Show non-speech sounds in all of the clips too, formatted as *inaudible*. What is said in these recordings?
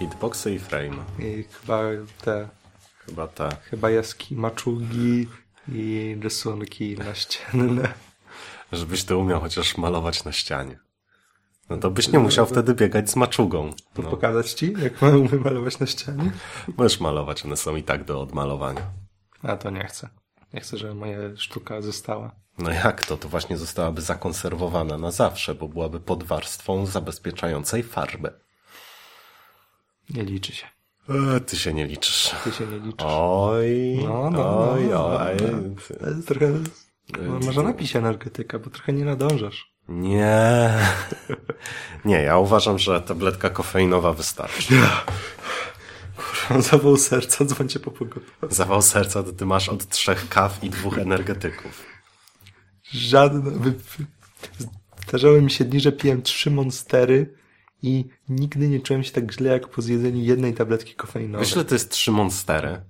Hitboxy i frame. I chyba te, Chyba te. chyba jaski, maczugi i rysunki naścienne. *laughs* Żebyś ty umiał chociaż malować na ścianie. No to byś nie musiał wtedy biegać z maczugą. To No, pokazać ci, jak mam malować na ścianie? możesz malować, one są i tak do odmalowania. A to nie chcę. Nie chcę, żeby moja sztuka została. No jak to? To właśnie zostałaby zakonserwowana na zawsze, bo byłaby pod warstwą zabezpieczającej farbę. Nie liczy się. E, ty się nie liczysz. Ty się nie liczysz. Oj, No, no, no, oj, no, oj. To jest trochę... No, może napisz energetyka, bo trochę nie nadążasz. Nie. *laughs* Nie, ja uważam, że tabletka kofeinowa wystarczy. Mam zawał serca, dzwońcie po pogodę. Zawał serca to ty masz od trzech kaw i dwóch energetyków. Żadne... Zdarzały mi się dni, że piłem trzy monstery i nigdy nie czułem się tak źle, jak po zjedzeniu jednej tabletki kofeinowej. Ile to jest trzy monstery?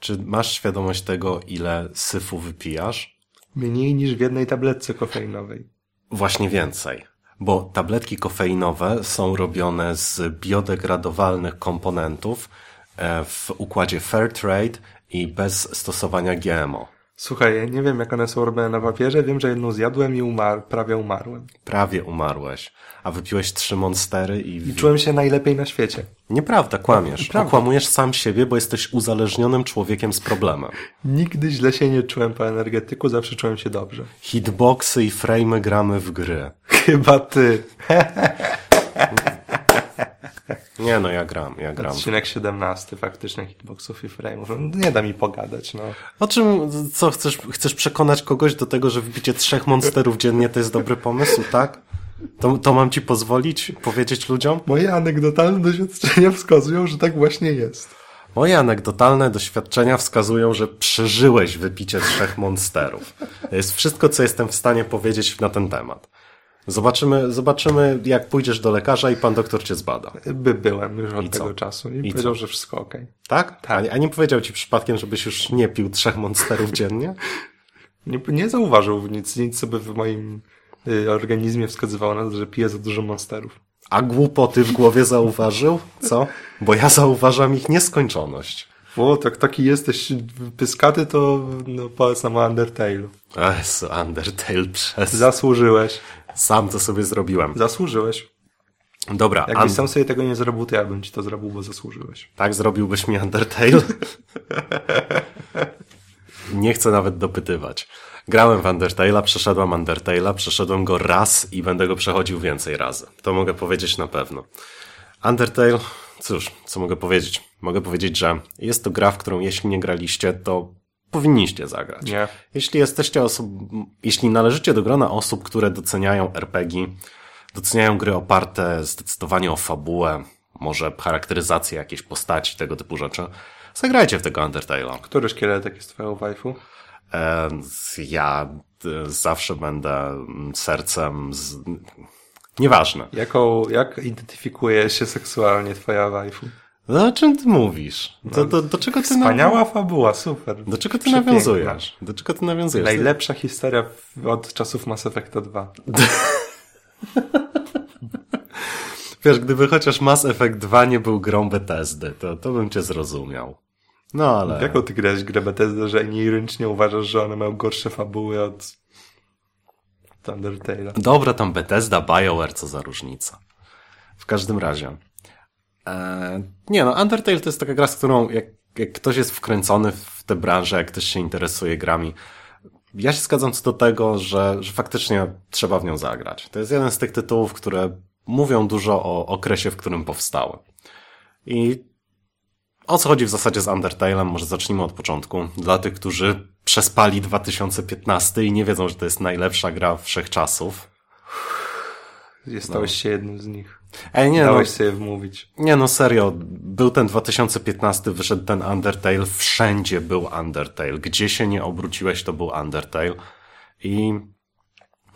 Czy masz świadomość tego, ile syfu wypijasz? Mniej niż w jednej tabletce kofeinowej. Właśnie więcej. Bo tabletki kofeinowe są robione z biodegradowalnych komponentów e, w układzie Fairtrade i bez stosowania GMO. Słuchaj, nie wiem, jak one są robione na papierze. Wiem, że jedną zjadłem i umar, prawie umarłem. Prawie umarłeś, a wypiłeś trzy monstery i... I czułem się najlepiej na świecie. Nieprawda, kłamiesz. Prawda. Okłamujesz sam siebie, bo jesteś uzależnionym człowiekiem z problemem. *laughs* Nigdy źle się nie czułem po energetyku, zawsze czułem się dobrze. Hitboxy i frame'y gramy w gry. Chyba ty. *laughs* Nie no, ja gram, ja gram. Odcinek 17 faktycznie hitboxów i frame'ów. No, nie da mi pogadać, no. O czym, co, chcesz, chcesz przekonać kogoś do tego, że wybicie trzech monsterów dziennie to jest dobry pomysł, tak? To, to mam ci pozwolić powiedzieć ludziom? Moje anegdotalne doświadczenia wskazują, że tak właśnie jest. Moje anegdotalne doświadczenia wskazują, że przeżyłeś wypicie trzech monsterów. To jest wszystko, co jestem w stanie powiedzieć na ten temat. Zobaczymy, zobaczymy, jak pójdziesz do lekarza i pan doktor cię zbada. By byłem już od I co? tego czasu i, I powiedział, że wszystko okej. Tak? A, a nie powiedział ci przypadkiem, żebyś już nie pił trzech monsterów dziennie? *laughs* Nie, nie zauważył nic, nic sobie w moim y, organizmie wskazywało na to, że piję za dużo monsterów. A głupoty w głowie zauważył? Co? Bo ja zauważam ich nieskończoność. O, tak taki jesteś pyskaty, to no, powiedz nam o Undertale'u. Jezu, Undertale przez... Zasłużyłeś. Sam to sobie zrobiłem. Zasłużyłeś. Dobra, Jakbyś un... sam sobie tego nie zrobił, to ja bym ci to zrobił, bo zasłużyłeś. tak zrobiłbyś mi Undertale? *laughs* Nie chcę nawet dopytywać. Grałem w Undertale'a, przeszedłem Undertale'a, przeszedłem go raz i będę go przechodził więcej razy. To mogę powiedzieć na pewno. Undertale, cóż, co mogę powiedzieć? Mogę powiedzieć, że jest to gra, w którą jeśli nie graliście, to powinniście zagrać. Nie. Jeśli jesteście osob... jeśli należycie do grona osób, które doceniają RPG, doceniają gry oparte zdecydowanie o fabułę, może charakteryzację jakiejś postaci, tego typu rzeczy, zagrajcie w tego Undertale'a. Który szkieletek jest twoją waifu? E, ja e, zawsze będę mm, sercem z... Nieważne. Jaką, jak identyfikuje się seksualnie twoja waifu? No, o czym ty mówisz? Do, do, do czego ty, Wspaniała fabuła, super. do czego ty Przepiękna. nawiązujesz? Do czego ty nawiązujesz? Najlepsza historia od czasów Mass Effecta 2. *laughs* Wiesz, gdyby chociaż Mass Effect 2 nie był grą Bethesdy, to, to bym cię zrozumiał. No ale... Jaką ty grałeś grę Bethesda, że nieirycznie uważasz, że one mają gorsze fabuły od Undertale'a? Dobra, tam Bethesda, BioWare, co za różnica. W każdym razie. E, nie no, Undertale to jest taka gra, z którą jak, jak ktoś jest wkręcony w tę branżę, jak ktoś się interesuje grami, ja się zgadzam co do tego, że, że faktycznie trzeba w nią zagrać. To jest jeden z tych tytułów, które mówią dużo o okresie, w którym powstały. I o co chodzi w zasadzie z Undertale'em? Może zacznijmy od początku. Dla tych, którzy przespali 2015 i nie wiedzą, że to jest najlepsza gra wszechczasów. Stałeś się jednym z nich. Ej, nie no, Dałeś sobie wmówić. nie no, serio. Był ten 2015, wyszedł ten Undertale, wszędzie był Undertale. Gdzie się nie obróciłeś, to był Undertale. I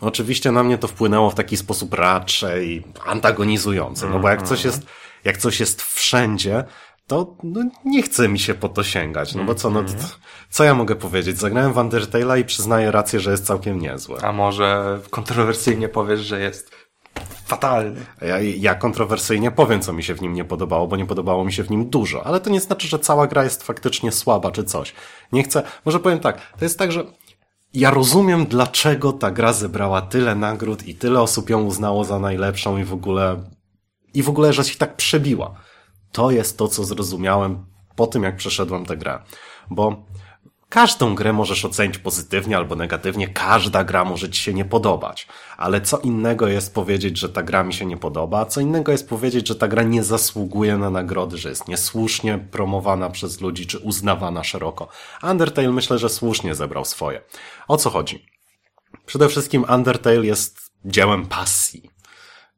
oczywiście na mnie to wpłynęło w taki sposób raczej antagonizujący. No bo jak coś jest, jak coś jest wszędzie, to no, nie chce mi się po to sięgać. No bo co, no, to, co ja mogę powiedzieć? Zagrałem w Undertale'a i przyznaję rację, że jest całkiem niezłe. A może kontrowersyjnie powiesz, że jest fatalny. Ja, ja kontrowersyjnie powiem, co mi się w nim nie podobało, bo nie podobało mi się w nim dużo, ale to nie znaczy, że cała gra jest faktycznie słaba czy coś. Nie chcę, może powiem tak, to jest tak, że ja rozumiem, dlaczego ta gra zebrała tyle nagród i tyle osób ją uznało za najlepszą i w ogóle, i w ogóle, że się tak przebiła. To jest to, co zrozumiałem po tym, jak przeszedłem tę grę. Bo Każdą grę możesz ocenić pozytywnie albo negatywnie, każda gra może ci się nie podobać, ale co innego jest powiedzieć, że ta gra mi się nie podoba, a co innego jest powiedzieć, że ta gra nie zasługuje na nagrody, że jest niesłusznie promowana przez ludzi czy uznawana szeroko. Undertale myślę, że słusznie zebrał swoje. O co chodzi? Przede wszystkim Undertale jest dziełem pasji.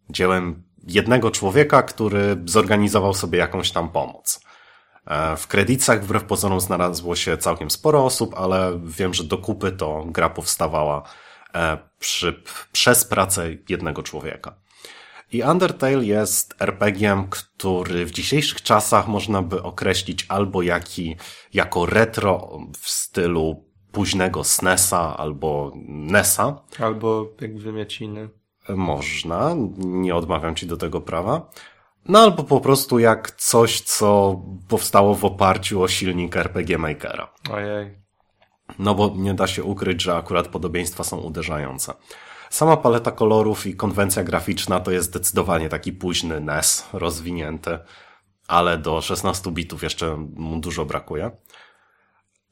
Dziełem jednego człowieka, który zorganizował sobie jakąś tam pomoc. E, w kredytach wbrew pozorom znalazło się całkiem sporo osób, ale wiem, że do kupy to gra powstawała e, przy, przez pracę jednego człowieka. I Undertale jest RPG-iem, który w dzisiejszych czasach można by określić albo jaki, jako retro w stylu późnego SNESa albo NESa. Albo jak wymiaciny. Można, nie odmawiam ci do tego prawa. No albo po prostu jak coś, co powstało w oparciu o silnik RPG Makera. Ojej. No bo nie da się ukryć, że akurat podobieństwa są uderzające. Sama paleta kolorów i konwencja graficzna to jest zdecydowanie taki późny NES rozwinięty, ale do 16 bitów jeszcze mu dużo brakuje.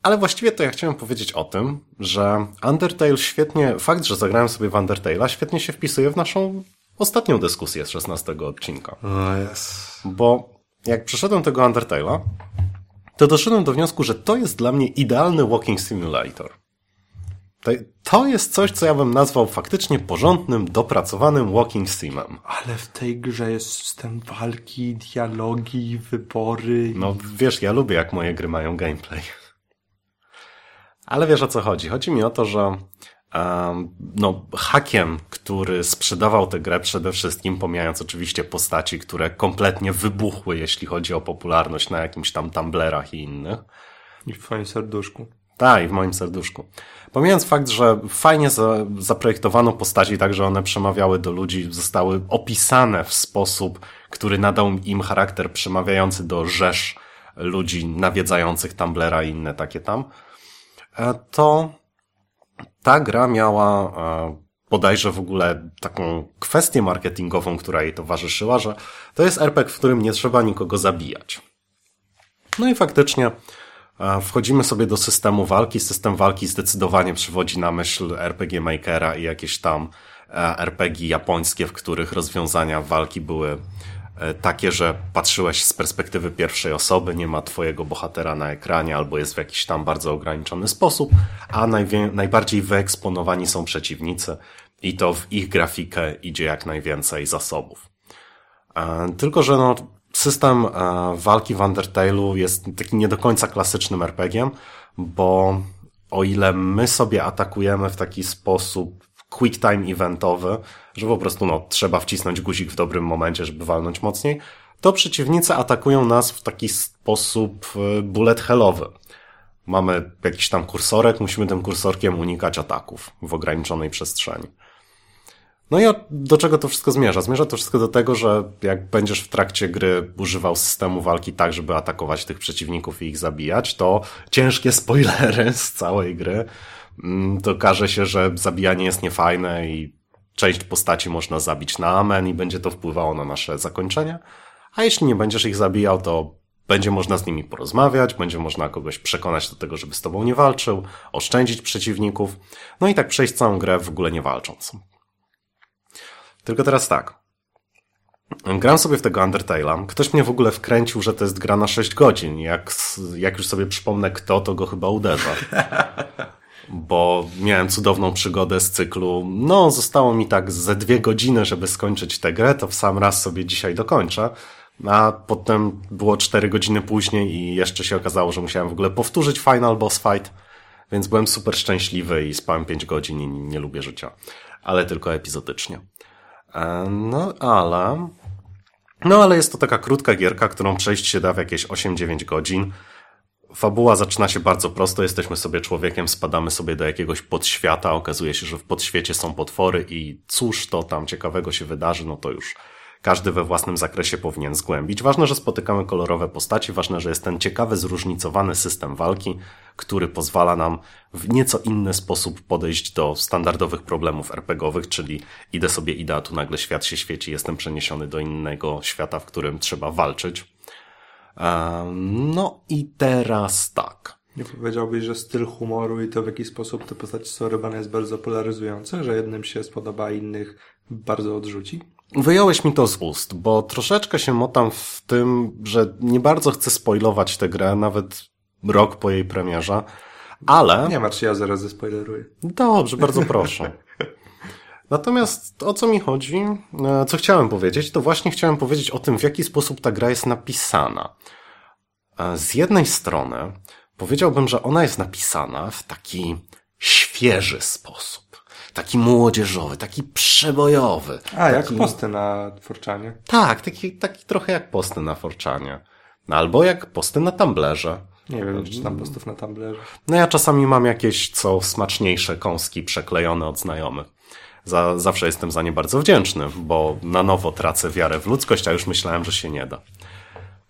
Ale właściwie to ja chciałem powiedzieć o tym, że Undertale świetnie, fakt, że zagrałem sobie w Undertale'a, świetnie się wpisuje w naszą ostatnią dyskusję z 16 odcinka. O jest. Bo jak przeszedłem tego Undertale'a, to doszedłem do wniosku, że to jest dla mnie idealny walking simulator. To jest coś, co ja bym nazwał faktycznie porządnym, dopracowanym walking simem. Ale w tej grze jest system walki, dialogi, wybory. No wiesz, ja lubię jak moje gry mają gameplay. Ale wiesz o co chodzi? Chodzi mi o to, że no, hakiem, który sprzedawał tę grę przede wszystkim, pomijając oczywiście postaci, które kompletnie wybuchły, jeśli chodzi o popularność na jakimś tam Tumblerach i innych. I w moim serduszku. Tak, i w moim serduszku. Pomijając fakt, że fajnie za, zaprojektowano postaci tak, że one przemawiały do ludzi, zostały opisane w sposób, który nadał im charakter przemawiający do rzesz ludzi nawiedzających Tumblera i inne takie tam, e, to ta gra miała e, bodajże w ogóle taką kwestię marketingową, która jej towarzyszyła, że to jest RPG, w którym nie trzeba nikogo zabijać. No i faktycznie e, wchodzimy sobie do systemu walki. System walki zdecydowanie przywodzi na myśl RPG Makera i jakieś tam e, RPG japońskie, w których rozwiązania walki były takie, że patrzyłeś z perspektywy pierwszej osoby, nie ma twojego bohatera na ekranie albo jest w jakiś tam bardzo ograniczony sposób, a najbardziej wyeksponowani są przeciwnicy i to w ich grafikę idzie jak najwięcej zasobów. E, tylko, że no, system e, walki w Undertale'u jest taki nie do końca klasycznym RPG-iem, bo o ile my sobie atakujemy w taki sposób quick time eventowy, że po prostu no, trzeba wcisnąć guzik w dobrym momencie, żeby walnąć mocniej, to przeciwnicy atakują nas w taki sposób e, bullet hellowy. Mamy jakiś tam kursorek, musimy tym kursorkiem unikać ataków w ograniczonej przestrzeni. No i do czego to wszystko zmierza? Zmierza to wszystko do tego, że jak będziesz w trakcie gry używał systemu walki tak, żeby atakować tych przeciwników i ich zabijać, to ciężkie spoilery z całej gry to okaże się, że zabijanie jest niefajne i część postaci można zabić na amen i będzie to wpływało na nasze zakończenie. A jeśli nie będziesz ich zabijał, to będzie można z nimi porozmawiać, będzie można kogoś przekonać do tego, żeby z tobą nie walczył, oszczędzić przeciwników, no i tak przejść całą grę w ogóle nie walcząc. Tylko teraz tak. Gram sobie w tego Undertale'a. Ktoś mnie w ogóle wkręcił, że to jest gra na 6 godzin. Jak, jak już sobie przypomnę kto, to go chyba uderza. *laughs* bo miałem cudowną przygodę z cyklu. No, zostało mi tak ze dwie godziny, żeby skończyć tę grę, to w sam raz sobie dzisiaj dokończę. A potem było cztery godziny później i jeszcze się okazało, że musiałem w ogóle powtórzyć Final Boss Fight, więc byłem super szczęśliwy i spałem pięć godzin i nie lubię życia. Ale tylko epizodycznie. E, no, ale... No, ale jest to taka krótka gierka, którą przejść się da w jakieś 8-9 godzin fabuła zaczyna się bardzo prosto. Jesteśmy sobie człowiekiem, spadamy sobie do jakiegoś podświata. Okazuje się, że w podświecie są potwory i cóż to tam ciekawego się wydarzy, no to już każdy we własnym zakresie powinien zgłębić. Ważne, że spotykamy kolorowe postaci, ważne, że jest ten ciekawy, zróżnicowany system walki, który pozwala nam w nieco inny sposób podejść do standardowych problemów RPGowych, czyli idę sobie, idę, a tu nagle świat się świeci, jestem przeniesiony do innego świata, w którym trzeba walczyć. No i teraz tak. Nie powiedziałbyś, że styl humoru i to w jaki sposób te postaci są robione jest bardzo polaryzujące, że jednym się spodoba, a innych bardzo odrzuci? Wyjąłeś mi to z ust, bo troszeczkę się motam w tym, że nie bardzo chcę spoilować tę grę, nawet rok po jej premierze, ale... Nie martw się, ja zaraz zespoileruję. Dobrze, bardzo proszę. *laughs* Natomiast o co mi chodzi, e, co chciałem powiedzieć, to właśnie chciałem powiedzieć o tym, w jaki sposób ta gra jest napisana. E, z jednej strony powiedziałbym, że ona jest napisana w taki świeży sposób. Taki młodzieżowy, taki przebojowy. A, taki... jak posty na Forczanie. Tak, taki, taki trochę jak posty na Forczanie. Albo jak posty na Tumblerze. Nie wiem, czy tam postów na Tumblerze. No ja czasami mam jakieś co smaczniejsze kąski przeklejone od znajomych. Za, zawsze jestem za nie bardzo wdzięczny, bo na nowo tracę wiarę w ludzkość, a już myślałem, że się nie da.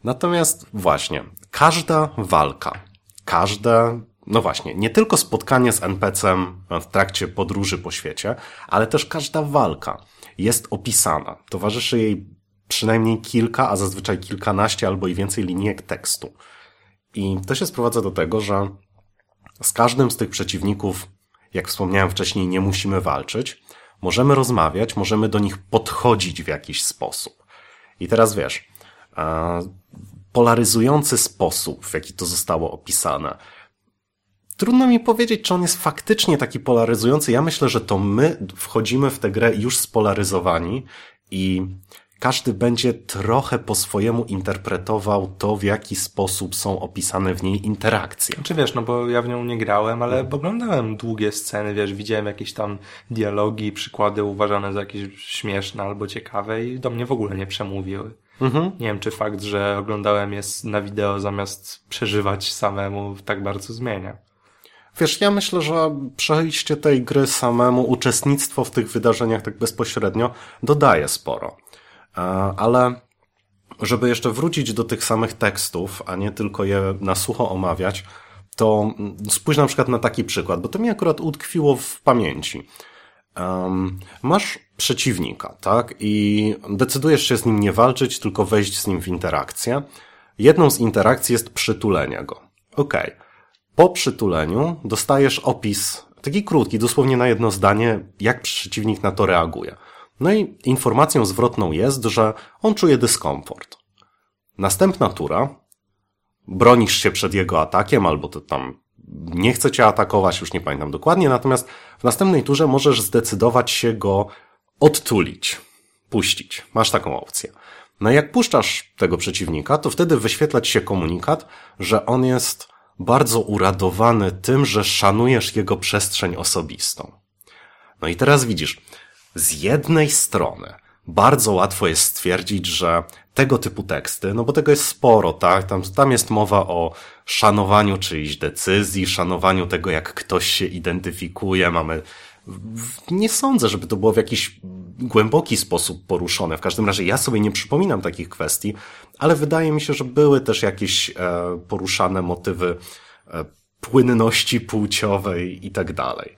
Natomiast właśnie, każda walka, każde, no właśnie, nie tylko spotkanie z NPC-em w trakcie podróży po świecie, ale też każda walka jest opisana. Towarzyszy jej przynajmniej kilka, a zazwyczaj kilkanaście albo i więcej linijek tekstu. I to się sprowadza do tego, że z każdym z tych przeciwników, jak wspomniałem wcześniej, nie musimy walczyć. Możemy rozmawiać, możemy do nich podchodzić w jakiś sposób. I teraz wiesz, polaryzujący sposób, w jaki to zostało opisane. Trudno mi powiedzieć, czy on jest faktycznie taki polaryzujący. Ja myślę, że to my wchodzimy w tę grę już spolaryzowani i każdy będzie trochę po swojemu interpretował to, w jaki sposób są opisane w niej interakcje. Czy wiesz, no bo ja w nią nie grałem, ale hmm. oglądałem długie sceny, wiesz, widziałem jakieś tam dialogi, przykłady uważane za jakieś śmieszne albo ciekawe i do mnie w ogóle nie przemówiły. Mhm. Nie wiem, czy fakt, że oglądałem je na wideo zamiast przeżywać samemu tak bardzo zmienia. Wiesz, ja myślę, że przejście tej gry samemu, uczestnictwo w tych wydarzeniach tak bezpośrednio dodaje sporo. E, ale żeby jeszcze wrócić do tych samych tekstów, a nie tylko je na sucho omawiać, to spójrz na przykład na taki przykład, bo to mi akurat utkwiło w pamięci. Um, masz przeciwnika, tak? I decydujesz się z nim nie walczyć, tylko wejść z nim w interakcję. Jedną z interakcji jest przytulenie go. Okej. Okay. Po przytuleniu dostajesz opis, taki krótki, dosłownie na jedno zdanie, jak przeciwnik na to reaguje. No i informacją zwrotną jest, że on czuje dyskomfort. Następna tura, bronisz się przed jego atakiem, albo to tam nie chce cię atakować, już nie pamiętam dokładnie, natomiast w następnej turze możesz zdecydować się go odtulić, puścić. Masz taką opcję. No i jak puszczasz tego przeciwnika, to wtedy wyświetla ci się komunikat, że on jest bardzo uradowany tym, że szanujesz jego przestrzeń osobistą. No i teraz widzisz, z jednej strony bardzo łatwo jest stwierdzić, że tego typu teksty, no bo tego jest sporo, tak? Tam, tam jest mowa o szanowaniu czyjś decyzji, szanowaniu tego, jak ktoś się identyfikuje. Mamy. Nie sądzę, żeby to było w jakiś głęboki sposób poruszone. W każdym razie ja sobie nie przypominam takich kwestii, ale wydaje mi się, że były też jakieś e, poruszane motywy e, płynności płciowej i tak dalej.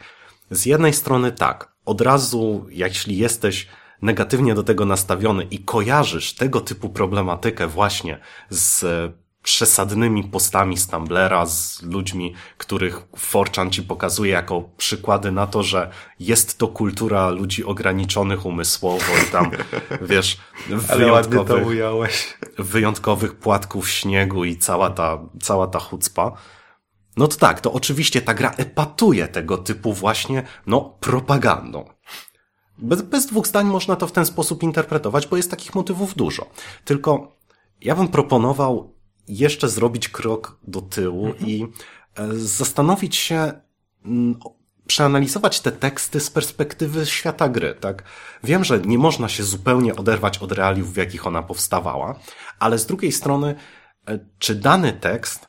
Z jednej strony tak, od razu, jeśli jesteś negatywnie do tego nastawiony i kojarzysz tego typu problematykę właśnie z przesadnymi postami Stamblera, z ludźmi, których Forchan ci pokazuje jako przykłady na to, że jest to kultura ludzi ograniczonych umysłowo i tam, *laughs* wiesz, wyjątkowych, wyjątkowych płatków śniegu i cała ta, cała ta chucpa. No to tak, to oczywiście ta gra epatuje tego typu właśnie, no, propagandą. Bez, bez dwóch zdań można to w ten sposób interpretować, bo jest takich motywów dużo. Tylko ja bym proponował jeszcze zrobić krok do tyłu mhm. i e, zastanowić się, przeanalizować te teksty z perspektywy świata gry, tak? Wiem, że nie można się zupełnie oderwać od realiów, w jakich ona powstawała, ale z drugiej strony, e, czy dany tekst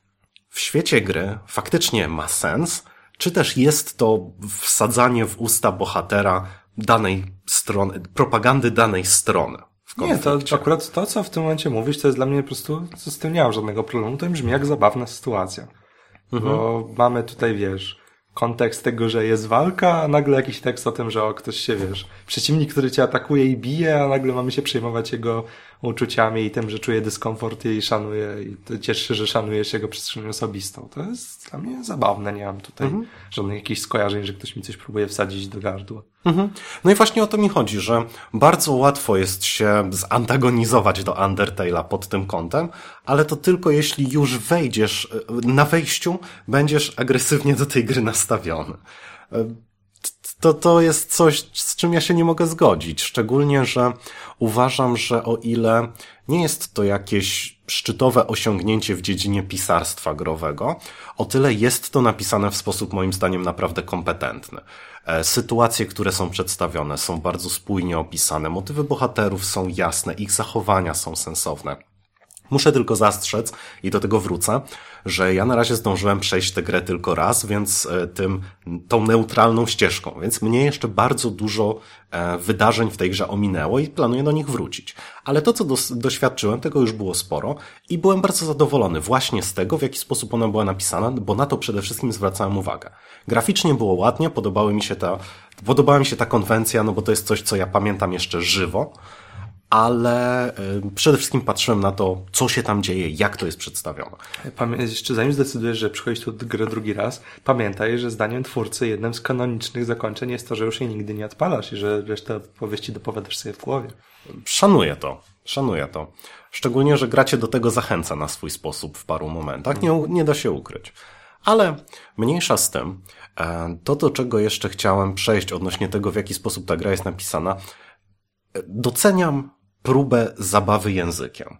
w świecie gry faktycznie ma sens, czy też jest to wsadzanie w usta bohatera danej strony, propagandy danej strony. Nie, to, akurat to, co w tym momencie mówisz, to jest dla mnie po prostu, z tym nie mam żadnego problemu, to brzmi jak zabawna sytuacja. Mhm. Bo mamy tutaj, wiesz, kontekst tego, że jest walka, a nagle jakiś tekst o tym, że o, ktoś się, wiesz, przeciwnik, który cię atakuje i bije, a nagle mamy się przejmować jego uczuciami i tym, że czuje dyskomfort i szanuje, i cieszy się, że szanujesz jego przestrzeń osobistą. To jest dla mnie zabawne, nie mam tutaj mhm. żadnych jakichś skojarzeń, że ktoś mi coś próbuje wsadzić do gardła. Mhm. No i właśnie o to mi chodzi, że bardzo łatwo jest się zantagonizować do Undertale'a pod tym kątem, ale to tylko jeśli już wejdziesz, na wejściu będziesz agresywnie do tej gry nastawiony to, to jest coś, z czym ja się nie mogę zgodzić. Szczególnie, że uważam, że o ile nie jest to jakieś szczytowe osiągnięcie w dziedzinie pisarstwa growego, o tyle jest to napisane w sposób moim zdaniem naprawdę kompetentny. E, sytuacje, które są przedstawione są bardzo spójnie opisane, motywy bohaterów są jasne, ich zachowania są sensowne. Muszę tylko zastrzec, i do tego wrócę, że ja na razie zdążyłem przejść tę grę tylko raz, więc e, tym, tą neutralną ścieżką, więc mnie jeszcze bardzo dużo e, wydarzeń w tej grze ominęło i planuję do nich wrócić. Ale to, co doświadczyłem, tego już było sporo i byłem bardzo zadowolony właśnie z tego, w jaki sposób ona była napisana, bo na to przede wszystkim zwracałem uwagę. Graficznie było ładnie, podobały mi się ta, podobała mi się ta konwencja, no bo to jest coś, co ja pamiętam jeszcze żywo, ale y, przede wszystkim patrzyłem na to, co się tam dzieje, jak to jest przedstawione. Pamię jeszcze zanim zdecydujesz, że przychodzisz tu grę drugi raz, pamiętaj, że zdaniem twórcy jednym z kanonicznych zakończeń jest to, że już jej nigdy nie odpalasz i że resztę powieści dopowiadasz sobie w głowie. Szanuję to. Szanuję to. Szczególnie, że gracie do tego zachęca na swój sposób w paru momentach. Nie, nie da się ukryć. Ale mniejsza z tym, e, to do czego jeszcze chciałem przejść odnośnie tego, w jaki sposób ta gra jest napisana, e, doceniam próbę zabawy językiem.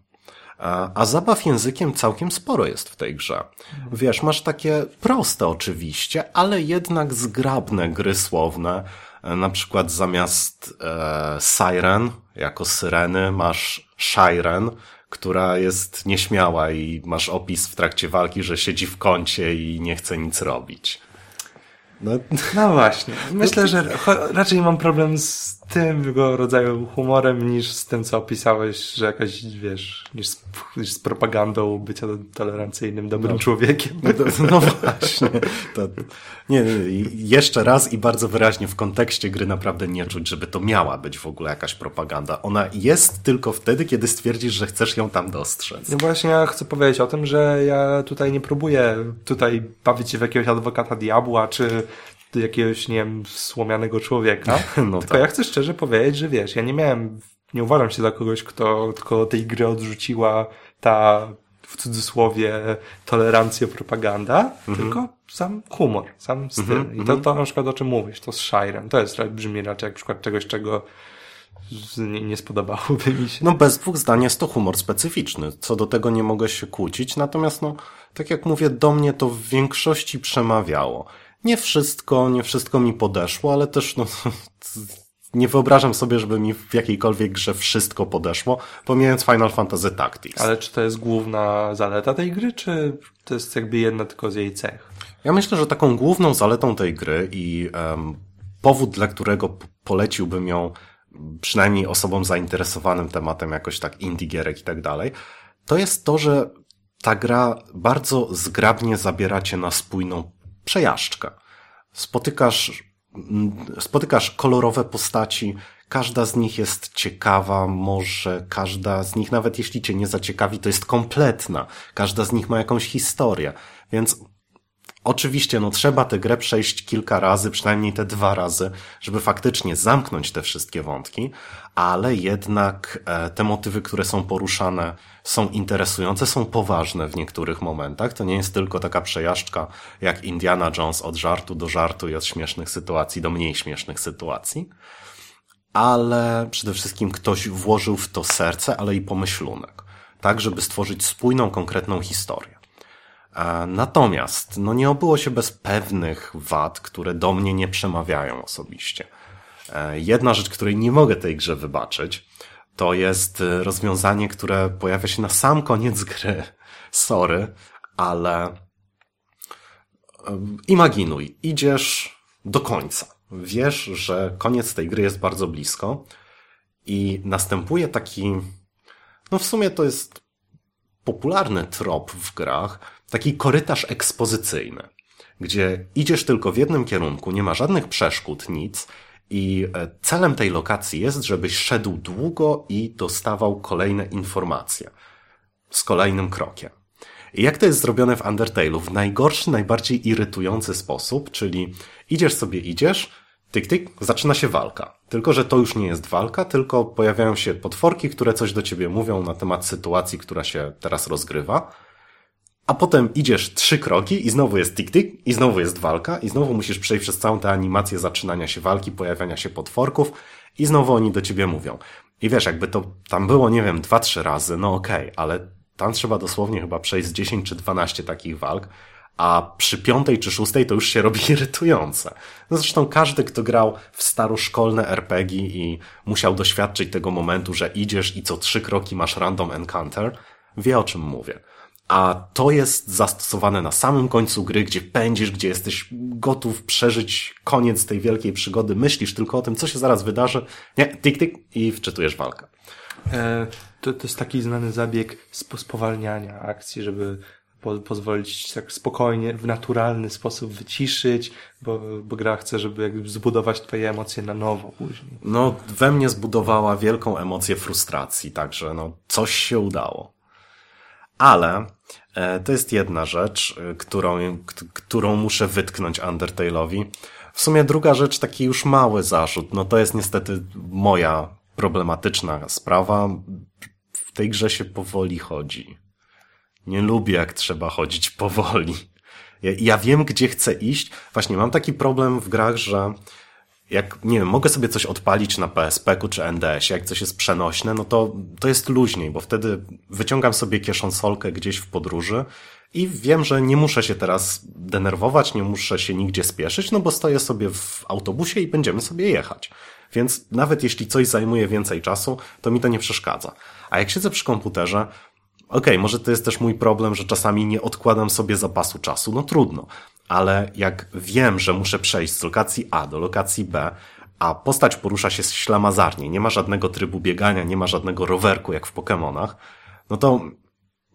A zabaw językiem całkiem sporo jest w tej grze. Wiesz, masz takie proste oczywiście, ale jednak zgrabne gry słowne. Na przykład zamiast e, siren jako syreny masz shiren, która jest nieśmiała i masz opis w trakcie walki, że siedzi w kącie i nie chce nic robić. No, no właśnie. Myślę, że raczej mam problem z tego rodzaju humorem niż z tym, co opisałeś, że jakaś, wiesz, niż z, niż z propagandą bycia tolerancyjnym, dobrym no. człowiekiem. No, no właśnie. To, nie, jeszcze raz i bardzo wyraźnie w kontekście gry naprawdę nie czuć, żeby to miała być w ogóle jakaś propaganda. Ona jest tylko wtedy, kiedy stwierdzisz, że chcesz ją tam dostrzec. No właśnie, ja chcę powiedzieć o tym, że ja tutaj nie próbuję tutaj bawić się w jakiegoś adwokata diabła, czy jakiegoś, nie wiem, słomianego człowieka. *laughs* No Tylko tak. ja chcę szczerze powiedzieć, że wiesz, ja nie miałem, nie uważam się za kogoś, kto tylko tej gry odrzuciła ta w cudzysłowie tolerancja, propaganda, mhm. tylko sam humor, sam styl. Mhm, I to, mhm. to na przykład o czym mówisz, to z Shirem. To jest brzmi raczej jak przykład czegoś, czego nie, nie spodobałoby mi się. No bez dwóch zdań jest to humor specyficzny. Co do tego nie mogę się kłócić, natomiast no, tak jak mówię, do mnie to w większości przemawiało. Nie wszystko, nie wszystko mi podeszło, ale też no, *laughs* nie wyobrażam sobie, żeby mi w jakiejkolwiek grze wszystko podeszło, pomijając Final Fantasy Tactics. Ale czy to jest główna zaleta tej gry, czy to jest jakby jedna tylko z jej cech? Ja myślę, że taką główną zaletą tej gry i um, powód, dla którego poleciłbym ją przynajmniej osobom zainteresowanym tematem jakoś tak indie gierek i tak dalej, to jest to, że ta gra bardzo zgrabnie zabiera cię na spójną przejażdżkę. Spotykasz, spotykasz kolorowe postaci, każda z nich jest ciekawa, może każda z nich, nawet jeśli cię nie zaciekawi, to jest kompletna. Każda z nich ma jakąś historię. Więc Oczywiście, no trzeba tę grę przejść kilka razy, przynajmniej te dwa razy, żeby faktycznie zamknąć te wszystkie wątki, ale jednak e, te motywy, które są poruszane, są interesujące, są poważne w niektórych momentach. To nie jest tylko taka przejażdżka jak Indiana Jones od żartu do żartu i od śmiesznych sytuacji do mniej śmiesznych sytuacji, ale przede wszystkim ktoś włożył w to serce, ale i pomyślunek, tak żeby stworzyć spójną, konkretną historię. Natomiast no nie obyło się bez pewnych wad, które do mnie nie przemawiają osobiście. E, jedna rzecz, której nie mogę tej grze wybaczyć, to jest rozwiązanie, które pojawia się na sam koniec gry. *laughs* Sorry, ale imaginuj, idziesz do końca. Wiesz, że koniec tej gry jest bardzo blisko i następuje taki, no w sumie to jest popularny trop w grach, taki korytarz ekspozycyjny, gdzie idziesz tylko w jednym kierunku, nie ma żadnych przeszkód, nic i e, celem tej lokacji jest, żebyś szedł długo i dostawał kolejne informacje z kolejnym krokiem. I jak to jest zrobione w Undertale'u? W najgorszy, najbardziej irytujący sposób, czyli idziesz sobie, idziesz, tyk, tyk, zaczyna się walka. Tylko, że to już nie jest walka, tylko pojawiają się potworki, które coś do ciebie mówią na temat sytuacji, która się teraz rozgrywa. A potem idziesz trzy kroki i znowu jest tik-tik, i znowu jest walka, i znowu musisz przejść przez całą tę animację zaczynania się walki, pojawiania się potworków, i znowu oni do ciebie mówią. I wiesz, jakby to tam było, nie wiem, dwa, trzy razy, no okej, okay, ale tam trzeba dosłownie chyba przejść z 10 czy 12 takich walk, a przy piątej czy szóstej to już się robi *laughs* irytujące. No zresztą każdy, kto grał w staroszkolne RPG i musiał doświadczyć tego momentu, że idziesz i co trzy kroki masz random encounter, wie o czym mówię. A to jest zastosowane na samym końcu gry, gdzie pędzisz, gdzie jesteś gotów przeżyć koniec tej wielkiej przygody, myślisz tylko o tym, co się zaraz wydarzy, nie, tik, tik i wczytujesz walkę. E, to, to jest taki znany zabieg spowalniania akcji, żeby po, pozwolić tak spokojnie, w naturalny sposób wyciszyć, bo, bo gra chce, żeby jakby zbudować twoje emocje na nowo później. No, we mnie zbudowała wielką emocję frustracji, także no, coś się udało. Ale to jest jedna rzecz, e, którą, którą muszę wytknąć Undertale'owi. W sumie druga rzecz, taki już mały zarzut, no to jest niestety moja problematyczna sprawa. W tej grze się powoli chodzi. Nie lubię, jak trzeba chodzić powoli. Ja, ja wiem, gdzie chcę iść. Właśnie mam taki problem w grach, że jak, nie wiem, mogę sobie coś odpalić na PSP-ku czy NDS, jak coś jest przenośne, no to, to jest luźniej, bo wtedy wyciągam sobie kieszonsolkę gdzieś w podróży i wiem, że nie muszę się teraz denerwować, nie muszę się nigdzie spieszyć, no bo stoję sobie w autobusie i będziemy sobie jechać. Więc nawet jeśli coś zajmuje więcej czasu, to mi to nie przeszkadza. A jak siedzę przy komputerze, okej, okay, może to jest też mój problem, że czasami nie odkładam sobie zapasu czasu, no trudno. Ale jak wiem, że muszę przejść z lokacji A do lokacji B, a postać porusza się ślamazarnie, nie ma żadnego trybu biegania, nie ma żadnego rowerku jak w Pokémonach, no to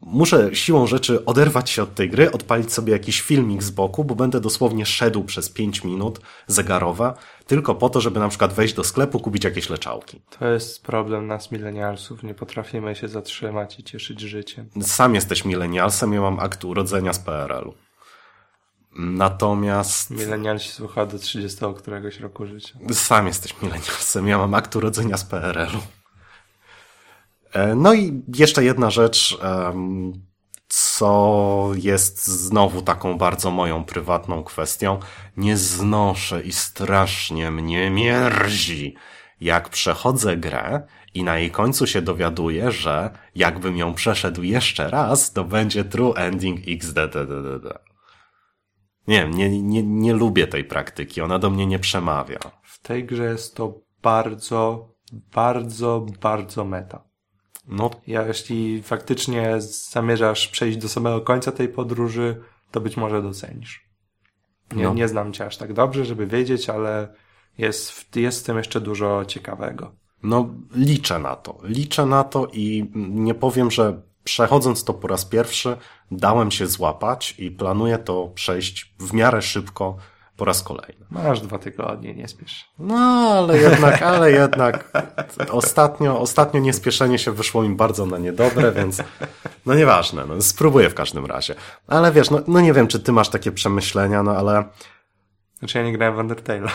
muszę siłą rzeczy oderwać się od tej gry, odpalić sobie jakiś filmik z boku, bo będę dosłownie szedł przez 5 minut zegarowe, tylko po to, żeby na przykład wejść do sklepu, kupić jakieś leczałki. To jest problem nas milenialsów, nie potrafimy się zatrzymać i cieszyć życiem. Sam jesteś milenialsem, ja mam akt urodzenia z PRL-u. Natomiast... Milenialsi słucha do 30 któregoś roku życia. Sam jesteś milenialsem, ja mam akt urodzenia z PRL-u. E, no i jeszcze jedna rzecz, co jest znowu taką bardzo moją prywatną kwestią. Nie znoszę i strasznie mnie mierzi, jak przechodzę grę i na jej końcu się dowiaduję, że jakbym ją przeszedł jeszcze raz, to będzie true ending xdddd. Nie nie, nie, nie lubię tej praktyki, ona do mnie nie przemawia. W tej grze jest to bardzo, bardzo, bardzo meta. No. Ja, jeśli faktycznie zamierzasz przejść do samego końca tej podróży, to być może docenisz. Nie, no. nie znam cię aż tak dobrze, żeby wiedzieć, ale jest, jest w tym jeszcze dużo ciekawego. No, liczę na to. Liczę na to i nie powiem, że przechodząc to po raz pierwszy, dałem się złapać i planuję to przejść w miarę szybko, po raz kolejny. Masz dwa tygodnie, nie spiesz. No, ale jednak, ale jednak ostatnio, ostatnio niespieszenie się wyszło mi bardzo na niedobre, więc no nieważne, no, spróbuję w każdym razie. Ale wiesz, no, no nie wiem, czy ty masz takie przemyślenia, no ale... Znaczy ja nie grałem w Undertale.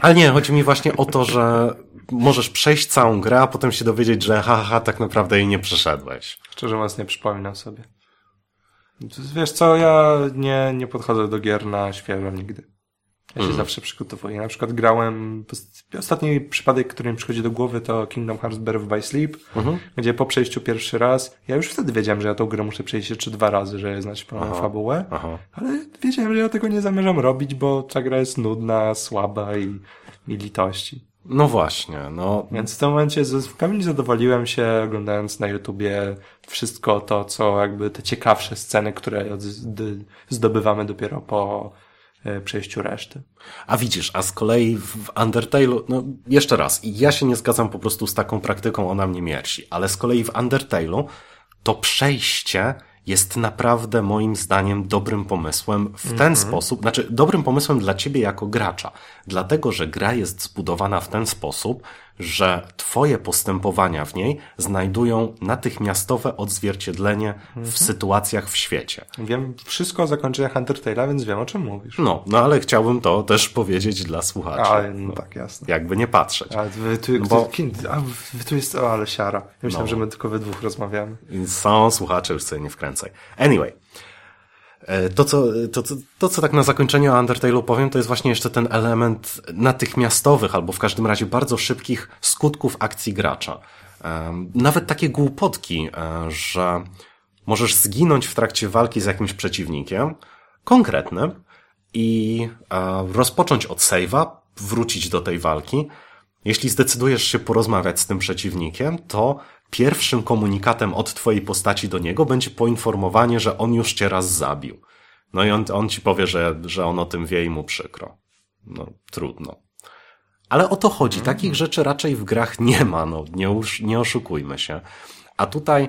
Ale nie, chodzi mi właśnie o to, że możesz przejść całą grę, a potem się dowiedzieć, że haha, ha, tak naprawdę jej nie przeszedłeś. Szczerze mówiąc nie przypominam sobie. Wiesz co, ja nie, nie podchodzę do gier na świeżo nigdy. Ja się mm. zawsze przygotowuję. Na przykład grałem, ostatni przypadek, który mi przychodzi do głowy to Kingdom Hearts Birth by Sleep, mm gdzie po przejściu pierwszy raz, ja już wtedy wiedziałem, że ja tą grę muszę przejść jeszcze dwa razy, żeby znać pełną fabułę, Aha. ale wiedziałem, że ja tego nie zamierzam robić, bo ta gra jest nudna, słaba i, i litości. No właśnie, no. Więc w tym momencie w pełni zadowoliłem się oglądając na YouTubie wszystko to, co jakby te ciekawsze sceny, które zdobywamy dopiero po e, przejściu reszty. A widzisz, a z kolei w Undertale'u, no jeszcze raz, ja się nie zgadzam po prostu z taką praktyką, ona mnie mierci, ale z kolei w Undertale'u to przejście jest naprawdę moim zdaniem dobrym pomysłem w ten mm -hmm. sposób, znaczy dobrym pomysłem dla ciebie jako gracza, dlatego że gra jest zbudowana w ten sposób, że twoje postępowania w niej znajdują natychmiastowe odzwierciedlenie w mhm. sytuacjach w świecie. Wiem wszystko o zakończeniach Undertale'a, więc wiem o czym mówisz. No, no ale chciałbym to też powiedzieć dla słuchaczy. Ale, no, tak, jasne. Jakby nie patrzeć. Ale wy tu, no bo... a, wy tu jest, o, ale siara. Myślałem, no. że my tylko we dwóch rozmawiamy. Są słuchacze, już sobie nie wkręcaj. Anyway. E, to co, to, to, to, co tak na zakończenie o Undertale'u powiem, to jest właśnie jeszcze ten element natychmiastowych, albo w każdym razie bardzo szybkich skutków akcji gracza. Nawet takie głupotki, e, że możesz zginąć w trakcie walki z jakimś przeciwnikiem, konkretnym, i e, rozpocząć od save'a, wrócić do tej walki. Jeśli zdecydujesz się porozmawiać z tym przeciwnikiem, to pierwszym komunikatem od twojej postaci do niego będzie poinformowanie, że on już cię raz zabił. No i on, on ci powie, że, że on o tym wie i mu przykro. No, trudno. Ale o to chodzi. Takich rzeczy raczej w grach nie ma, no, nie, nie oszukujmy się. A tutaj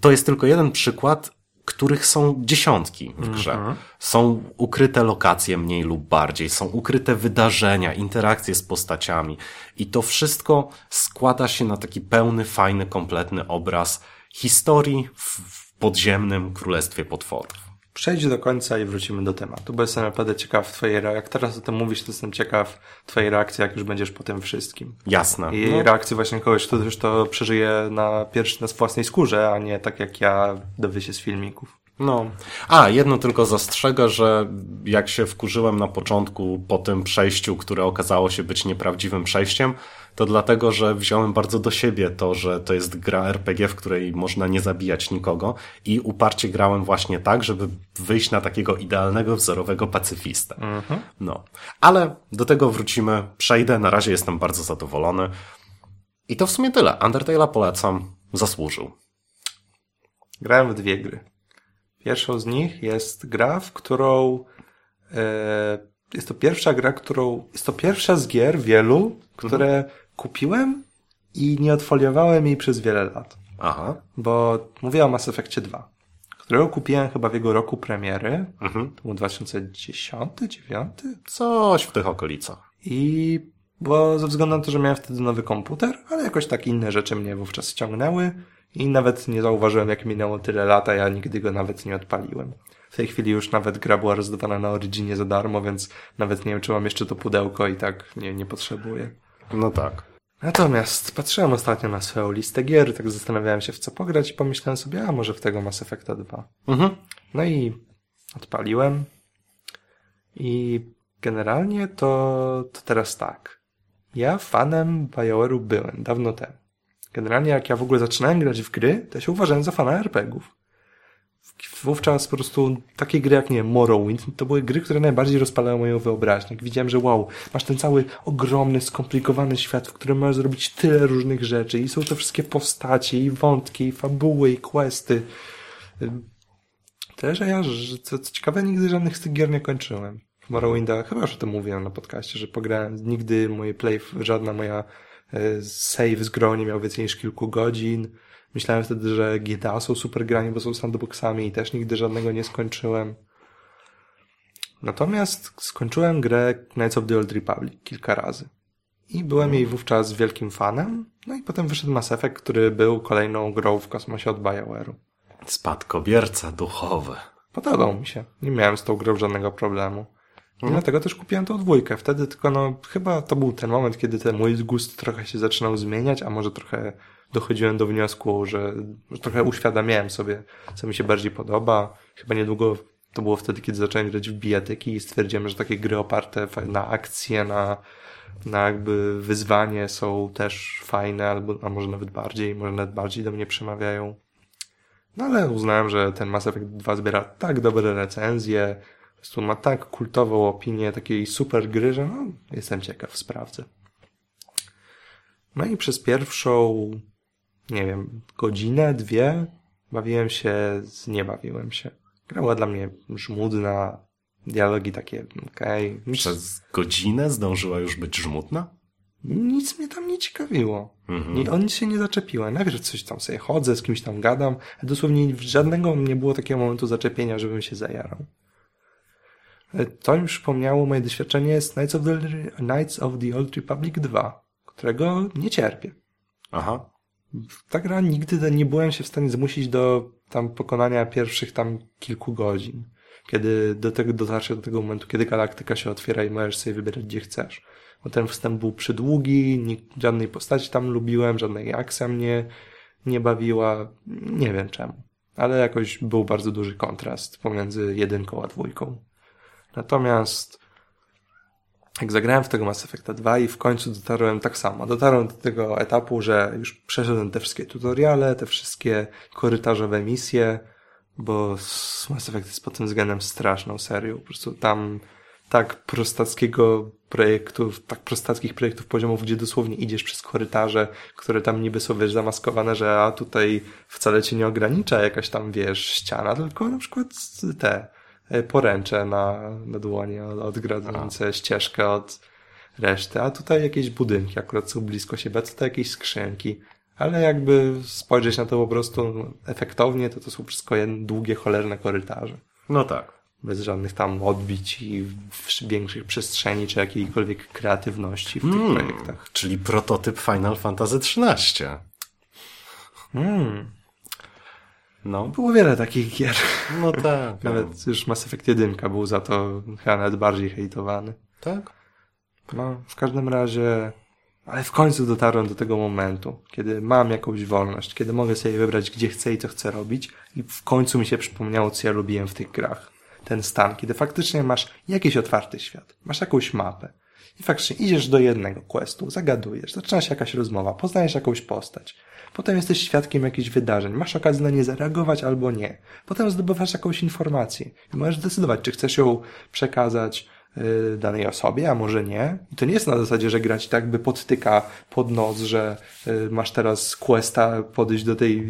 to jest tylko jeden przykład których są dziesiątki w grze. Mm -hmm. Są ukryte lokacje mniej lub bardziej, są ukryte wydarzenia, interakcje z postaciami i to wszystko składa się na taki pełny, fajny, kompletny obraz historii w podziemnym królestwie potworów. Przejdź do końca i wrócimy do tematu, bo jestem naprawdę ciekaw twojej reakcji. Jak teraz o tym mówisz, to jestem ciekaw twojej reakcji, jak już będziesz po tym wszystkim. Jasne. I no. reakcji właśnie kogoś, kto już to przeżyje na pierwszy, na własnej skórze, a nie tak jak ja dowie się z filmików. No. A, jedno tylko zastrzegę, że jak się wkurzyłem na początku po tym przejściu, które okazało się być nieprawdziwym przejściem, to dlatego, że wziąłem bardzo do siebie to, że to jest gra RPG, w której można nie zabijać nikogo i uparcie grałem właśnie tak, żeby wyjść na takiego idealnego, wzorowego pacyfistę. Mhm. No. Ale do tego wrócimy, przejdę, na razie jestem bardzo zadowolony. I to w sumie tyle. Undertale'a polecam, zasłużył. Grałem w dwie gry. Pierwszą z nich jest gra, w którą e, jest to pierwsza gra, którą jest to pierwsza z gier wielu, które mhm. Kupiłem i nie odfoliowałem jej przez wiele lat. Aha. Bo mówię o Mass Effectie 2, którego kupiłem chyba w jego roku premiery. Mhm. To był 2010, 9? Coś w tych okolicach. I bo ze względu na to, że miałem wtedy nowy komputer, ale jakoś tak inne rzeczy mnie wówczas ściągnęły i nawet nie zauważyłem, jak minęło tyle lata, ja nigdy go nawet nie odpaliłem. W tej chwili już nawet gra była rozdawana na Originie za darmo, więc nawet nie wiem, czy mam jeszcze to pudełko i tak nie, nie potrzebuję. No tak. Natomiast patrzyłem ostatnio na swoją listę gier, tak zastanawiałem się w co pograć i pomyślałem sobie, a może w tego Mass Effecta 2. Mhm. No i odpaliłem i generalnie to, to teraz tak. Ja fanem BioWare'u byłem dawno temu. Generalnie jak ja w ogóle zaczynałem grać w gry, to się uważałem za fana RPGów. Wówczas po prostu takie gry jak, nie wiem, Morrowind, to były gry, które najbardziej rozpalały moją wyobraźnię. Widziałem, że wow, masz ten cały ogromny, skomplikowany świat, w którym możesz zrobić tyle różnych rzeczy i są te wszystkie postacie, i wątki, i fabuły, i questy. Tyle, że ja, że, co, co ciekawe, nigdy żadnych z tych gier nie kończyłem. Morrowinda, chyba już o tym mówiłem na podcaście, że pograłem, nigdy moje play, żadna moja E, save z grą nie miał więcej niż kilku godzin. Myślałem wtedy, że GTA są super grani, bo są sandboxami i też nigdy żadnego nie skończyłem. Natomiast skończyłem grę Knights of the Old Republic kilka razy. I byłem jej wówczas wielkim fanem. No i potem wyszedł Mass Effect, który był kolejną grą w kosmosie od BioWare'u. Spadkobierca duchowy. Podobał mi się. Nie miałem z tą grą żadnego problemu. I mhm. dlatego też kupiłem tą dwójkę. Wtedy tylko, no, chyba to był ten moment, kiedy ten mój gust trochę się zaczynał zmieniać, a może trochę dochodziłem do wniosku, że, trochę uświadamiałem sobie, co mi się bardziej podoba. Chyba niedługo to było wtedy, kiedy zacząłem grać w bijatyki i stwierdziłem, że takie gry oparte na akcje, na, na jakby wyzwanie są też fajne, albo, a może nawet bardziej, może nawet bardziej do mnie przemawiają. No ale uznałem, że ten Mass Effect 2 zbiera tak dobre recenzje, po prostu ma tak kultową opinię takiej super gry, że no, jestem ciekaw, sprawdzę. No i przez pierwszą, nie wiem, godzinę, dwie bawiłem się, nie bawiłem się. Gra była dla mnie żmudna, dialogi takie, okej. Okay. Przez godzinę zdążyła już być żmudna? Nic mnie tam nie ciekawiło. Mhm. Nie, on się nie zaczepiła. Najpierw coś tam sobie chodzę, z kimś tam gadam, dosłownie żadnego nie było takiego momentu zaczepienia, żebym się zajarał. E, to mi przypomniało moje doświadczenie z Knights of the, Knights of the Old Republic 2, którego nie cierpię. Aha. Ta gra nigdy nie byłem się w stanie zmusić do tam pokonania pierwszych tam kilku godzin. Kiedy do tego dotarcie do tego momentu, kiedy galaktyka się otwiera i możesz sobie wybierać gdzie chcesz. Bo ten wstęp był przydługi, nikt, żadnej postaci tam lubiłem, żadnej akcja mnie nie bawiła. Nie wiem czemu. Ale jakoś był bardzo duży kontrast pomiędzy jedynką a dwójką. Natomiast jak zagrałem w tego Mass Effecta 2 i w końcu dotarłem tak samo. Dotarłem do tego etapu, że już przeszedłem te wszystkie tutoriale, te wszystkie korytarzowe misje, bo Mass Effect jest pod tym względem straszną serią. Po prostu tam tak prostackiego projektu, tak prostackich projektów poziomów, gdzie dosłownie idziesz przez korytarze, które tam niby są, wiesz, zamaskowane, że a tutaj wcale cię nie ogranicza jakaś tam, wiesz, ściana, tylko na przykład te poręcze na, na dłonie odgradzające ścieżkę od reszty, a tutaj jakieś budynki akurat są blisko siebie, a tutaj jakieś skrzynki. Ale jakby spojrzeć na to po prostu efektownie, to to są wszystko jedne długie, cholerne korytarze. No tak. Bez żadnych tam odbić i większych przestrzeni, czy jakiejkolwiek kreatywności w tych hmm, projektach. Czyli prototyp Final Fantasy XIII. Hmm. No. Było wiele takich gier. No tak. *laughs* Nawet no. już Mass Effect 1 był za to chyba nawet bardziej hejtowany. Tak? No, w każdym razie, ale w końcu dotarłem do tego momentu, kiedy mam jakąś wolność, kiedy mogę sobie wybrać, gdzie chcę i co chcę robić i w końcu mi się przypomniało, co ja lubiłem w tych grach. Ten stan, kiedy faktycznie masz jakiś otwarty świat, masz jakąś mapę i faktycznie idziesz do jednego questu, zagadujesz, zaczyna się jakaś rozmowa, poznajesz jakąś postać, Potem jesteś świadkiem jakichś wydarzeń. Masz okazję na nie zareagować albo nie. Potem zdobywasz jakąś informację i możesz zdecydować, czy chcesz ją przekazać yy, danej osobie, a może nie. I to nie jest na zasadzie, że grać tak by podtyka pod nos, że yy, masz teraz questa podejść do tej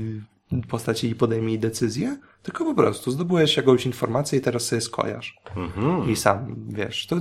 postaci i podejmij decyzję, tylko po prostu zdobyłeś jakąś informację i teraz sobie skojarz. Mhm. I sam, wiesz, to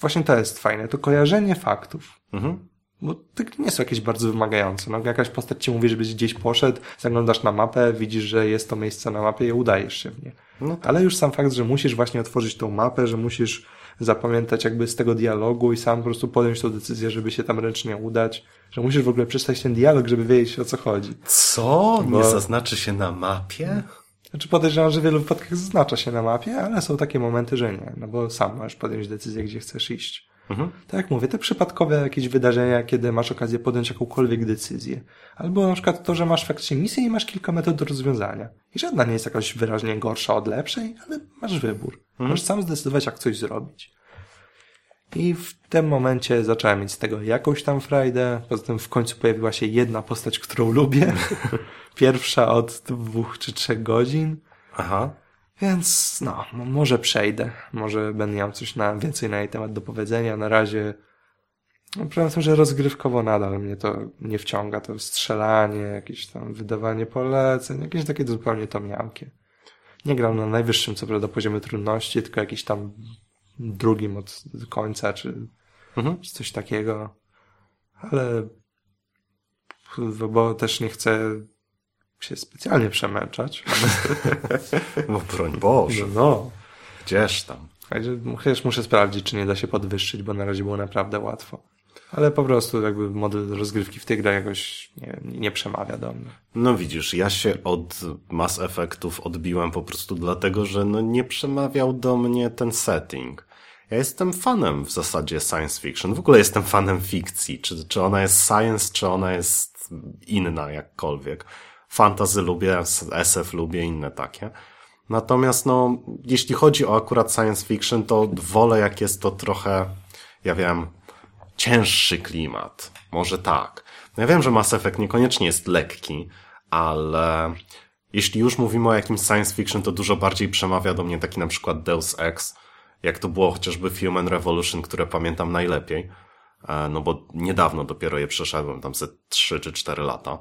właśnie to jest fajne, to kojarzenie faktów. Mhm. Bo te nie są jakieś bardzo wymagające. No, jakaś postać ci mówi, żebyś gdzieś poszedł, zaglądasz na mapę, widzisz, że jest to miejsce na mapie i udajesz się w nie. No tak. Ale już sam fakt, że musisz właśnie otworzyć tą mapę, że musisz zapamiętać jakby z tego dialogu i sam po prostu podjąć tą decyzję, żeby się tam ręcznie udać, że musisz w ogóle przeczytać ten dialog, żeby wiedzieć o co chodzi. Co? Bo... Nie zaznaczy się na mapie? Znaczy podejrzewam, że w wielu wypadkach zaznacza się na mapie, ale są takie momenty, że nie, no bo sam możesz podjąć decyzję, gdzie chcesz iść. Mhm. Tak jak mówię, te przypadkowe jakieś wydarzenia, kiedy masz okazję podjąć jakąkolwiek decyzję. Albo na przykład to, że masz faktycznie misję i masz kilka metod do rozwiązania. I żadna nie jest jakoś wyraźnie gorsza od lepszej, ale masz wybór. Mhm. Możesz sam zdecydować, jak coś zrobić. I w tym momencie zacząłem mieć z tego jakąś tam frajdę. Poza tym w końcu pojawiła się jedna postać, którą lubię. *laughs* Pierwsza od dwóch czy trzech godzin. Aha. Więc no, może przejdę. Może będę miał coś na, więcej na jej temat do powiedzenia. Na razie no, problem w tym, że rozgrywkowo nadal mnie to nie wciąga. To strzelanie, jakieś tam wydawanie poleceń, jakieś takie zupełnie to miałkie. Nie gram na najwyższym, co prawda, poziomie trudności, tylko jakiś tam drugim od końca, czy, mhm. czy coś takiego. Ale bo też nie chcę się specjalnie przemęczać. Bo *laughs* broń Boże. No, no. Gdzież tam. Chociaż muszę sprawdzić, czy nie da się podwyższyć, bo na razie było naprawdę łatwo. Ale po prostu jakby model rozgrywki w tych grach jakoś nie, nie przemawia do mnie. No widzisz, ja się od Mass Effectów odbiłem po prostu dlatego, że no nie przemawiał do mnie ten setting. Ja jestem fanem w zasadzie science fiction. W ogóle jestem fanem fikcji. Czy, czy ona jest science, czy ona jest inna jakkolwiek fantazy lubię, SF lubię, inne takie. Natomiast no, jeśli chodzi o akurat science fiction, to wolę jak jest to trochę, ja wiem, cięższy klimat. Może tak. No ja wiem, że Mass Effect niekoniecznie jest lekki, ale jeśli już mówimy o jakimś science fiction, to dużo bardziej przemawia do mnie taki na przykład Deus Ex, jak to było chociażby Human Revolution, które pamiętam najlepiej. e, no bo niedawno dopiero je przeszedłem, tam ze 3 czy 4 lata.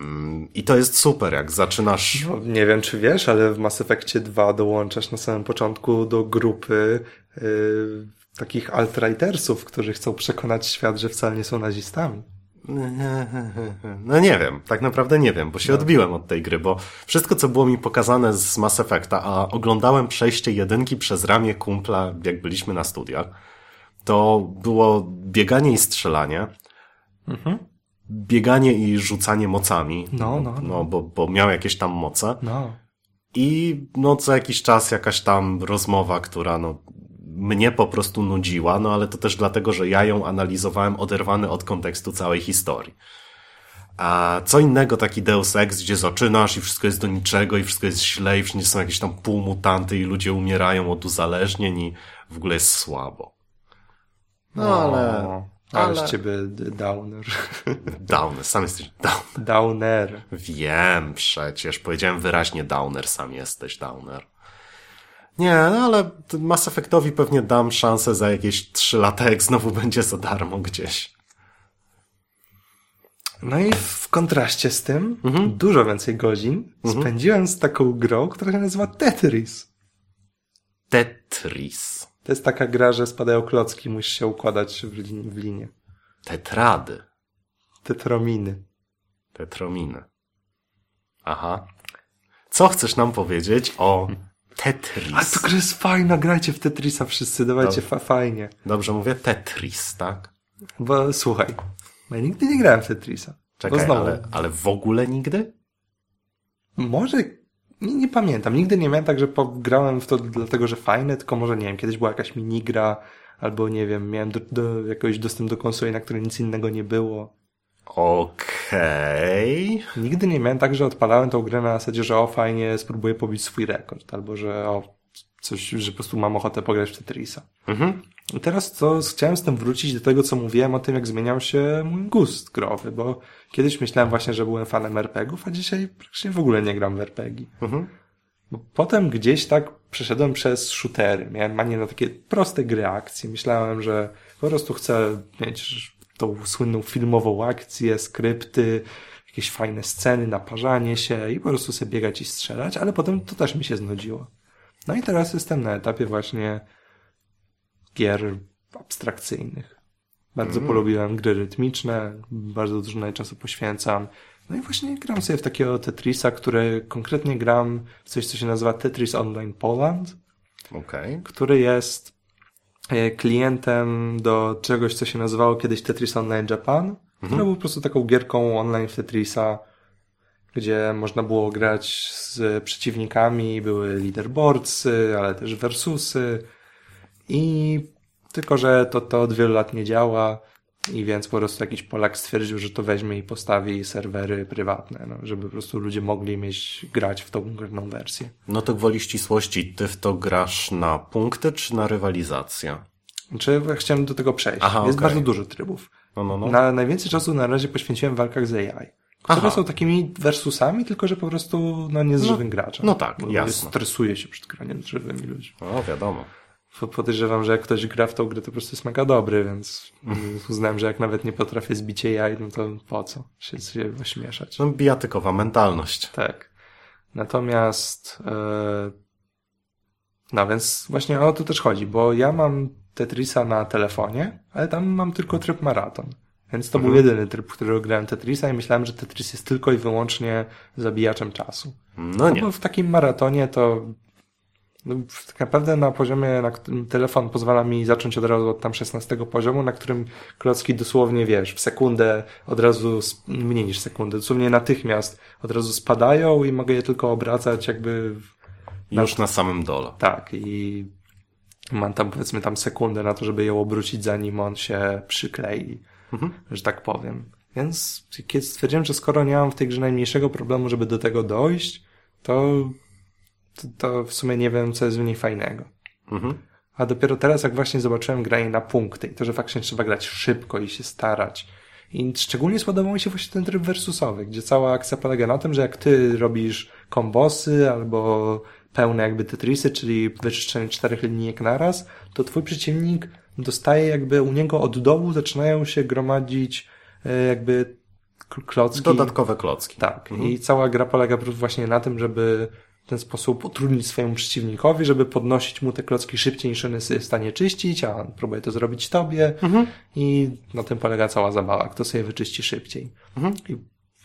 Mm, I to jest super, jak zaczynasz... No, nie wiem, czy wiesz, ale w Mass Effectie 2 dołączasz na samym początku do grupy yy, takich alt-rightersów, którzy chcą przekonać świat, że wcale nie są nazistami. *laughs* No nie wiem, tak naprawdę nie wiem, bo się no. odbiłem od tej gry, bo wszystko, co było mi pokazane z Mass Effecta, a oglądałem przejście jedynki przez ramię kumpla, jak byliśmy na studiach, to było bieganie i strzelanie, mhm. Bieganie i rzucanie mocami, no, no, no. no bo, bo miał jakieś tam moce. No. I no co jakiś czas jakaś tam rozmowa, która no mnie po prostu nudziła, no ale to też dlatego, że ja ją analizowałem oderwany od kontekstu całej historii. A co innego taki Deus Ex, gdzie zaczynasz i wszystko jest do niczego i wszystko jest źle i wszędzie są jakieś tam półmutanty i ludzie umierają od uzależnień i w ogóle jest słabo. No ale... Ale, z ciebie downer. *laughs* Downer, sam jesteś downer. Downer. Wiem przecież, powiedziałem wyraźnie downer, sam jesteś downer. Nie, no ale Mass Effectowi pewnie dam szansę za jakieś 3 lata, jak znowu *laughs* będzie za darmo gdzieś. No i w kontraście z tym, mhm. dużo więcej godzin mhm. spędziłem z taką grą, która się nazywa Tetris. Tetris. To jest taka gra, że spadają klocki, musisz się układać w, lin w linię. Tetrady. Tetrominy. Tetrominy. Aha. Co chcesz nam powiedzieć o Tetris. A to gra jest fajna, grajcie w Tetrisa wszyscy, dawajcie, fa fajnie. Dobrze mówię Tetris, tak? Bo słuchaj, ja nigdy nie grałem w Tetrisa. Czekaj, ale, ale w ogóle nigdy? Może, nie, nie pamiętam. Nigdy nie miałem tak, że grałem w to dlatego, że fajne, tylko może, nie wiem, kiedyś była jakaś minigra, albo nie wiem, miałem do, do, jakoś dostęp do konsoli, na której nic innego nie było. Okej. Okay. Nigdy nie miałem tak, że odpalałem tą grę na zasadzie, że o fajnie, spróbuję pobić swój rekord, albo że o coś, że po prostu mam ochotę pograć w Tetrisa. Mhm. I teraz to chciałem z tym wrócić do tego, co mówiłem o tym, jak zmieniał się mój gust growy, bo kiedyś myślałem właśnie, że byłem fanem RPGów, a dzisiaj praktycznie w ogóle nie gram w RPG. Mhm. Bo potem gdzieś tak przeszedłem przez shootery. Miałem manię na takie proste gry akcji. Myślałem, że po prostu chcę mieć tą słynną filmową akcję, skrypty, jakieś fajne sceny, naparzanie się i po prostu sobie biegać i strzelać, ale potem to też mi się znudziło. No i teraz jestem na etapie właśnie gier abstrakcyjnych. Bardzo mm. polubiłem gry rytmiczne, bardzo dużo na czasu poświęcam. No i właśnie gram sobie w takiego Tetrisa, który konkretnie gram w coś, co się nazywa Tetris Online Poland. Okay. Który jest E, klientem do czegoś, co się nazywało kiedyś Tetris Online Japan, mhm. które było po prostu taką gierką online w Tetrisa, gdzie można było grać z przeciwnikami, były leaderboardsy, ale też versusy i tylko, że to, to od wielu lat nie działa i więc po prostu jakiś Polak stwierdził, że to weźmie i postawi serwery prywatne, no, żeby po prostu ludzie mogli mieć, grać w tą grną wersję. No to gwoli ścisłości, ty w to grasz na punkty czy na rywalizację? Znaczy, ja chciałem do tego przejść. Aha, Jest okay. bardzo dużo trybów. No, no, no. Na, najwięcej czasu na razie poświęciłem walkach z AI. Które Aha. są takimi versusami, tylko że po prostu no, nie z no, żywym no, graczem. No tak, jasne. Stresuje się przed graniem z żywymi ludźmi. No, wiadomo podejrzewam, że jak ktoś gra w tą grę, to po prostu jest mega dobry, więc uznałem, że jak nawet nie potrafię zbić jaj, no to po co się, się ośmieszać. No bijatykowa mentalność. Tak. Natomiast yy... no więc właśnie o to też chodzi, bo ja mam Tetrisa na telefonie, ale tam mam tylko tryb maraton. Więc to mhm. był jedyny tryb, w którym grałem Tetrisa i myślałem, że Tetris jest tylko i wyłącznie zabijaczem czasu. No nie. Bo w takim maratonie to no, tak naprawdę na poziomie, na którym telefon pozwala mi zacząć od razu od tam 16 poziomu, na którym klocki dosłownie, wiesz, w sekundę od razu, mniej niż sekundę, dosłownie natychmiast od razu spadają i mogę je tylko obracać jakby... Na... Już na samym dole. Tak i mam tam powiedzmy tam sekundę na to, żeby ją obrócić zanim on się przyklei, mhm. że tak powiem. Więc kiedy stwierdziłem, że skoro nie mam w tej grze najmniejszego problemu, żeby do tego dojść, to to, w sumie nie wiem, co jest w niej fajnego. Mhm. A dopiero teraz, jak właśnie zobaczyłem granie na punkty i to, że faktycznie trzeba grać szybko i się starać. I szczególnie spodobał mi się właśnie ten tryb versusowy, gdzie cała akcja polega na tym, że jak ty robisz kombosy albo pełne jakby tetrisy, czyli wyczyszczenie czterech linijek naraz, to twój przeciwnik dostaje jakby u niego od dołu zaczynają się gromadzić e, jakby klocki. Dodatkowe klocki. Tak. Mhm. I cała gra polega właśnie na tym, żeby ten sposób utrudnić swojemu przeciwnikowi, żeby podnosić mu te klocki szybciej niż on jest w stanie czyścić, a on próbuje to zrobić tobie mhm. i na tym polega cała zabawa, kto sobie wyczyści szybciej. Mhm.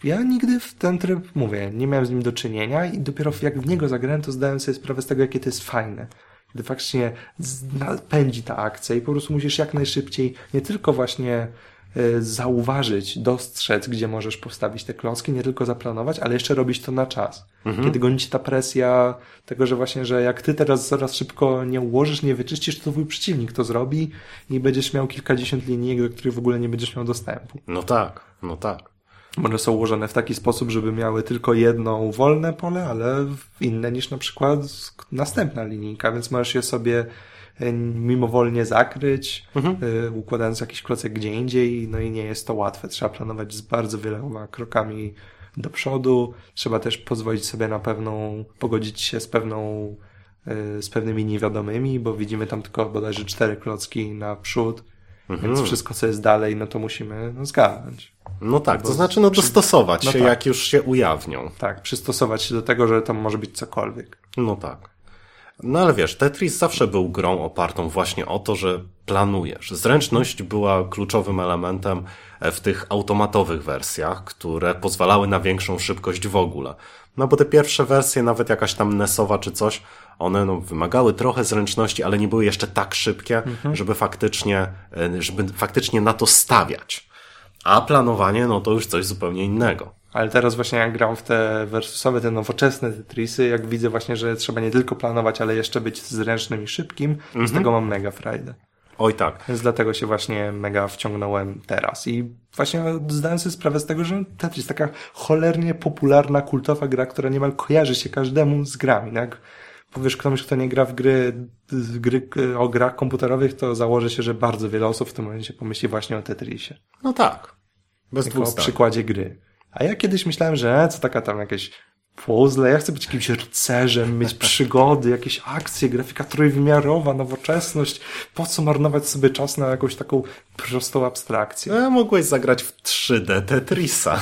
Ja nigdy w ten tryb, mówię, nie miałem z nim do czynienia i dopiero jak w niego zagrałem, to zdałem sobie sprawę z tego, jakie to jest fajne. Gdy faktycznie pędzi ta akcja i po prostu musisz jak najszybciej nie tylko właśnie zauważyć, dostrzec, gdzie możesz postawić te klocki, nie tylko zaplanować, ale jeszcze robić to na czas. Mhm. Kiedy goni ta presja tego, że właśnie, że jak ty teraz zaraz szybko nie ułożysz, nie wyczyścisz, to twój przeciwnik to zrobi i będziesz miał kilkadziesiąt linii, do których w ogóle nie będziesz miał dostępu. No tak, no tak. One są ułożone w taki sposób, żeby miały tylko jedno wolne pole, ale inne niż na przykład następna linijka, więc możesz je sobie e, mimowolnie zakryć, mhm. E, układając jakiś klocek gdzie indziej, no i nie jest to łatwe. Trzeba planować z bardzo wieloma krokami do przodu. Trzeba też pozwolić sobie na pewną, pogodzić się z pewną, e, z pewnymi niewiadomymi, bo widzimy tam tylko bodajże cztery klocki na przód, mhm. więc wszystko co jest dalej, no to musimy no, zgarnąć. No tak, to znaczy no dostosować no się, tak. jak już się ujawnią. Tak, przystosować się do tego, że tam może być cokolwiek. No tak. No ale wiesz, Tetris zawsze był grą opartą właśnie o to, że planujesz. Zręczność była kluczowym elementem e, w tych automatowych wersjach, które pozwalały na większą szybkość w ogóle. No bo te pierwsze wersje, nawet jakaś tam NESowa czy coś, one no, wymagały trochę zręczności, ale nie były jeszcze tak szybkie, mhm. żeby faktycznie, e, żeby faktycznie na to stawiać. A planowanie, no to już coś zupełnie innego. Ale teraz właśnie jak gram w te versusowe, te nowoczesne Tetrisy, jak widzę właśnie, że trzeba nie tylko planować, ale jeszcze być zręcznym i szybkim, mhm. z tego mam mega frajdę. Oj tak. Więc dlatego się właśnie mega wciągnąłem teraz. I właśnie zdałem sobie sprawę z tego, że Tetris taka cholernie popularna, kultowa gra, która niemal kojarzy się każdemu z grami. No jak powiesz komuś, kto nie gra w gry, gry o grach komputerowych, to założę się, że bardzo wiele osób w tym momencie pomyśli właśnie o Tetrisie. No tak. Bez dwóch przykładzie gry. A ja kiedyś myślałem, że co taka tam jakieś puzzle, ja chcę być jakimś rycerzem, mieć *laughs* przygody, jakieś akcje, grafika trójwymiarowa, nowoczesność. Po co marnować sobie czas na jakąś taką prostą abstrakcję? No, mogłeś zagrać w 3D Tetrisa.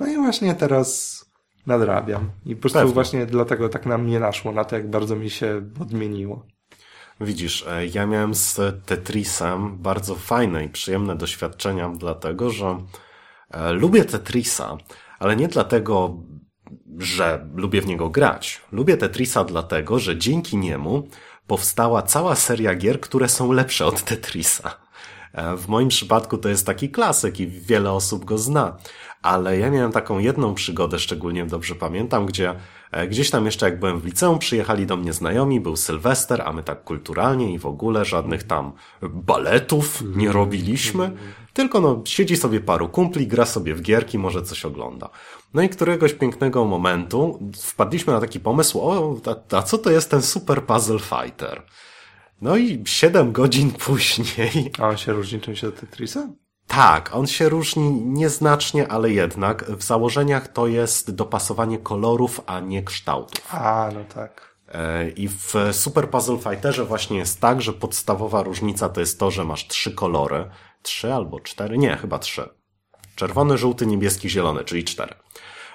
No i właśnie teraz nadrabiam. I po prostu Pewnie. właśnie dlatego tak na mnie naszło, na to jak bardzo mi się odmieniło. Widzisz, e, ja miałem z Tetrisem bardzo fajne i przyjemne doświadczenia, dlatego że lubię Tetrisa, ale nie dlatego, że lubię w niego grać. Lubię Tetrisa dlatego, że dzięki niemu powstała cała seria gier, które są lepsze od Tetrisa. E, w moim przypadku to jest taki klasyk i wiele osób go zna, ale ja miałem taką jedną przygodę, szczególnie dobrze pamiętam, gdzie e, gdzieś tam jeszcze jak byłem w liceum, przyjechali do mnie znajomi, był Sylwester, a my tak kulturalnie i w ogóle żadnych tam baletów nie robiliśmy, tylko no siedzi sobie paru kumpli, gra sobie w gierki, może coś ogląda. No i któregoś pięknego momentu wpadliśmy na taki pomysł, o, a, a co to jest ten Super Puzzle Fighter? No i siedem godzin *laughs* później... A on się różni czymś od Tetrisa? Tak, on się różni nieznacznie, ale jednak w założeniach to jest dopasowanie kolorów, a nie kształtów. A, no tak. E, I w Super Puzzle Fighterze właśnie jest tak, że podstawowa różnica to jest to, że masz trzy kolory. Trzy albo cztery? Nie, chyba trzy. Czerwony, żółty, niebieski, zielony, czyli cztery.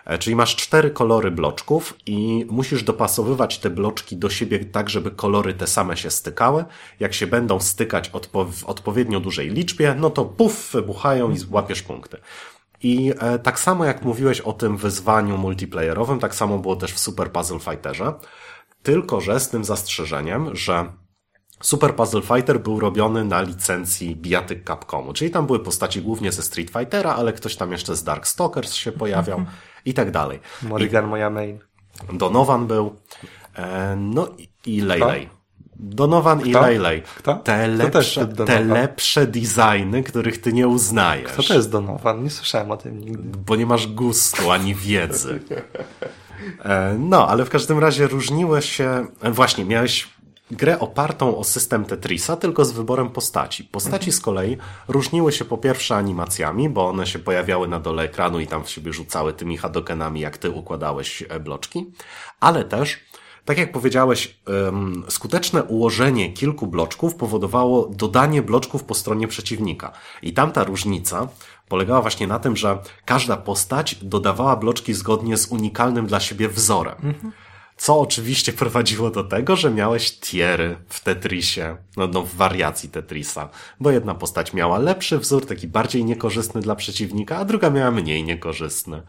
E, czyli masz cztery kolory bloczków i musisz dopasowywać te bloczki do siebie tak, żeby kolory te same się stykały. Jak się będą stykać odpo w odpowiednio dużej liczbie, no to puf, wybuchają i złapiesz punkty. I e, tak samo jak mówiłeś o tym wyzwaniu multiplayerowym, tak samo było też w Super Puzzle Fighterze. Tylko, że z tym zastrzeżeniem, że Super Puzzle Fighter był robiony na licencji bijatyk Capcomu, czyli tam były postaci głównie ze Street Fightera, ale ktoś tam jeszcze z Darkstalkers się pojawiał i tak dalej. Morrigan moja main. Donovan był, e, no i Leylay. Donovan Kto? i Leylay. Kto? Te lepsze, te lepsze designy, których ty nie uznajesz. Kto to jest Donovan? Nie słyszałem o tym nigdy. Bo nie masz gustu ani wiedzy. E, no, ale w każdym razie różniły się, e, właśnie, miałeś grę opartą o system Tetrisa, tylko z wyborem postaci. Postaci z kolei różniły się po pierwsze animacjami, bo one się pojawiały na dole ekranu i tam w siebie rzucały tymi hadokenami, jak ty układałeś e, bloczki, ale też tak jak powiedziałeś, skuteczne ułożenie kilku bloczków powodowało dodanie bloczków po stronie przeciwnika. I tamta różnica polegała właśnie na tym, że każda postać dodawała bloczki zgodnie z unikalnym dla siebie wzorem. Mhm. Co oczywiście prowadziło do tego, że miałeś tiery w Tetrisie, no, no w wariacji Tetrisa, bo jedna postać miała lepszy wzór, taki bardziej niekorzystny dla przeciwnika, a druga miała mniej niekorzystny.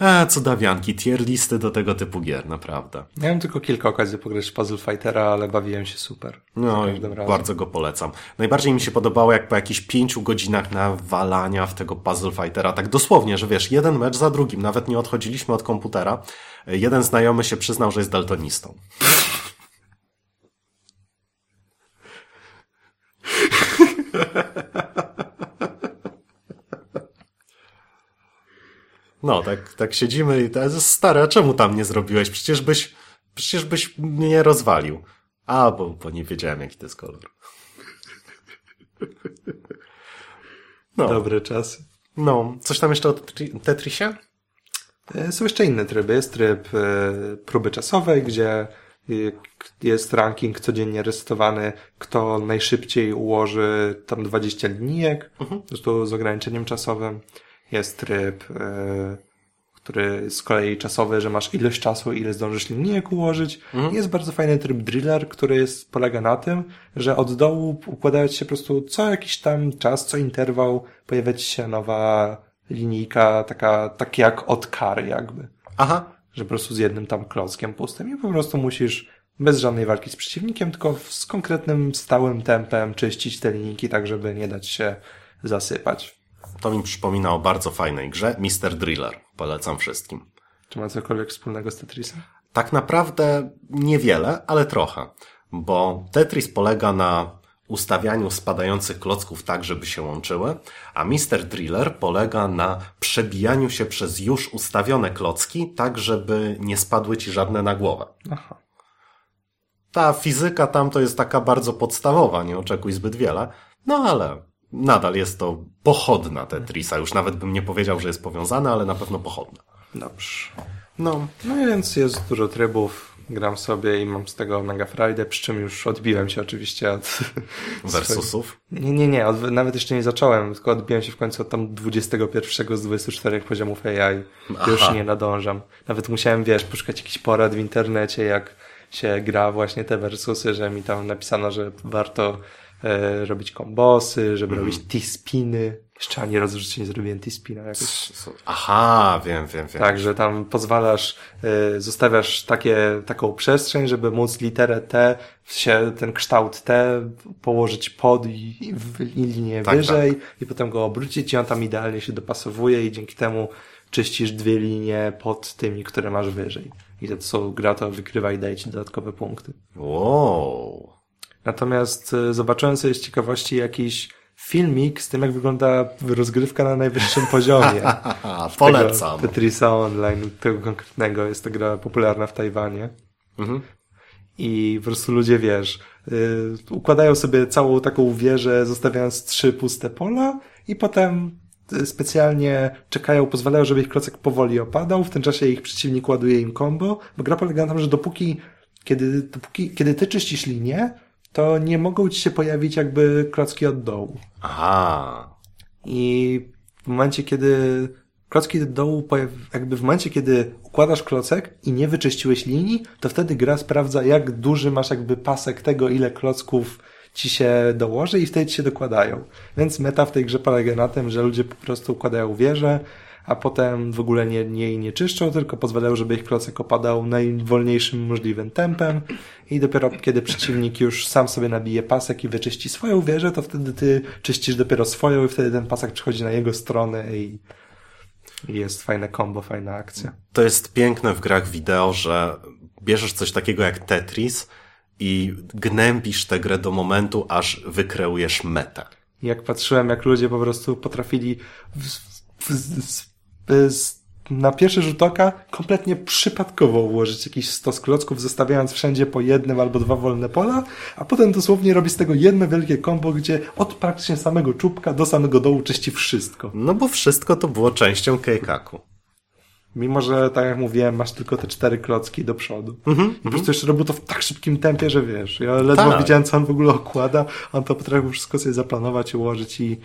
A, cudawianki, tier listy do tego typu gier, naprawdę. Miałem tylko kilka okazji pograć Puzzle Fightera, ale bawiłem się super. No, bardzo go polecam. Najbardziej mi się podobało, jak po jakichś pięciu godzinach nawalania w tego Puzzle Fightera, tak dosłownie, że wiesz, jeden mecz za drugim, nawet nie odchodziliśmy od komputera, jeden znajomy się przyznał, że jest daltonistą. *laughs* No, tak, tak siedzimy i to jest stare, a czemu tam nie zrobiłeś? Przecież byś, przecież byś mnie rozwalił. A, bo, bo nie wiedziałem, jaki to jest kolor. No. Dobre czasy. No, coś tam jeszcze o Tetrisie? E, są jeszcze inne tryby. Jest tryb e, próby czasowej, gdzie e, jest ranking codziennie resetowany, kto najszybciej ułoży tam 20 linijek, mhm. to z ograniczeniem czasowym. Jest tryb, e, który z kolei czasowy, że masz ilość czasu, ile zdążysz linijek ułożyć. Mhm. Jest bardzo fajny tryb driller, który jest, polega na tym, że od dołu układając się po prostu co jakiś tam czas, co interwał, pojawia ci się nowa linijka, taka, tak jak od kar jakby. Aha. Że po prostu z jednym tam klockiem pustym i po prostu musisz bez żadnej walki z przeciwnikiem, tylko z konkretnym, stałym tempem czyścić te linijki tak, żeby nie dać się zasypać. To mi przypomina o bardzo fajnej grze, Mr. Driller. Polecam wszystkim. Czy ma cokolwiek wspólnego z Tetrisem? Tak naprawdę niewiele, ale trochę. Bo Tetris polega na ustawianiu spadających klocków tak, żeby się łączyły, a Mr. Driller polega na przebijaniu się przez już ustawione klocki tak, żeby nie spadły ci żadne na głowę. Aha. Ta fizyka tam to jest taka bardzo podstawowa, nie oczekuj zbyt wiele, no ale nadal jest to pochodna Tetrisa. Już nawet bym nie powiedział, że jest powiązana, ale na pewno pochodna. Dobrze. No, no więc jest dużo trybów. Gram sobie i mam z tego mega frajdę, przy czym już odbiłem się oczywiście od... *laughs* Versusów? Nie, nie, nie. Od, nawet jeszcze nie zacząłem, tylko odbiłem się w końcu od tam 21 z 24 poziomów AI. Aha. Już nie nadążam. Nawet musiałem, wiesz, poszukać jakichś porad w internecie, jak się gra właśnie te Versusy, że mi tam napisano, że warto e, robić kombosy, żeby mm. robić T-spiny. Jeszcze ani razu nie zrobiłem T-spina jakoś. Aha, wiem, wiem, wiem. Także tam pozwalasz, e, zostawiasz takie, taką przestrzeń, żeby móc literę T, się ten kształt T położyć pod i, i w linię tak, wyżej tak. i potem go obrócić i on tam idealnie się dopasowuje i dzięki temu czyścisz dwie linie pod tymi, które masz wyżej. I to co gra to wykrywa i daje ci dodatkowe punkty. Wow. Natomiast e, zobaczyłem sobie z ciekawości jakiś filmik z tym, jak wygląda rozgrywka na najwyższym *laughs* poziomie. *laughs* Polecam. Tetrisa Online, tego konkretnego. Jest to gra popularna w Tajwanie. Mhm. I po prostu ludzie, wiesz, yy, układają sobie całą taką wieżę, zostawiając trzy puste pola i potem y, specjalnie czekają, pozwalają, żeby ich klocek powoli opadał, w tym czasie ich przeciwnik ładuje im combo, bo gra polega na tym, że dopóki, kiedy, dopóki, kiedy ty czyścisz linię, to nie mogą ci się pojawić jakby klocki od dołu. Aha. I w momencie, kiedy klocki od dołu, jakby w momencie, kiedy układasz klocek i nie wyczyściłeś linii, to wtedy gra sprawdza, jak duży masz jakby pasek tego, ile klocków ci się dołoży i wtedy ci się dokładają. Więc meta w tej grze polega na tym, że ludzie po prostu układają wieże, a potem w ogóle nie, nie, nie czyszczą, tylko pozwalają, żeby ich klocek opadał najwolniejszym możliwym tempem i dopiero kiedy przeciwnik już sam sobie nabije pasek i wyczyści swoją wieżę, to wtedy ty czyścisz dopiero swoją i wtedy ten pasek przychodzi na jego stronę i jest fajne combo, fajna akcja. To jest piękne w grach wideo, że bierzesz coś takiego jak Tetris i gnębisz tę grę do momentu, aż wykreujesz metę. Jak patrzyłem, jak ludzie po prostu potrafili w, w, w, na pierwszy rzut oka kompletnie przypadkowo ułożyć jakiś stos klocków, zostawiając wszędzie po jednym albo dwa wolne pola, a potem dosłownie robi z tego jedno wielkie kombo, gdzie od praktycznie samego czubka do samego dołu czyści wszystko. No bo wszystko to było częścią kejkaku. Mimo, że tak jak mówiłem, masz tylko te cztery klocki do przodu. Mhm, I po prostu jeszcze robił to w tak szybkim tempie, że wiesz, ja ledwo Tak. widziałem, co on w ogóle okłada, on to potrafił wszystko sobie zaplanować, ułożyć i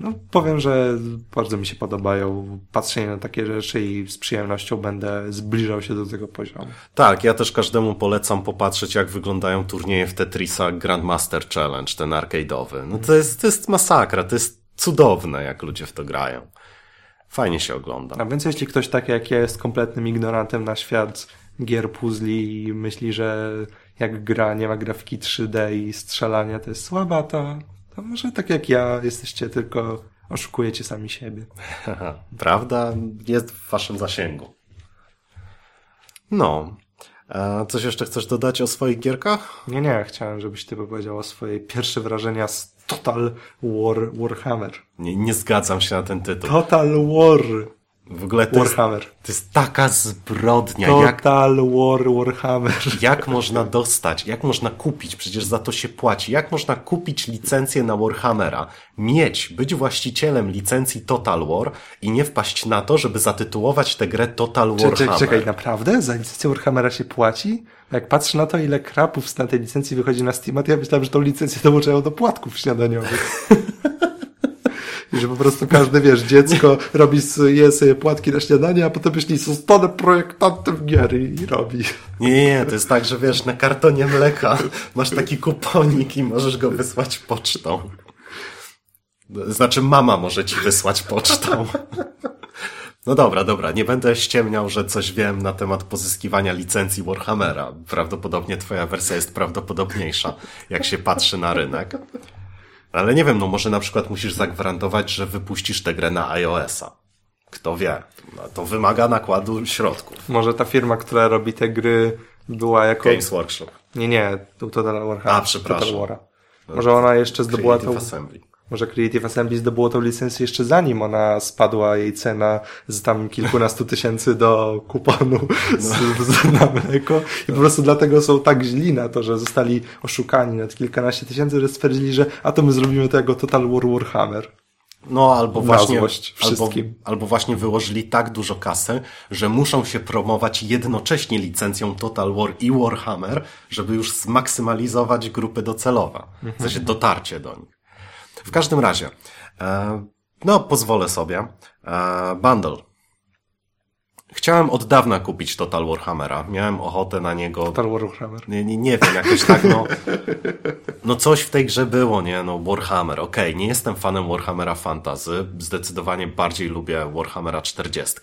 no, powiem, że bardzo mi się podobają patrzenie na takie rzeczy i z przyjemnością będę zbliżał się do tego poziomu. Tak, ja też każdemu polecam popatrzeć, jak wyglądają turnieje w Tetrisa Grandmaster Challenge, ten arcade'owy. No to jest, to jest masakra, to jest cudowne, jak ludzie w to grają. Fajnie się ogląda. A więc jeśli ktoś tak jak ja jest kompletnym ignorantem na świat gier puzli i myśli, że jak gra nie ma grafiki 3D i strzelania to jest słaba, to, to może tak jak ja jesteście tylko oszukujecie sami siebie. Prawda jest w waszym zasięgu. No. A coś jeszcze chcesz dodać o swoich gierkach? Nie, nie, chciałem, żebyś ty powiedział o swoje pierwsze wrażenia z Total War Warhammer. Nie, nie zgadzam się na ten tytuł. Total War W ogóle to jest, Warhammer. to jest taka zbrodnia. Jak, Total War Warhammer. jak można dostać, jak można kupić, przecież za to się płaci, jak można kupić licencję na Warhammera, mieć, być właścicielem licencji Total War i nie wpaść na to, żeby zatytułować tę grę Total Warhammer. czekaj, naprawdę? Za licencję Warhammera się płaci? Jak patrzę na to, ile krapów na tej licencji wychodzi na Steam, to ja myślałem, że tą licencję dołączają do płatków śniadaniowych. *laughs* I że po prostu każde, wiesz, dziecko robi, je sobie płatki na śniadanie, a potem myśli, zostanę projektantem gier i, robi. Nie, nie, to jest tak, że wiesz, na kartonie mleka masz taki kuponik i możesz go wysłać pocztą. Znaczy mama może ci wysłać pocztą. No dobra, dobra, nie będę ściemniał, że coś wiem na temat pozyskiwania licencji Warhammera. Prawdopodobnie twoja wersja jest prawdopodobniejsza, jak się patrzy na rynek. Ale nie wiem, no może na przykład musisz zagwarantować, że wypuścisz tę grę na iOS-a. Kto wie, no, to wymaga nakładu środków. Może ta firma, która robi te gry, była jako... Games Workshop. Nie, nie, to Total Warhammer. A, przepraszam. Total Wara. Może ona jeszcze zdobyła tą... Creative Assembly. Może Creative Assembly zdobyło tą licencję jeszcze zanim ona spadła jej cena z tam kilkunastu tysięcy do kuponu z, z, na mleko i po prostu dlatego są tak źli na to, że zostali oszukani na kilkanaście tysięcy, że stwierdzili, że a to my zrobimy tego Total War Warhammer. No, albo właśnie, albo, albo właśnie wyłożyli tak dużo kasy, że muszą się promować jednocześnie licencją Total War i Warhammer, żeby już zmaksymalizować grupy docelowe. W sensie dotarcie do nich. W każdym razie, e, no, pozwolę sobie. E, bundle. Chciałem od dawna kupić Total Warhammera. Miałem ochotę na niego Total War Warhammer. nie, nie, nie wiem, jakoś tak, no. No coś w tej grze było, nie? No Warhammer, okej, nie jestem fanem Warhammera Fantasy, zdecydowanie bardziej lubię Warhammera 40.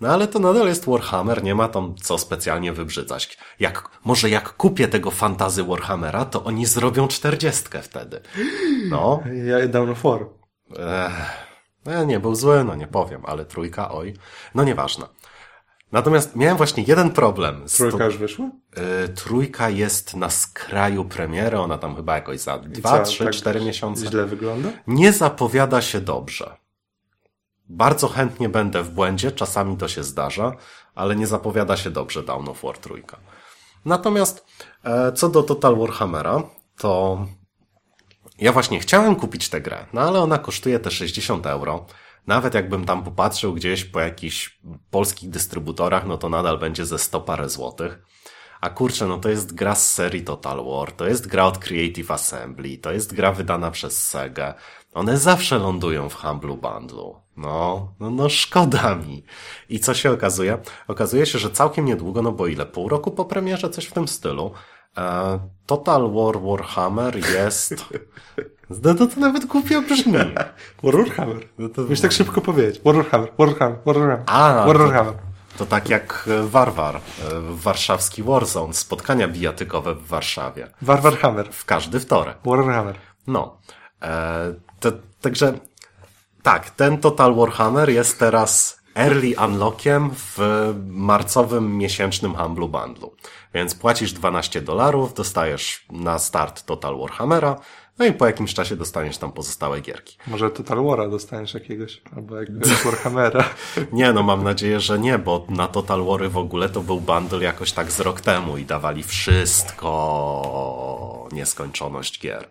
No ale to nadal jest Warhammer, nie ma tam co specjalnie wybrzydzać. Jak, może jak kupię tego fantazy Warhammera, to oni zrobią 40 wtedy. No, Ja Down of War. Ech, no nie był zły, no nie powiem, ale trójka, oj. No nieważne. Natomiast miałem właśnie jeden problem. Z Trójka już wyszła? Y, trójka jest na skraju premiery, ona tam chyba jakoś za dwa, trzy, tak cztery miesiące. Źle wygląda? Nie zapowiada się dobrze. Bardzo chętnie będę w błędzie, czasami to się zdarza, ale nie zapowiada się dobrze Dawn of War trójka. Natomiast e, co do Total Warhammera, to ja właśnie chciałem kupić tę grę, no ale ona kosztuje te 60 euro. Nawet jakbym tam popatrzył gdzieś po jakichś polskich dystrybutorach, no to nadal będzie ze 100 parę złotych. A kurczę, no to jest gra z serii Total War, to jest gra od Creative Assembly, to jest gra wydana przez Sega. One zawsze lądują w Humble Bundle. No, no, no szkoda mi. I co się okazuje? Okazuje się, że całkiem niedługo, no bo ile? Pół roku po premierze, coś w tym stylu. E, Total War Warhammer jest... *laughs* No to, to nawet głupio brzmi. War Warhammer. No to- Musisz tak szybko powiedzieć. War Warhammer, War Warhammer, War Warhammer. A, War to- Warhammer. To tak jak e, Warwar, e, warszawski Warzone, spotkania bijatykowe w Warszawie. War Warhammer. W każdy wtorek. War Warhammer. No. E, to, także tak, ten Total Warhammer jest teraz early unlockiem w marcowym miesięcznym Humble Bundlu. Więc płacisz 12 dolarów, dostajesz na start Total Warhammera, no i po jakimś czasie dostaniesz tam pozostałe gierki. Może Total War'a dostaniesz jakiegoś, albo jakiegoś *laughs* Warhammera. Nie, no mam nadzieję, że nie, bo na Total Wary w ogóle to był bundle jakoś tak z rok temu i dawali wszystko, nieskończoność gier.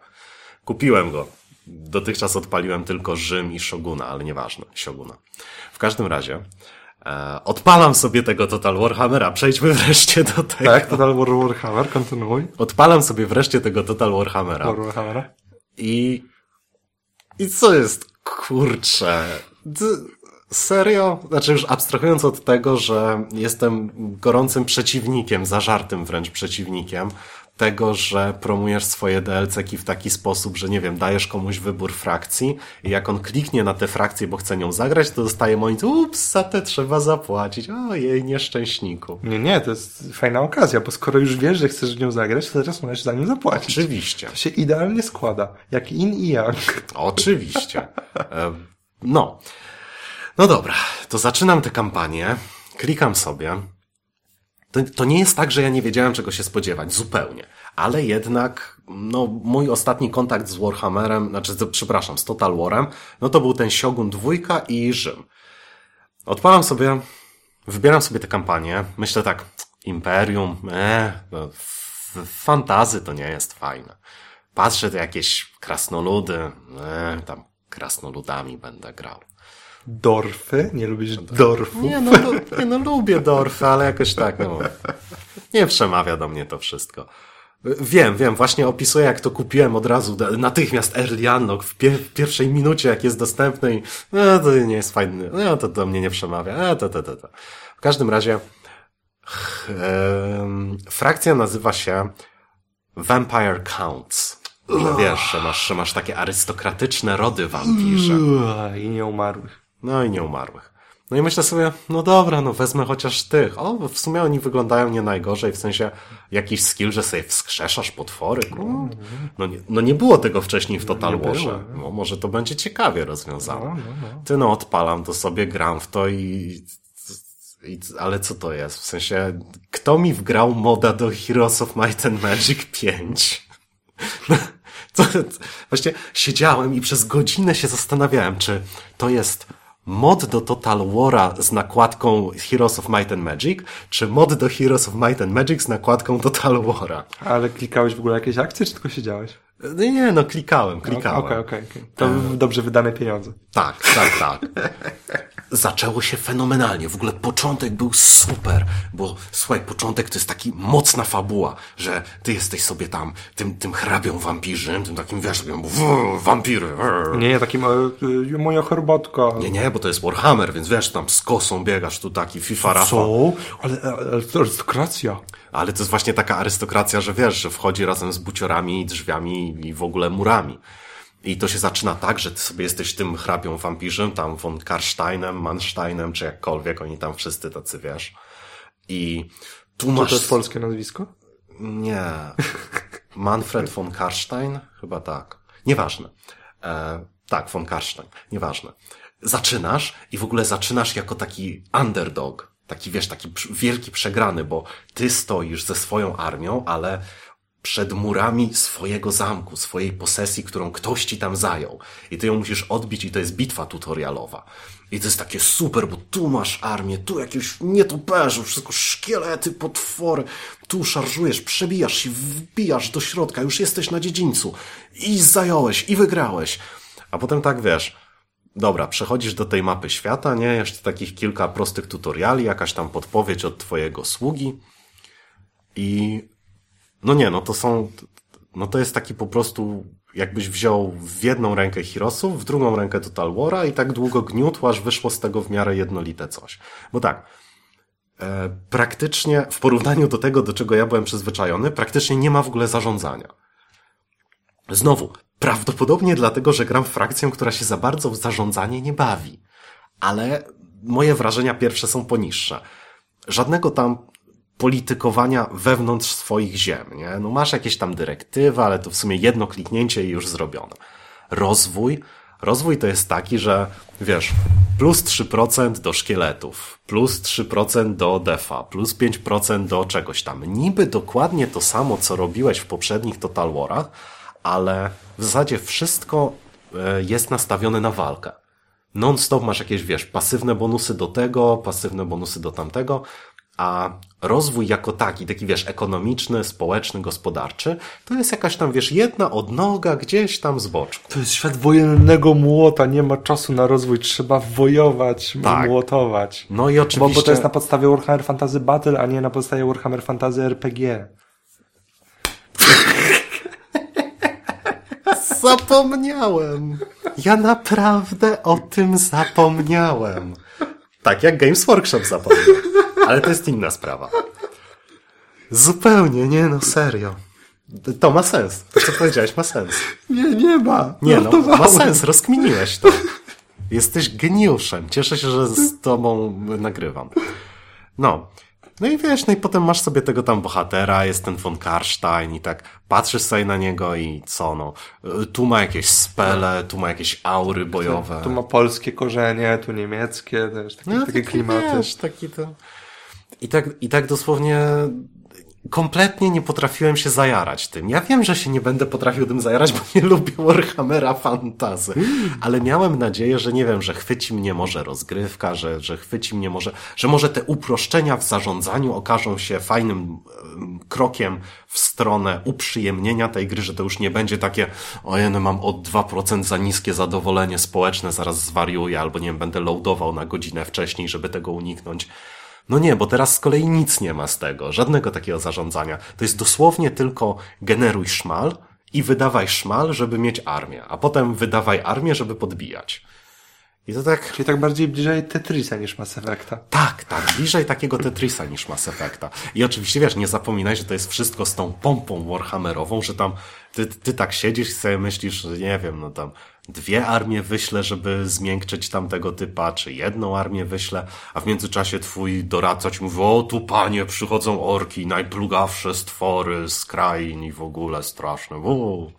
Kupiłem go. Dotychczas odpaliłem tylko Rzym i Shoguna, ale nieważne, Shoguna. W każdym razie, E, odpalam sobie tego Total Warhammera, przejdźmy *laughs* wreszcie do tego. Tak, Total War Warhammer, kontynuuj. Odpalam sobie wreszcie tego Total Warhammera. War Warhammera. I... I co jest? Kurczę... D serio? Znaczy już abstrahując od tego, że jestem gorącym przeciwnikiem, zażartym wręcz przeciwnikiem tego, że promujesz swoje DLC-ki w taki sposób, że nie wiem, dajesz komuś wybór frakcji i jak on kliknie na tę frakcję, bo chce nią zagrać, to dostaje monitor, ups, za te trzeba zapłacić. Ojej, nieszczęśniku. Nie, nie, to jest fajna okazja, bo skoro już wiesz, że chcesz nią zagrać, to teraz możesz za nią zapłacić. Oczywiście. To się idealnie składa, jak in i yang. Oczywiście. E, no. No dobra, to zaczynam tę kampanię, klikam sobie. To, to nie jest tak, że ja nie wiedziałem, czego się spodziewać, zupełnie. Ale jednak, no, mój ostatni kontakt z Warhammerem, znaczy, przepraszam, z Total Warem, no to był ten Shogun dwójka i Rzym. Odpalam sobie, wybieram sobie tę kampanię, myślę tak, Imperium, eh, no, fantazy to nie jest fajne. Patrzę, to jakieś krasnoludy, eh, tam krasnoludami będę grał. Dorfy? Nie lubisz dorfów? Nie no, nie no, lubię dorfy, ale jakoś tak, no. Nie przemawia do mnie to wszystko. Wiem, wiem, właśnie opisuję, jak to kupiłem od razu, natychmiast Early Unlock w, pie- w pierwszej minucie, jak jest dostępny i no, to nie jest fajny, no to do mnie nie przemawia, e, to, to, to, to. W każdym razie frakcja nazywa się Vampire Counts. Że wiesz, że masz, że masz takie arystokratyczne rody wampirze. I nie umarłych. No i nieumarłych. No i myślę sobie, no dobra, no wezmę chociaż tych. O, w sumie oni wyglądają nie najgorzej, w sensie jakiś skill, że sobie wskrzeszasz potwory. No, no, nie, no nie było tego wcześniej w Total Nie było. Warze. No, może to będzie ciekawie rozwiązane. No, no, no. Ty no odpalam to sobie, gram w to i... I, ale co to jest? W sensie, kto mi wgrał moda do Heroes of Might and Magic 5? To, *laughs* właśnie siedziałem i przez godzinę się zastanawiałem, czy to jest mod do Total War'a z nakładką Heroes of Might and Magic, czy mod do Heroes of Might and Magic z nakładką Total War'a. Ale klikałeś w ogóle jakieś akcje, czy tylko siedziałeś? No nie, no klikałem, klikałem. Okej, okej, okej. To dobrze wydane pieniądze. Tak, tak, tak. *laughs* Zaczęło się fenomenalnie. W ogóle początek był super, bo słuchaj, początek to jest taki mocna fabuła, że ty jesteś sobie tam tym, tym hrabią wampirzym, tym takim, wiesz, takim, wampiry. Nie, nie, takim, e, e, moja herbatka. Nie, nie, bo to jest Warhammer, więc wiesz, tam z kosą biegasz tu taki FIFA Rafa. Co? Ale, ale to arystokracja. Ale to jest właśnie taka arystokracja, że wiesz, że wchodzi razem z buciorami, drzwiami i w ogóle murami. I to się zaczyna tak, że ty sobie jesteś tym hrabią wampirzem, tam von Karsteinem, Mansteinem, czy jakkolwiek, oni tam wszyscy tacy, wiesz. I tu masz... to jest polskie nazwisko? Nie. *laughs* Manfred von Karstein? Chyba tak. Nieważne. E, tak, von Karstein. Nieważne. Zaczynasz i w ogóle zaczynasz jako taki underdog. Taki, wiesz, taki wielki przegrany, bo ty stoisz ze swoją armią, ale przed murami swojego zamku, swojej posesji, którą ktoś ci tam zajął. I ty ją musisz odbić i to jest bitwa tutorialowa. I to jest takie super, bo tu masz armię, tu jakieś nietoperzów, wszystko szkielety, potwory. Tu szarżujesz, przebijasz się, wbijasz do środka, już jesteś na dziedzińcu. I zająłeś, i wygrałeś. A potem tak, wiesz, dobra, przechodzisz do tej mapy świata, nie? Jeszcze takich kilka prostych tutoriali, jakaś tam podpowiedź od twojego sługi. I no nie, no to są, no to jest taki po prostu, jakbyś wziął w jedną rękę Heroesów, w drugą rękę Total War'a i tak długo gniótł, aż wyszło z tego w miarę jednolite coś. Bo tak, e, praktycznie w porównaniu do tego, do czego ja byłem przyzwyczajony, praktycznie nie ma w ogóle zarządzania. Znowu, prawdopodobnie dlatego, że gram w frakcję, która się za bardzo w zarządzanie nie bawi. Ale moje wrażenia pierwsze są poniższe. Żadnego tam politykowania wewnątrz swoich ziem, nie? No masz jakieś tam dyrektywy, ale to w sumie jedno kliknięcie i już zrobione. Rozwój. Rozwój to jest taki, że wiesz, plus 3% do szkieletów, plus 3% do defa, plus 5% do czegoś tam. Niby dokładnie to samo, co robiłeś w poprzednich Total Warach, ale w zasadzie wszystko e, jest nastawione na walkę. Non-stop masz jakieś, wiesz, pasywne bonusy do tego, pasywne bonusy do tamtego. A rozwój jako taki, taki wiesz, ekonomiczny, społeczny, gospodarczy, to jest jakaś tam, wiesz, jedna odnoga gdzieś tam z boczu. To jest świat wojennego młota, nie ma czasu na rozwój, trzeba wojować, Tak. młotować. No i Bo, oczywiście... bo to jest na podstawie Warhammer Fantasy Battle, a nie na podstawie Warhammer Fantasy RPG. *laughs* Zapomniałem. Ja naprawdę o tym zapomniałem. Tak jak Games Workshop zapomniał. Ale to jest inna sprawa. Zupełnie, nie no, serio. To ma sens. To, co powiedziałeś, ma sens. Nie, nie ma. Nie no, ma sens, rozkminiłeś to. Jesteś geniuszem. Cieszę się, że z tobą nagrywam. No. No i wiesz, no i potem masz sobie tego tam bohatera, jest ten von Karstein i tak patrzysz sobie na niego i co no. Tu ma jakieś spele, tu ma jakieś aury bojowe. Tu ma polskie korzenie, tu niemieckie, też takie, No, takie taki, klimaty. Wiesz, taki to... I tak, I tak dosłownie kompletnie nie potrafiłem się zajarać tym. Ja wiem, że się nie będę potrafił tym zajarać, bo nie lubię Warhammera Fantazy, ale miałem nadzieję, że nie wiem, że chwyci mnie może rozgrywka, że, że chwyci mnie może, że może te uproszczenia w zarządzaniu okażą się fajnym em, krokiem w stronę uprzyjemnienia tej gry, że to już nie będzie takie, ojej, no mam od 2% za niskie zadowolenie społeczne, zaraz zwariuję, albo nie wiem, będę loadował na godzinę wcześniej, żeby tego uniknąć. No nie, bo teraz z kolei nic nie ma z tego, żadnego takiego zarządzania. To jest dosłownie tylko generuj szmal i wydawaj szmal, żeby mieć armię, a potem wydawaj armię, żeby podbijać. I to tak, Czyli tak bardziej bliżej Tetrisa niż Mass Effecta. tak, tak, bliżej takiego Tetrisa niż Mass Effecta. I oczywiście, wiesz, nie zapominaj, że to jest wszystko z tą pompą Warhammerową, że tam ty, ty tak siedzisz i sobie myślisz, że nie wiem, no tam dwie armie wyślę, żeby zmiękczyć tamtego typa, czy jedną armię wyślę, a w międzyczasie twój doradca ci mówi, o tu panie, przychodzą orki, najplugawsze stwory z krain i w ogóle straszne. Uuu.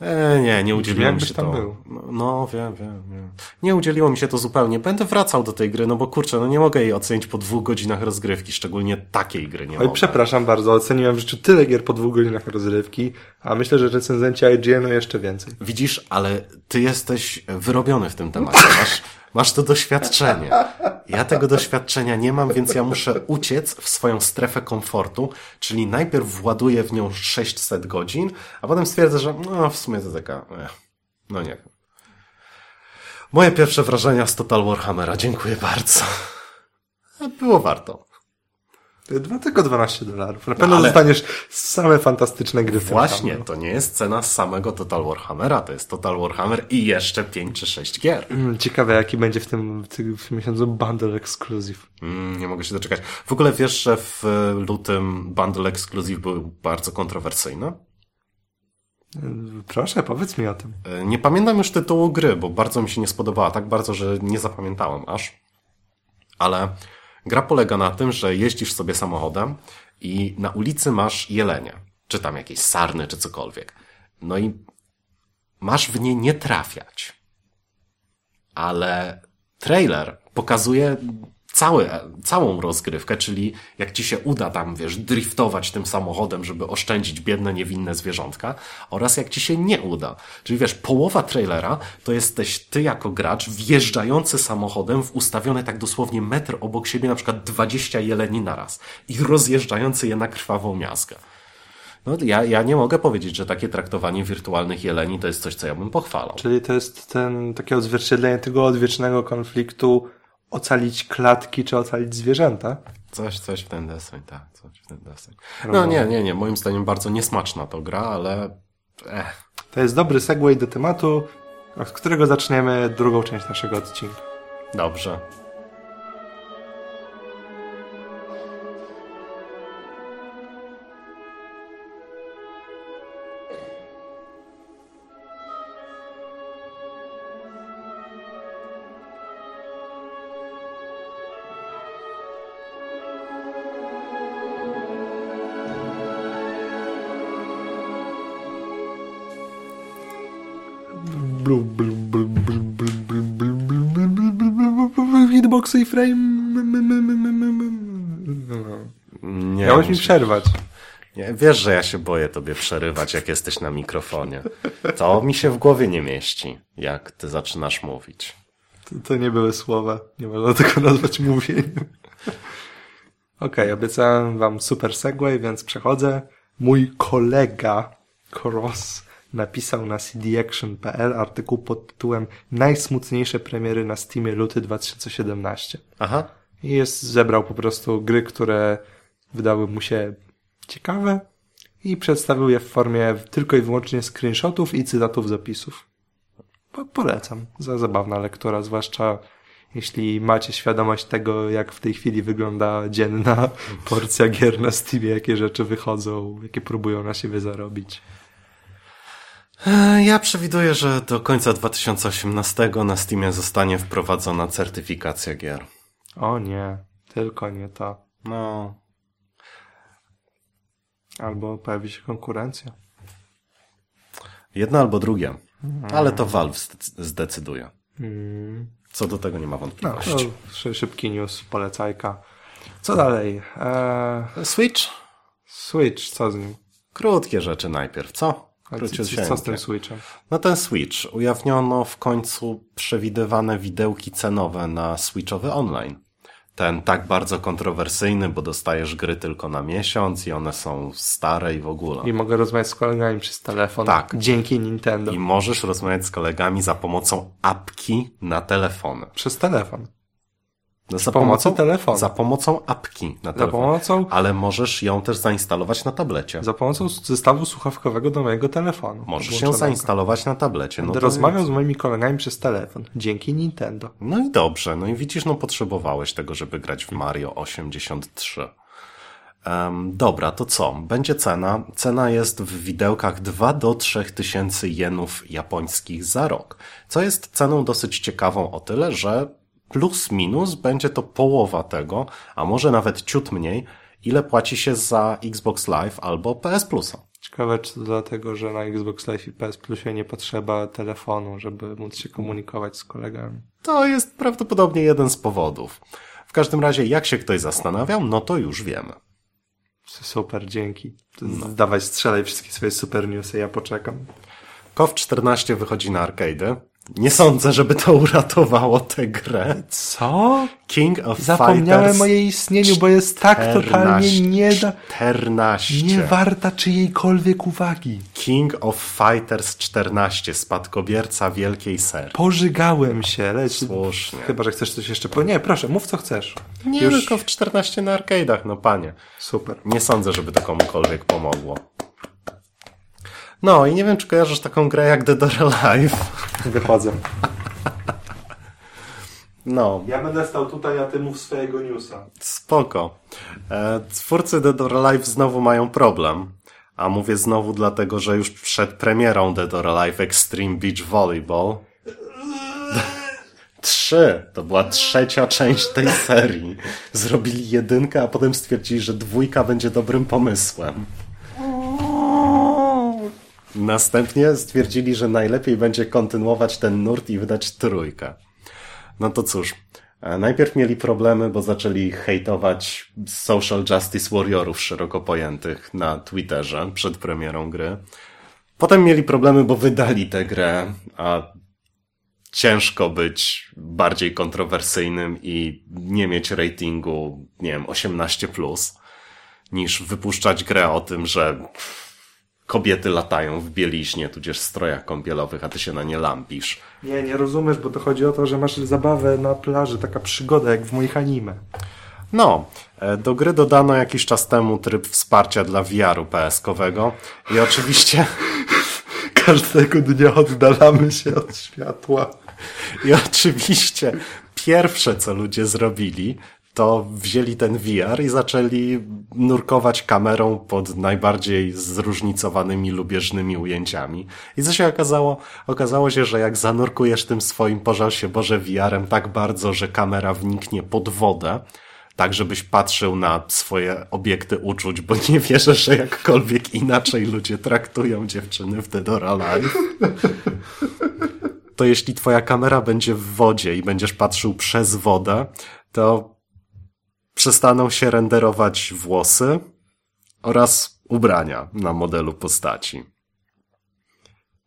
E, nie, nie udzieliło mi się tam to. był. No, No, wiem, wiem, wiem. Nie udzieliło mi się to zupełnie. Będę wracał do tej gry, no bo kurczę, no nie mogę jej ocenić po dwóch godzinach rozgrywki, szczególnie takiej gry nie Oj, mogę. przepraszam bardzo, oceniłem w życiu tyle gier po dwóch godzinach rozrywki, a myślę, że recenzenci IGN-u jeszcze więcej. Widzisz, ale ty jesteś wyrobiony w tym temacie. Masz, masz to doświadczenie. Ja tego doświadczenia nie mam, więc ja muszę uciec w swoją strefę komfortu, czyli najpierw właduję w nią 600 godzin, a potem stwierdzę, że no w sumie to taka, eh, no nie wiem. Moje pierwsze wrażenia z Total Warhammera. Dziękuję bardzo. Było warto. Dwa, tylko 12 dolarów. Na pewno ale- dostaniesz same fantastyczne gry Właśnie, to nie jest cena samego Total Warhammera, to jest Total Warhammer i jeszcze 5 czy 6 gier. Mm, Ciekawe, jaki będzie w tym, w tym, w tym miesiącu bundle exclusive. Mm, nie mogę się doczekać. W ogóle wiesz, że w lutym Bundle Exclusive był bardzo kontrowersyjny? Mm, Proszę, powiedz mi o tym. E, Nie pamiętam już tytułu gry, bo bardzo mi się nie spodobała. Tak bardzo, że nie zapamiętałem aż. Ale gra polega na tym, że jeździsz sobie samochodem i na ulicy masz jelenie. Czy tam jakieś sarny, czy cokolwiek. No i masz w nie nie trafiać. Ale trailer pokazuje cały, całą rozgrywkę, czyli jak ci się uda tam, wiesz, driftować tym samochodem, żeby oszczędzić biedne, niewinne zwierzątka, oraz jak ci się nie uda. Czyli wiesz, połowa trailera to jesteś ty jako gracz wjeżdżający samochodem w ustawione tak dosłownie metr obok siebie, na przykład 20 jeleni naraz i rozjeżdżający je na krwawą miazgę. No, ja, ja nie mogę powiedzieć, że takie traktowanie wirtualnych jeleni to jest coś, co ja bym pochwalał. Czyli to jest ten, takie odzwierciedlenie tego odwiecznego konfliktu ocalić klatki czy ocalić zwierzęta. Coś, coś w ten deseń, tak, coś w ten deseń. No nie, nie, nie, moim zdaniem bardzo niesmaczna to gra, ale eh, To jest dobry segway do tematu, od którego zaczniemy drugą część naszego odcinka. dobrze. Blu, Hitboxy i frame. Nie, Miałeś mi przerwać. nie, wiesz, że ja się boję tobie przerywać, jak jesteś na mikrofonie. To mi się w głowie nie mieści, jak ty zaczynasz mówić. To, to nie były słowa. Nie można tego nazwać mówieniem. Okej, obiecałem wam super segway, więc przechodzę. Mój kolega Cross napisał na cdaction.pl artykuł pod tytułem Najsmutniejsze premiery na Steamie luty 2017. Aha. I jest, zebrał po prostu gry, które wydały mu się ciekawe i przedstawił je w formie tylko i wyłącznie screenshotów i cytatów zapisów. Po, polecam. Za zabawna lektura, zwłaszcza jeśli macie świadomość tego, jak w tej chwili wygląda dzienna *laughs* porcja gier na Steamie, jakie rzeczy wychodzą, jakie próbują na siebie zarobić. E, Ja przewiduję, że do końca 2018 na Steamie zostanie wprowadzona certyfikacja gier. O nie, tylko nie to. No, Albo pojawi się konkurencja. jedno albo drugie. Ale to Valve zdecy- zdecyduje. Hmm. Co do tego nie ma No, wątpliwości. szy- szybki news, polecajka. Co dalej? Eee, Switch? Switch, co z nim? Krótkie rzeczy najpierw, co? A co, z tym Switchem? No ten Switch. Ujawniono w końcu przewidywane widełki cenowe na Switchowy online. Ten tak bardzo kontrowersyjny, bo dostajesz gry tylko na miesiąc i one są stare i w ogóle. I mogę rozmawiać z kolegami przez telefon. Tak. Dzięki Nintendo. I możesz rozmawiać z kolegami za pomocą apki na telefony. Przez telefon. No, za pomocą telefonu. Za pomocą apki na Za telefonie. pomocą, Ale możesz ją też zainstalować na tablecie. za pomocą zestawu słuchawkowego do mojego telefonu. Możesz ją zainstalować na tablecie. No rozmawiał jest- z moimi kolegami przez telefon. Dzięki Nintendo. No i dobrze, no i widzisz, no potrzebowałeś tego, żeby grać w Mario 83. Em, dobra, to co? Będzie cena. Cena jest w widełkach 2 do 3 tysięcy jenów japońskich za rok. Co jest ceną dosyć ciekawą o tyle, że plus minus będzie to połowa tego, a może nawet ciut mniej, ile płaci się za Xbox Live albo PS Plusa. Ciekawe, czy to dlatego, że na Xbox Live i PS Plusie nie potrzeba telefonu, żeby móc się komunikować z kolegami. To jest prawdopodobnie jeden z powodów. W każdym razie, jak się ktoś zastanawiał, no to już wiemy. Super, dzięki. Dawaj, strzelaj wszystkie swoje super newsy, ja poczekam. KOF 14 wychodzi na arcade. Nie sądzę, żeby to uratowało tę grę. Co? King of Zapomniałem Fighters o jej istnieniu, bo jest tak totalnie nie da... 14. Nie warta czyjejkolwiek uwagi. King of Fighters 14, spadkobierca wielkiej serii. Pożygałem się, lecz... Słusznie. Chyba, że chcesz coś jeszcze... Po... Nie, proszę, mów co chcesz. Nie Już- tylko w 14 na arcade'ach, no panie. Super. Nie sądzę, żeby to komukolwiek pomogło. No i nie wiem, czy kojarzysz taką grę jak Dead or Alive. Wychodzę. No, Ja będę stał tutaj, a ty mów swojego newsa. Spoko. E, twórcy Dead or Alive znowu mają problem. A mówię znowu dlatego, że już przed premierą Dead or Alive Extreme Beach Volleyball *laughs* Trzy. To była trzecia część tej serii. Zrobili jedynkę, a potem stwierdzili, że dwójka będzie dobrym pomysłem. Następnie stwierdzili, że najlepiej będzie kontynuować ten nurt i wydać trójkę. No to cóż, e, najpierw mieli problemy, bo zaczęli hejtować social justice warriorów szeroko pojętych na Twitterze przed premierą gry. Potem mieli problemy, bo wydali tę grę, a ciężko być bardziej kontrowersyjnym i nie mieć ratingu, nie wiem, 18+, plus, niż wypuszczać grę o tym, że kobiety latają w bieliźnie, tudzież strojach kąpielowych, a ty się na nie lampisz. Nie, nie rozumiesz, bo to chodzi o to, że masz zabawę na plaży, taka przygoda jak w moich anime. No, e, do gry dodano jakiś czas temu tryb wsparcia dla VR-u PS-kowego i oczywiście, *laughs* Każdego dnia oddalamy się od światła. i oczywiście pierwsze co ludzie zrobili, to wzięli ten VR i zaczęli nurkować kamerą pod najbardziej zróżnicowanymi lubieżnymi ujęciami. I co się okazało? Okazało się, że jak zanurkujesz tym swoim pożal się Boże VR-em tak bardzo, że kamera wniknie pod wodę, tak żebyś patrzył na swoje obiekty uczuć, bo nie wierzę, że jakkolwiek inaczej ludzie traktują dziewczyny w Dead or Alive. To jeśli twoja kamera będzie w wodzie i będziesz patrzył przez wodę, to przestaną się renderować włosy oraz ubrania na modelu postaci.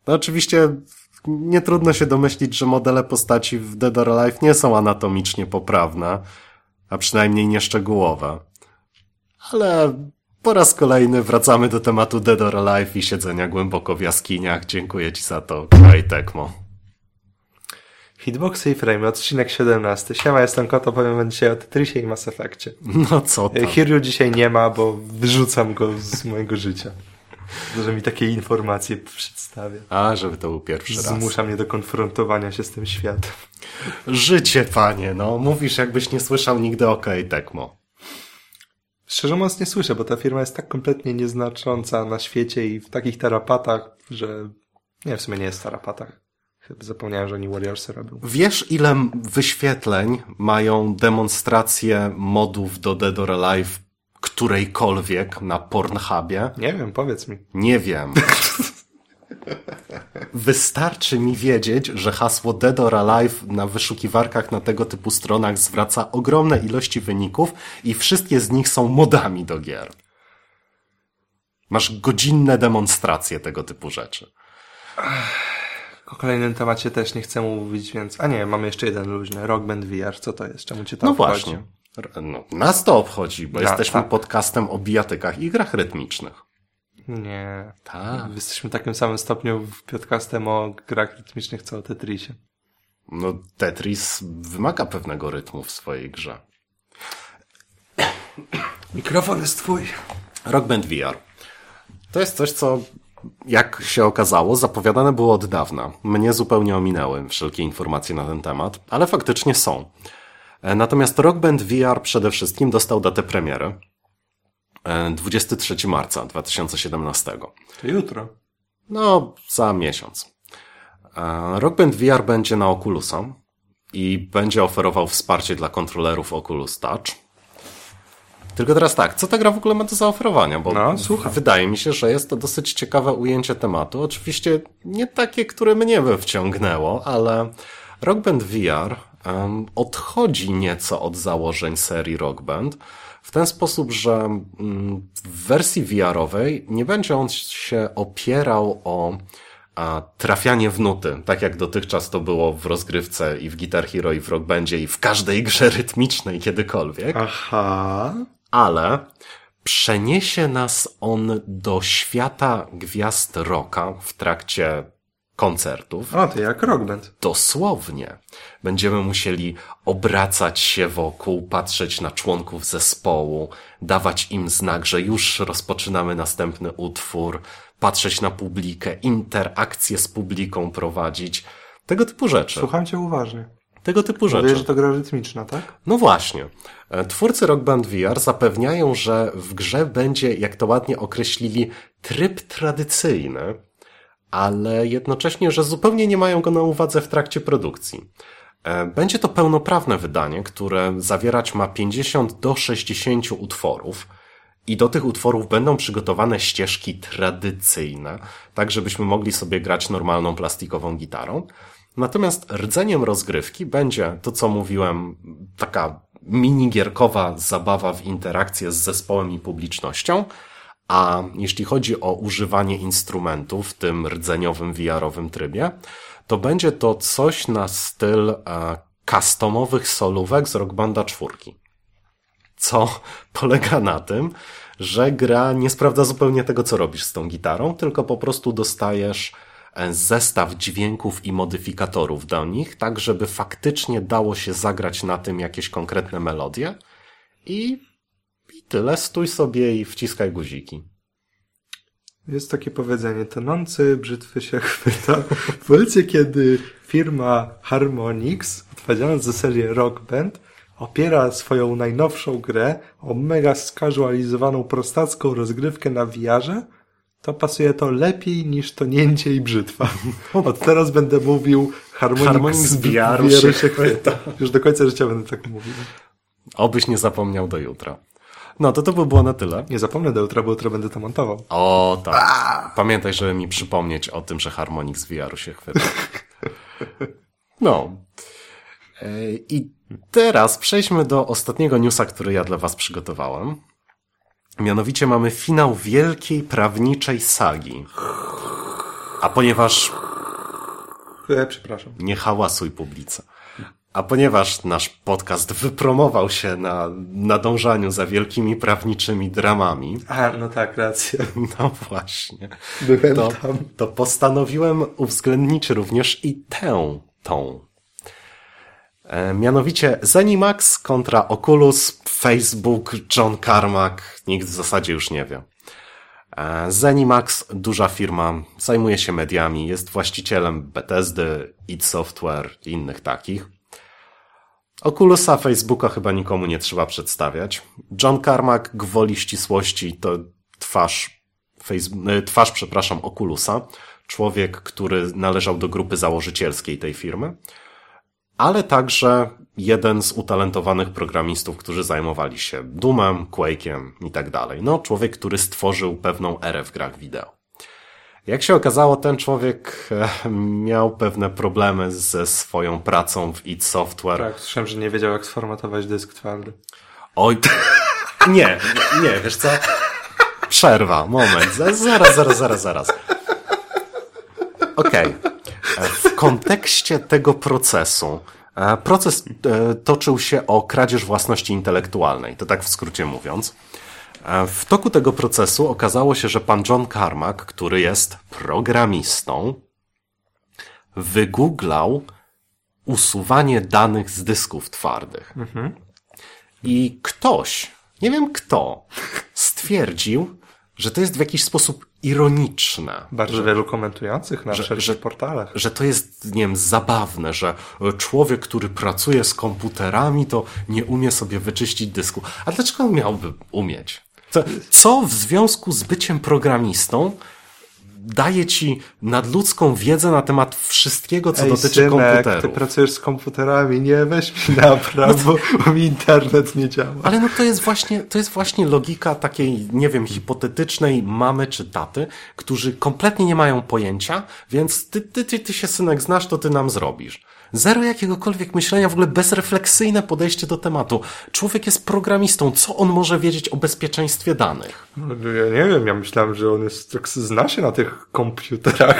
No oczywiście nie trudno się domyślić, że modele postaci w Dead or Alive nie są anatomicznie poprawne, a przynajmniej nieszczegółowe. ale po raz kolejny wracamy do tematu Dead or Alive i siedzenia głęboko w jaskiniach. Dziękuję Ci za to, Kraj Tekmo. Hitboxy i frame, odcinek 17. Siema, jestem Koto, powiem dzisiaj o Tetrisie i Mass Effectie. No co tam? Hiryu dzisiaj nie ma, bo wyrzucam go z mojego życia. Że mi takie informacje przedstawia. A, żeby to był pierwszy raz. Zmusza mnie do konfrontowania się z tym światem. Życie, panie, no. Mówisz, jakbyś nie słyszał nigdy o Kraj Tekmo. Szczerze mówiąc nie słyszę, bo ta firma jest tak kompletnie nieznacząca na świecie i w takich tarapatach, że... Nie, w sumie nie jest w tarapatach. Zapomniałem, że oni Warriorsy robią. Wiesz, ile wyświetleń mają demonstracje modów do Dead or Alive którejkolwiek na Pornhubie? Nie wiem, powiedz mi. Nie wiem. Wystarczy mi wiedzieć, że hasło Dead or Alive na wyszukiwarkach na tego typu stronach zwraca ogromne ilości wyników i wszystkie z nich są modami do gier. Masz godzinne demonstracje tego typu rzeczy. O kolejnym temacie też nie chcę mówić, więc... A nie, mamy jeszcze jeden luźny. Rock Band VR. Co to jest? Czemu cię to No obchodzi? właśnie. No, nas to obchodzi, bo Na- jesteśmy tak. podcastem o bijatykach i grach rytmicznych. Nie. Tak. Jesteśmy w takim samym stopniu podcastem o grach rytmicznych, co o Tetrisie. No, Tetris wymaga pewnego rytmu w swojej grze. Mikrofon jest twój. Rock Band VR. To jest coś, co jak się okazało, zapowiadane było od dawna. Mnie zupełnie ominęły wszelkie informacje na ten temat, ale faktycznie są. E, Natomiast Rock Band VR przede wszystkim dostał datę premiery. E, 23 marca 2017. To jutro. No, za miesiąc. E, Rock Band VR będzie na Oculusa i będzie oferował wsparcie dla kontrolerów Oculus Touch. Tylko teraz tak, co ta gra w ogóle ma do zaoferowania? Bo No, wydaje mi się, że jest to dosyć ciekawe ujęcie tematu. Oczywiście nie takie, które mnie by wciągnęło, ale Rock Band VR em, odchodzi nieco od założeń serii Rock Band w ten sposób, że mm, w wersji VR-owej nie będzie on się opierał o a, trafianie w nuty, tak jak dotychczas to było w rozgrywce i w Guitar Hero i w Rock Bandzie i w każdej grze rytmicznej kiedykolwiek Aha. Ale przeniesie nas on do świata gwiazd rocka w trakcie koncertów. O, to jak Rock Band. Dosłownie. Będziemy musieli obracać się wokół, patrzeć na członków zespołu, dawać im znak, że już rozpoczynamy następny utwór, patrzeć na publikę, interakcje z publiką prowadzić. Tego typu rzeczy. Słucham cię uważnie. Tego typu rzeczy. Że to gra rytmiczna, tak? No właśnie. E, Twórcy Rock Band VR zapewniają, że w grze będzie, jak to ładnie określili, tryb tradycyjny, ale jednocześnie, że zupełnie nie mają go na uwadze w trakcie produkcji. E, Będzie to pełnoprawne wydanie, które zawierać ma 50 do 60 utworów. I do tych utworów będą przygotowane ścieżki tradycyjne, tak żebyśmy mogli sobie grać normalną plastikową gitarą. Natomiast rdzeniem rozgrywki będzie to, co mówiłem, taka minigierkowa zabawa w interakcję z zespołem i publicznością. A jeśli chodzi o używanie instrumentów w tym rdzeniowym VR-owym trybie, to będzie to coś na styl e, customowych solówek z Rock Banda 4 co *laughs* polega na tym, że gra nie sprawdza zupełnie tego, co robisz z tą gitarą, tylko po prostu dostajesz zestaw dźwięków i modyfikatorów do nich, tak żeby faktycznie dało się zagrać na tym jakieś konkretne melodie i, i tyle, stój sobie i wciskaj guziki. Jest takie powiedzenie, tonący brzytwy się *laughs* chwyta. W kiedy firma Harmonix, odpowiedzialna za serię Rock Band, opiera swoją najnowszą grę o mega skazualizowaną prostacką rozgrywkę na VR-ze, to pasuje to lepiej niż tonięcie i brzytwa. Od teraz będę mówił Harmonix z VR-u się się chwyta. Już do końca życia będę tak mówił. Obyś nie zapomniał do jutra. No to to by było na tyle. Nie zapomnę do jutra, bo jutro będę to montował. O tak. Pamiętaj, żeby mi przypomnieć o tym, że harmonik z VR-u się chwyta. No. E, I teraz przejdźmy do ostatniego newsa, który ja dla was przygotowałem. Mianowicie mamy finał wielkiej prawniczej sagi. A ponieważ E, przepraszam. nie hałasuj publice. A ponieważ nasz podcast wypromował się na nadążaniu za wielkimi prawniczymi dramami. A, no tak, racja. No właśnie. Byłem to, tam. to postanowiłem uwzględnić również i tę, tą. E, mianowicie Zenimax kontra Oculus, Facebook, John Carmack, nikt w zasadzie już nie wie. E, Zenimax, duża firma, zajmuje się mediami, jest właścicielem Bethesdy, id Software i innych takich. Oculusa, Facebooka chyba nikomu nie trzeba przedstawiać. John Carmack, gwoli ścisłości, to twarz, face, twarz, przepraszam, Oculusa. Człowiek, który należał do grupy założycielskiej tej firmy. Ale także jeden z utalentowanych programistów, którzy zajmowali się Doomem, Quake'iem i tak dalej. No, człowiek, który stworzył pewną erę w grach wideo. Jak się okazało, ten człowiek e, miał pewne problemy ze swoją pracą w id Software. Tak, słyszałem, że nie wiedział jak sformatować dysk twardy. Oj, *laughs* nie, nie, wiesz co? Przerwa, moment, zaraz, zaraz, zaraz, zaraz. Okej. Okay. W kontekście tego procesu, e, proces e, toczył się o kradzież własności intelektualnej, to tak w skrócie mówiąc. E, w toku tego procesu okazało się, że pan John Carmack, który jest programistą, wygooglał usuwanie danych z dysków twardych. Mhm. I ktoś, nie wiem kto, stwierdził, że to jest w jakiś sposób ironiczne. Bardzo że, wielu komentujących na że, że, portalach. Że to jest, nie wiem, zabawne, że człowiek, który pracuje z komputerami, to nie umie sobie wyczyścić dysku. A dlaczego on miałby umieć? Co, co w związku z byciem programistą daje ci nadludzką wiedzę na temat wszystkiego, co Ej, dotyczy synek, komputerów. ty pracujesz z komputerami, nie weź mi napraw, bo, *laughs* bo mi internet nie działa. Ale no to jest właśnie, to jest właśnie logika takiej, nie wiem, hipotetycznej mamy czy taty, którzy kompletnie nie mają pojęcia, więc ty, ty, ty, ty się synek znasz, to ty nam zrobisz. Zero jakiegokolwiek myślenia, w ogóle bezrefleksyjne podejście do tematu. Człowiek jest programistą, co on może wiedzieć o bezpieczeństwie danych? No, ja nie wiem, ja myślałem, że on jest, tak zna się na tych komputerach.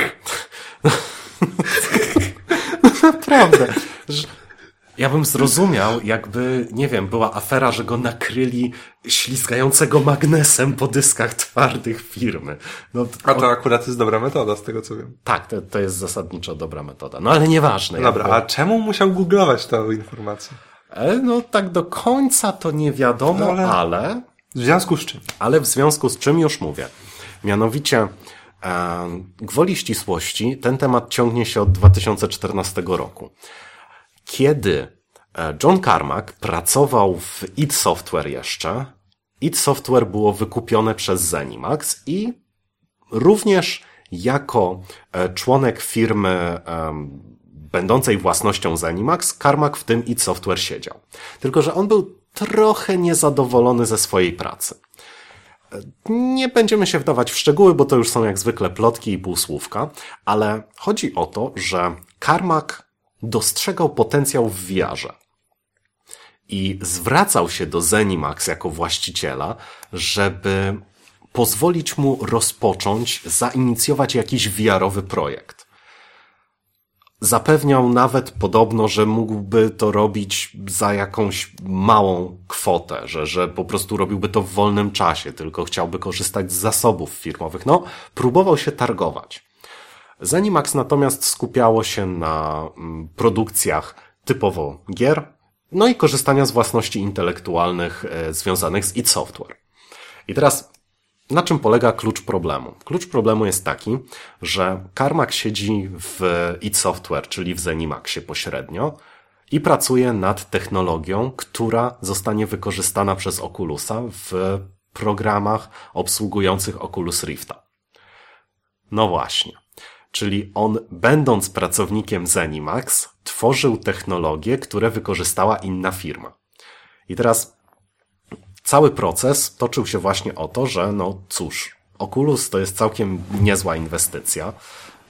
*laughs* Naprawdę. Ja bym zrozumiał, jakby, nie wiem, była afera, że go nakryli ślizgającego magnesem po dyskach twardych firmy. No, A to akurat jest dobra metoda, z tego co wiem. Tak, to, to jest zasadniczo dobra metoda. No ale nieważne. Dobra, jakby... a czemu musiał googlować tę informację? E, no tak do końca to nie wiadomo, no, ale... ale... W związku z czym? Ale w związku z czym już mówię. Mianowicie, gwoli ścisłości, ten temat ciągnie się od 2014 roku kiedy e, John Carmack pracował w id Software jeszcze, id Software było wykupione przez Zenimax i również jako e, członek firmy będącej własnością Zenimax, Carmack w tym id Software siedział. Tylko, że on był trochę niezadowolony ze swojej pracy. Nie będziemy się wdawać w szczegóły, bo to już są jak zwykle plotki i półsłówka, ale chodzi o to, że Carmack dostrzegał potencjał w VR-ze. I zwracał się do Zenimax jako właściciela, żeby pozwolić mu rozpocząć, zainicjować jakiś VR-owy projekt. Zapewniał nawet podobno, że mógłby to robić za jakąś małą kwotę, że, że po prostu robiłby to w wolnym czasie, tylko chciałby korzystać z zasobów firmowych. No, próbował się targować. Zenimax natomiast skupiało się na mm, produkcjach typowo gier, no i korzystania z własności intelektualnych e, związanych z id Software. I teraz na czym polega klucz problemu? Klucz problemu jest taki, że Carmack siedzi w id Software, czyli w Zenimaxie pośrednio i pracuje nad technologią, która zostanie wykorzystana przez Oculusa w programach obsługujących Oculus Rifta. No właśnie. Czyli on, będąc pracownikiem Zenimax, tworzył technologie, które wykorzystała inna firma. I teraz cały proces toczył się właśnie o to, że no cóż, Oculus to jest całkiem niezła inwestycja.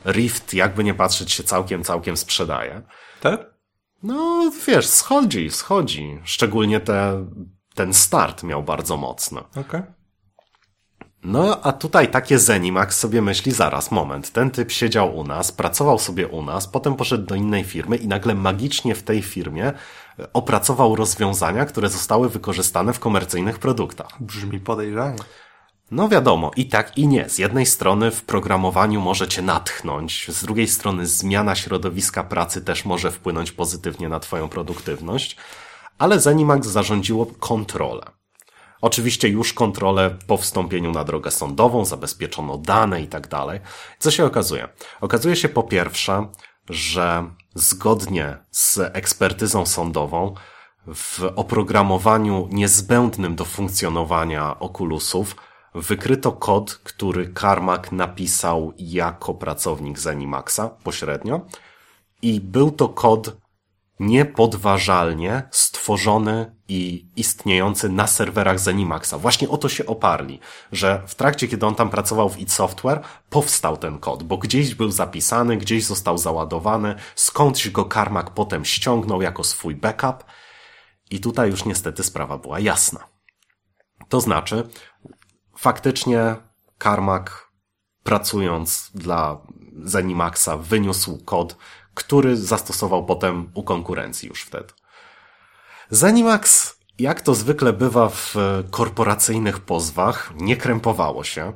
Rift, jakby nie patrzeć, się całkiem, całkiem sprzedaje. Tak? No, wiesz, schodzi, schodzi. Szczególnie te, ten start miał bardzo mocno. Okej. Okay. No, a tutaj takie Zenimax sobie myśli, zaraz, moment, ten typ siedział u nas, pracował sobie u nas, potem poszedł do innej firmy i nagle magicznie w tej firmie opracował rozwiązania, które zostały wykorzystane w komercyjnych produktach. Brzmi podejrzanie. No wiadomo, i tak i nie. Z jednej strony w programowaniu możecie natchnąć, z drugiej strony zmiana środowiska pracy też może wpłynąć pozytywnie na Twoją produktywność, ale Zenimax zarządziło kontrolę. Oczywiście już kontrolę po wstąpieniu na drogę sądową, zabezpieczono dane i tak dalej. Co się okazuje? Okazuje się po pierwsze, że zgodnie z ekspertyzą sądową w oprogramowaniu niezbędnym do funkcjonowania okulusów wykryto kod, który Carmack napisał jako pracownik Zenimaxa pośrednio. I był to kod niepodważalnie stworzony i istniejący na serwerach Zenimaxa. Właśnie o to się oparli, że w trakcie, kiedy on tam pracował w id Software, powstał ten kod, bo gdzieś był zapisany, gdzieś został załadowany, skądś go Carmack potem ściągnął jako swój backup i tutaj już niestety sprawa była jasna. To znaczy, faktycznie Carmack pracując dla Zenimaxa wyniósł kod, który zastosował potem u konkurencji już wtedy. Zenimax, jak to zwykle bywa w korporacyjnych pozwach, nie krępowało się,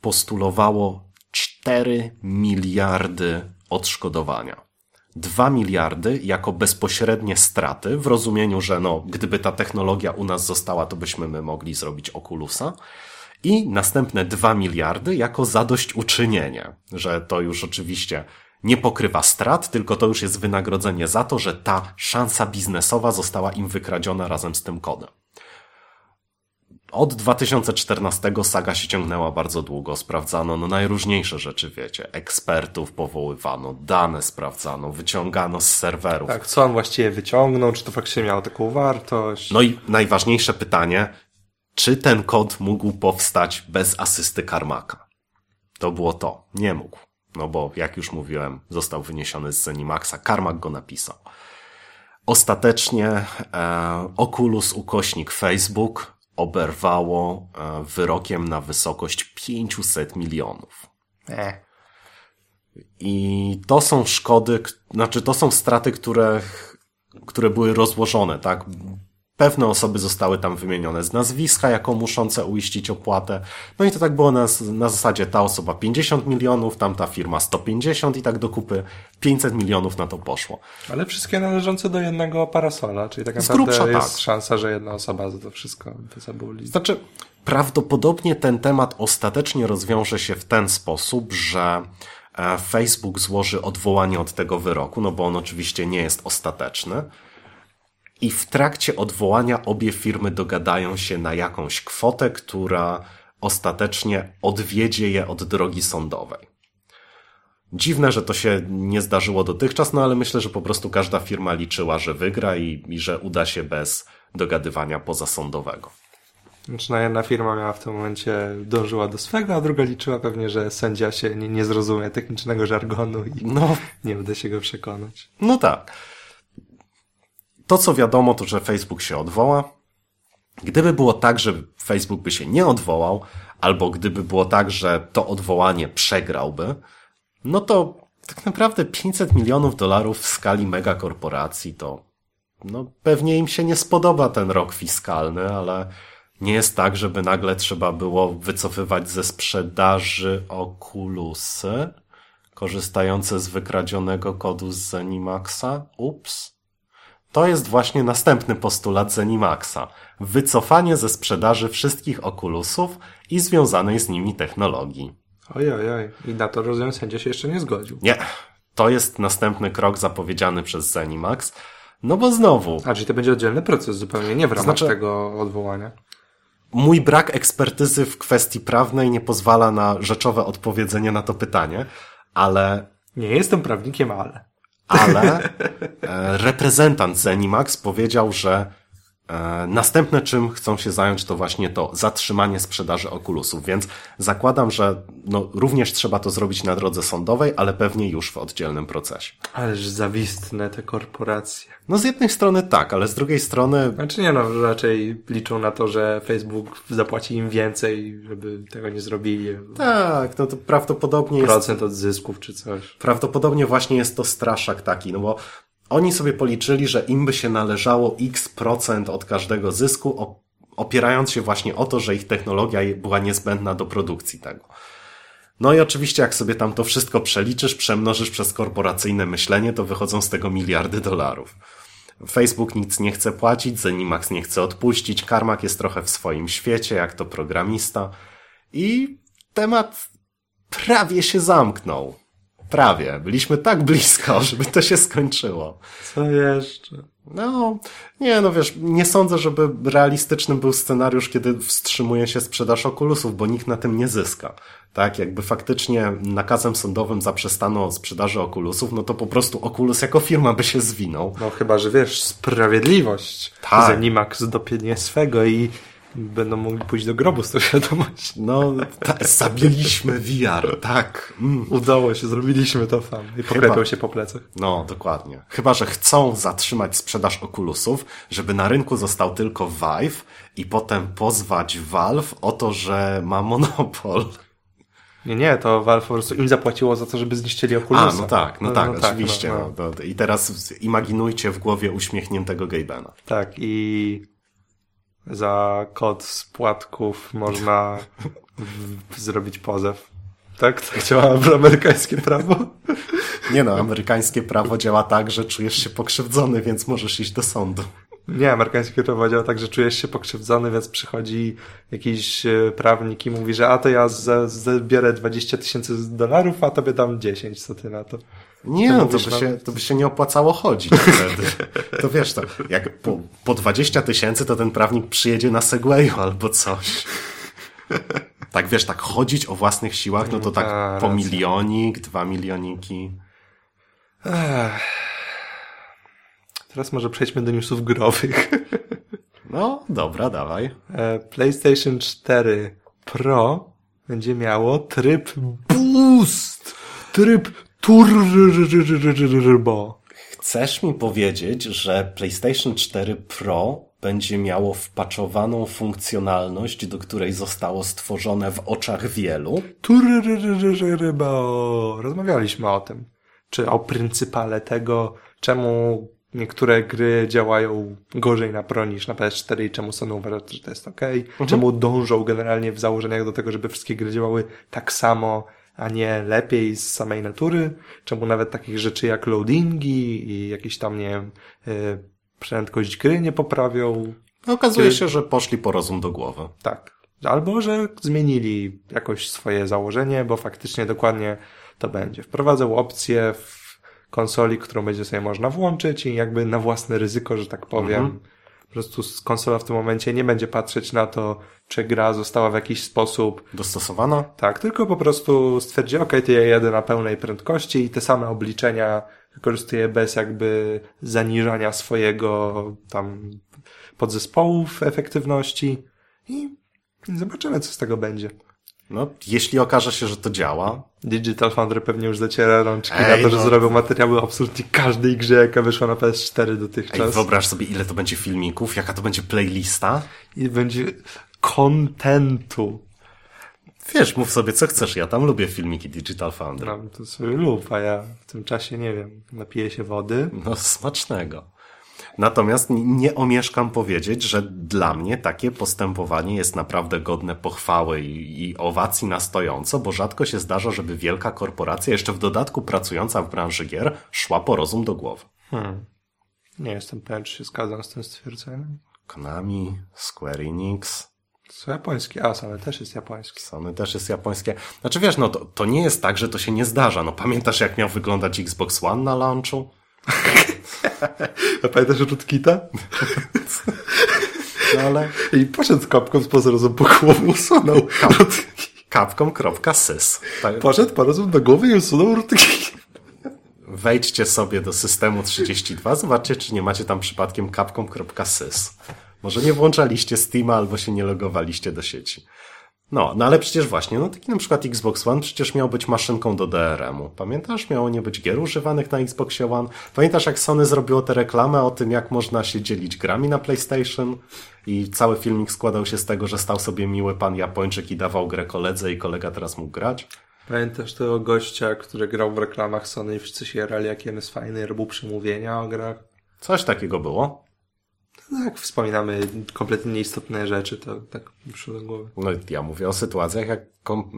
postulowało 4 miliardy odszkodowania. 2 miliardy jako bezpośrednie straty, w rozumieniu, że no, gdyby ta technologia u nas została, to byśmy my mogli zrobić Oculusa i następne 2 miliardy jako zadośćuczynienie, że to już oczywiście nie pokrywa strat, tylko to już jest wynagrodzenie za to, że ta szansa biznesowa została im wykradziona razem z tym kodem. Od 2014 saga się ciągnęła bardzo długo. Sprawdzano no, najróżniejsze rzeczy, wiecie. Ekspertów powoływano, dane sprawdzano, wyciągano z serwerów. Tak, co on właściwie wyciągnął, czy to faktycznie miało taką wartość? No i najważniejsze pytanie, czy ten kod mógł powstać bez asysty Karmaka? To było to. Nie mógł. No bo, jak już mówiłem, został wyniesiony z Zenimaxa. Karmak go napisał. Ostatecznie e, Oculus ukośnik Facebook oberwało e, wyrokiem na wysokość 500 milionów. E. I to są szkody, znaczy to są straty, które, które były rozłożone, tak? Pewne osoby zostały tam wymienione z nazwiska jako muszące uiścić opłatę. No i to tak było na, na zasadzie ta osoba 50 milionów, tamta firma 150 i tak do kupy 500 milionów na to poszło. Ale wszystkie należące do jednego parasola, czyli tak naprawdę grubsza, jest tak. szansa, że jedna osoba za to wszystko zabuli. Znaczy, prawdopodobnie ten temat ostatecznie rozwiąże się w ten sposób, że e, Facebook złoży odwołanie od tego wyroku, no bo on oczywiście nie jest ostateczny i w trakcie odwołania obie firmy dogadają się na jakąś kwotę, która ostatecznie odwiedzie je od drogi sądowej. Dziwne, że to się nie zdarzyło dotychczas, no ale myślę, że po prostu każda firma liczyła, że wygra i, i że uda się bez dogadywania pozasądowego. Znaczy, no jedna firma miała w tym momencie, dążyła do swego, a druga liczyła pewnie, że sędzia się nie, nie zrozumie technicznego żargonu i no, nie uda się go przekonać. No tak. To, co wiadomo, to, że Facebook się odwoła. Gdyby było tak, że Facebook by się nie odwołał, albo gdyby było tak, że to odwołanie przegrałby, no to tak naprawdę 500 milionów dolarów w skali megakorporacji to no pewnie im się nie spodoba ten rok fiskalny, ale nie jest tak, żeby nagle trzeba było wycofywać ze sprzedaży okulusy korzystające z wykradzionego kodu z Zenimaxa. Ups. To jest właśnie następny postulat Zenimaxa. Wycofanie ze sprzedaży wszystkich okulusów i związanej z nimi technologii. Oj, oj, oj. I na to rozumiem sędzia się jeszcze nie zgodził. Nie. To jest następny krok zapowiedziany przez Zenimax. No bo znowu... A, czyli to będzie oddzielny proces zupełnie, nie w ramach znaczy, tego odwołania. Mój brak ekspertyzy w kwestii prawnej nie pozwala na rzeczowe odpowiedzenie na to pytanie, ale... Nie jestem prawnikiem, ale ale e, reprezentant Zenimax powiedział, że następne, czym chcą się zająć, to właśnie to zatrzymanie sprzedaży okulusów, więc zakładam, że no, również trzeba to zrobić na drodze sądowej, ale pewnie już w oddzielnym procesie. Ależ zawistne te korporacje. No z jednej strony tak, ale z drugiej strony... Znaczy nie no, raczej liczą na to, że Facebook zapłaci im więcej, żeby tego nie zrobili. Tak, no to prawdopodobnie jest... Procent od zysków czy coś. Prawdopodobnie właśnie jest to straszak taki, no bo oni sobie policzyli, że im by się należało x procent od każdego zysku, opierając się właśnie o to, że ich technologia była niezbędna do produkcji tego. No i oczywiście, jak sobie tam to wszystko przeliczysz, przemnożysz przez korporacyjne myślenie, to wychodzą z tego miliardy dolarów. Facebook nic nie chce płacić, Zenimax nie chce odpuścić, Karmak jest trochę w swoim świecie, jak to programista. I temat prawie się zamknął. Prawie. Byliśmy tak blisko, *laughs* żeby to się skończyło. Co jeszcze? No, nie, no wiesz, nie sądzę, żeby realistycznym był scenariusz, kiedy wstrzymuje się sprzedaż okulusów, bo nikt na tym nie zyska. Tak, jakby faktycznie nakazem sądowym zaprzestano sprzedaży okulusów, no to po prostu Oculus jako firma by się zwinął. No chyba, że wiesz, sprawiedliwość. Tak. Zenimax dopienie swego i będą mogli pójść do grobu z tą świadomością. No, ta, zabiliśmy VR, tak. Mm. Udało się, zrobiliśmy to sam. I poklepiał się po plecach. No, dokładnie. Chyba, że chcą zatrzymać sprzedaż Oculusów, żeby na rynku został tylko Vive i potem pozwać Valve o to, że ma monopol. Nie, nie, to Valve po prostu im zapłaciło za to, żeby zniszczyli Oculusa. A, no tak, no, no tak, no, tak, oczywiście. No, no. No, I teraz imaginujcie w głowie uśmiechniętego Gabena. Tak, i za kod z płatków można zrobić pozew. Tak? Tak działa amerykańskie prawo? Nie no, amerykańskie prawo działa tak, że czujesz się pokrzywdzony, więc możesz iść do sądu. Nie, amerykańskie prawo działa tak, że czujesz się pokrzywdzony, więc przychodzi jakiś e, prawnik i mówi, że a to ja zbiorę 20 tysięcy dolarów, a tobie dam 10, co ty na to? Nie, no to by, się, to by się nie opłacało chodzić wtedy. *laughs* To wiesz, to jak po, po 20 tysięcy to ten prawnik przyjedzie na Segwayu albo coś. Tak wiesz, tak chodzić o własnych siłach, no to tak Ta, po milionik, dwa milioniki. Ech. Teraz może przejdźmy do newsów growych. *laughs* No, dobra, dawaj. E, PlayStation 4 Pro będzie miało tryb Boost! Tryb Turbo. Chcesz mi powiedzieć, że PlayStation 4 Pro będzie miało wpaczowaną funkcjonalność, do której zostało stworzone w oczach wielu? Turbo. Rozmawialiśmy o tym. Czy o pryncypale tego, czemu niektóre gry działają gorzej na Pro niż na PS4 i czemu Sony uważa, że to jest ok. Mhm. Czemu dążą generalnie w założeniach do tego, żeby wszystkie gry działały tak samo, a nie lepiej z samej natury. Czemu nawet takich rzeczy jak loadingi i jakieś tam, nie wiem, yy, prędkość gry nie poprawią. No, okazuje się, że poszli po rozum do głowy. Tak. Albo, że zmienili jakoś swoje założenie, bo faktycznie dokładnie to będzie. Wprowadzą opcję w konsoli, którą będzie sobie można włączyć i jakby na własne ryzyko, że tak powiem. Mhm. Po prostu konsola w tym momencie nie będzie patrzeć na to, czy gra została w jakiś sposób dostosowana. Tak, tylko po prostu stwierdzi, ok, to ja jedę na pełnej prędkości i te same obliczenia wykorzystuję bez jakby zaniżania swojego tam podzespołów efektywności i zobaczymy, co z tego będzie. No, jeśli okaże się, że to działa. Digital Foundry pewnie już zaciera rączki Ej, na to, że no. zrobią materiały absolutnie każdej grze, jaka wyszła na PS4 dotychczas. Ej, wyobraź sobie, ile to będzie filmików, jaka to będzie playlista. I będzie kontentu. Wiesz, mów sobie co chcesz, ja tam lubię filmiki Digital Foundry. No, to sobie lub, a ja w tym czasie, nie wiem, napiję się wody. No, smacznego. Natomiast nie omieszkam powiedzieć, że dla mnie takie postępowanie jest naprawdę godne pochwały i, i owacji na stojąco, bo rzadko się zdarza, żeby wielka korporacja, jeszcze w dodatku pracująca w branży gier, szła po rozum do głowy. Hmm. Nie jestem pewien, czy się zgadzam z tym stwierdzeniem. Konami, Square Enix. Są japońskie, a Sony też jest japońskie. Sony też jest japońskie. Znaczy wiesz, no to, to nie jest tak, że to się nie zdarza. No pamiętasz jak miał wyglądać Xbox One na launchu? A pamiętasz Rootkita? No ale... I poszedł z kapką z pozorozum po głowie usunął. Capcom.sys. Tak. Poszedł porozum do głowy i usunął Rootkita. Wejdźcie sobie do systemu 32, zobaczcie, czy nie macie tam przypadkiem capcom.sys. Może nie włączaliście Steama albo się nie logowaliście do sieci. No, no ale przecież właśnie, no taki na przykład Xbox One przecież miał być maszynką do DRM-u. Pamiętasz? Miało nie być gier używanych na Xboxie One. Pamiętasz jak Sony zrobiło tę reklamę o tym, jak można się dzielić grami na PlayStation? I cały filmik składał się z tego, że stał sobie miły pan Japończyk i dawał grę koledze i kolega teraz mógł grać? Pamiętasz tego gościa, który grał w reklamach Sony i wszyscy się jarali, jak jest fajny, robił przemówienia o grach? Coś takiego było. No, jak wspominamy kompletnie nieistotne rzeczy, to tak przyszło do głowy. No ja mówię o sytuacjach, jak,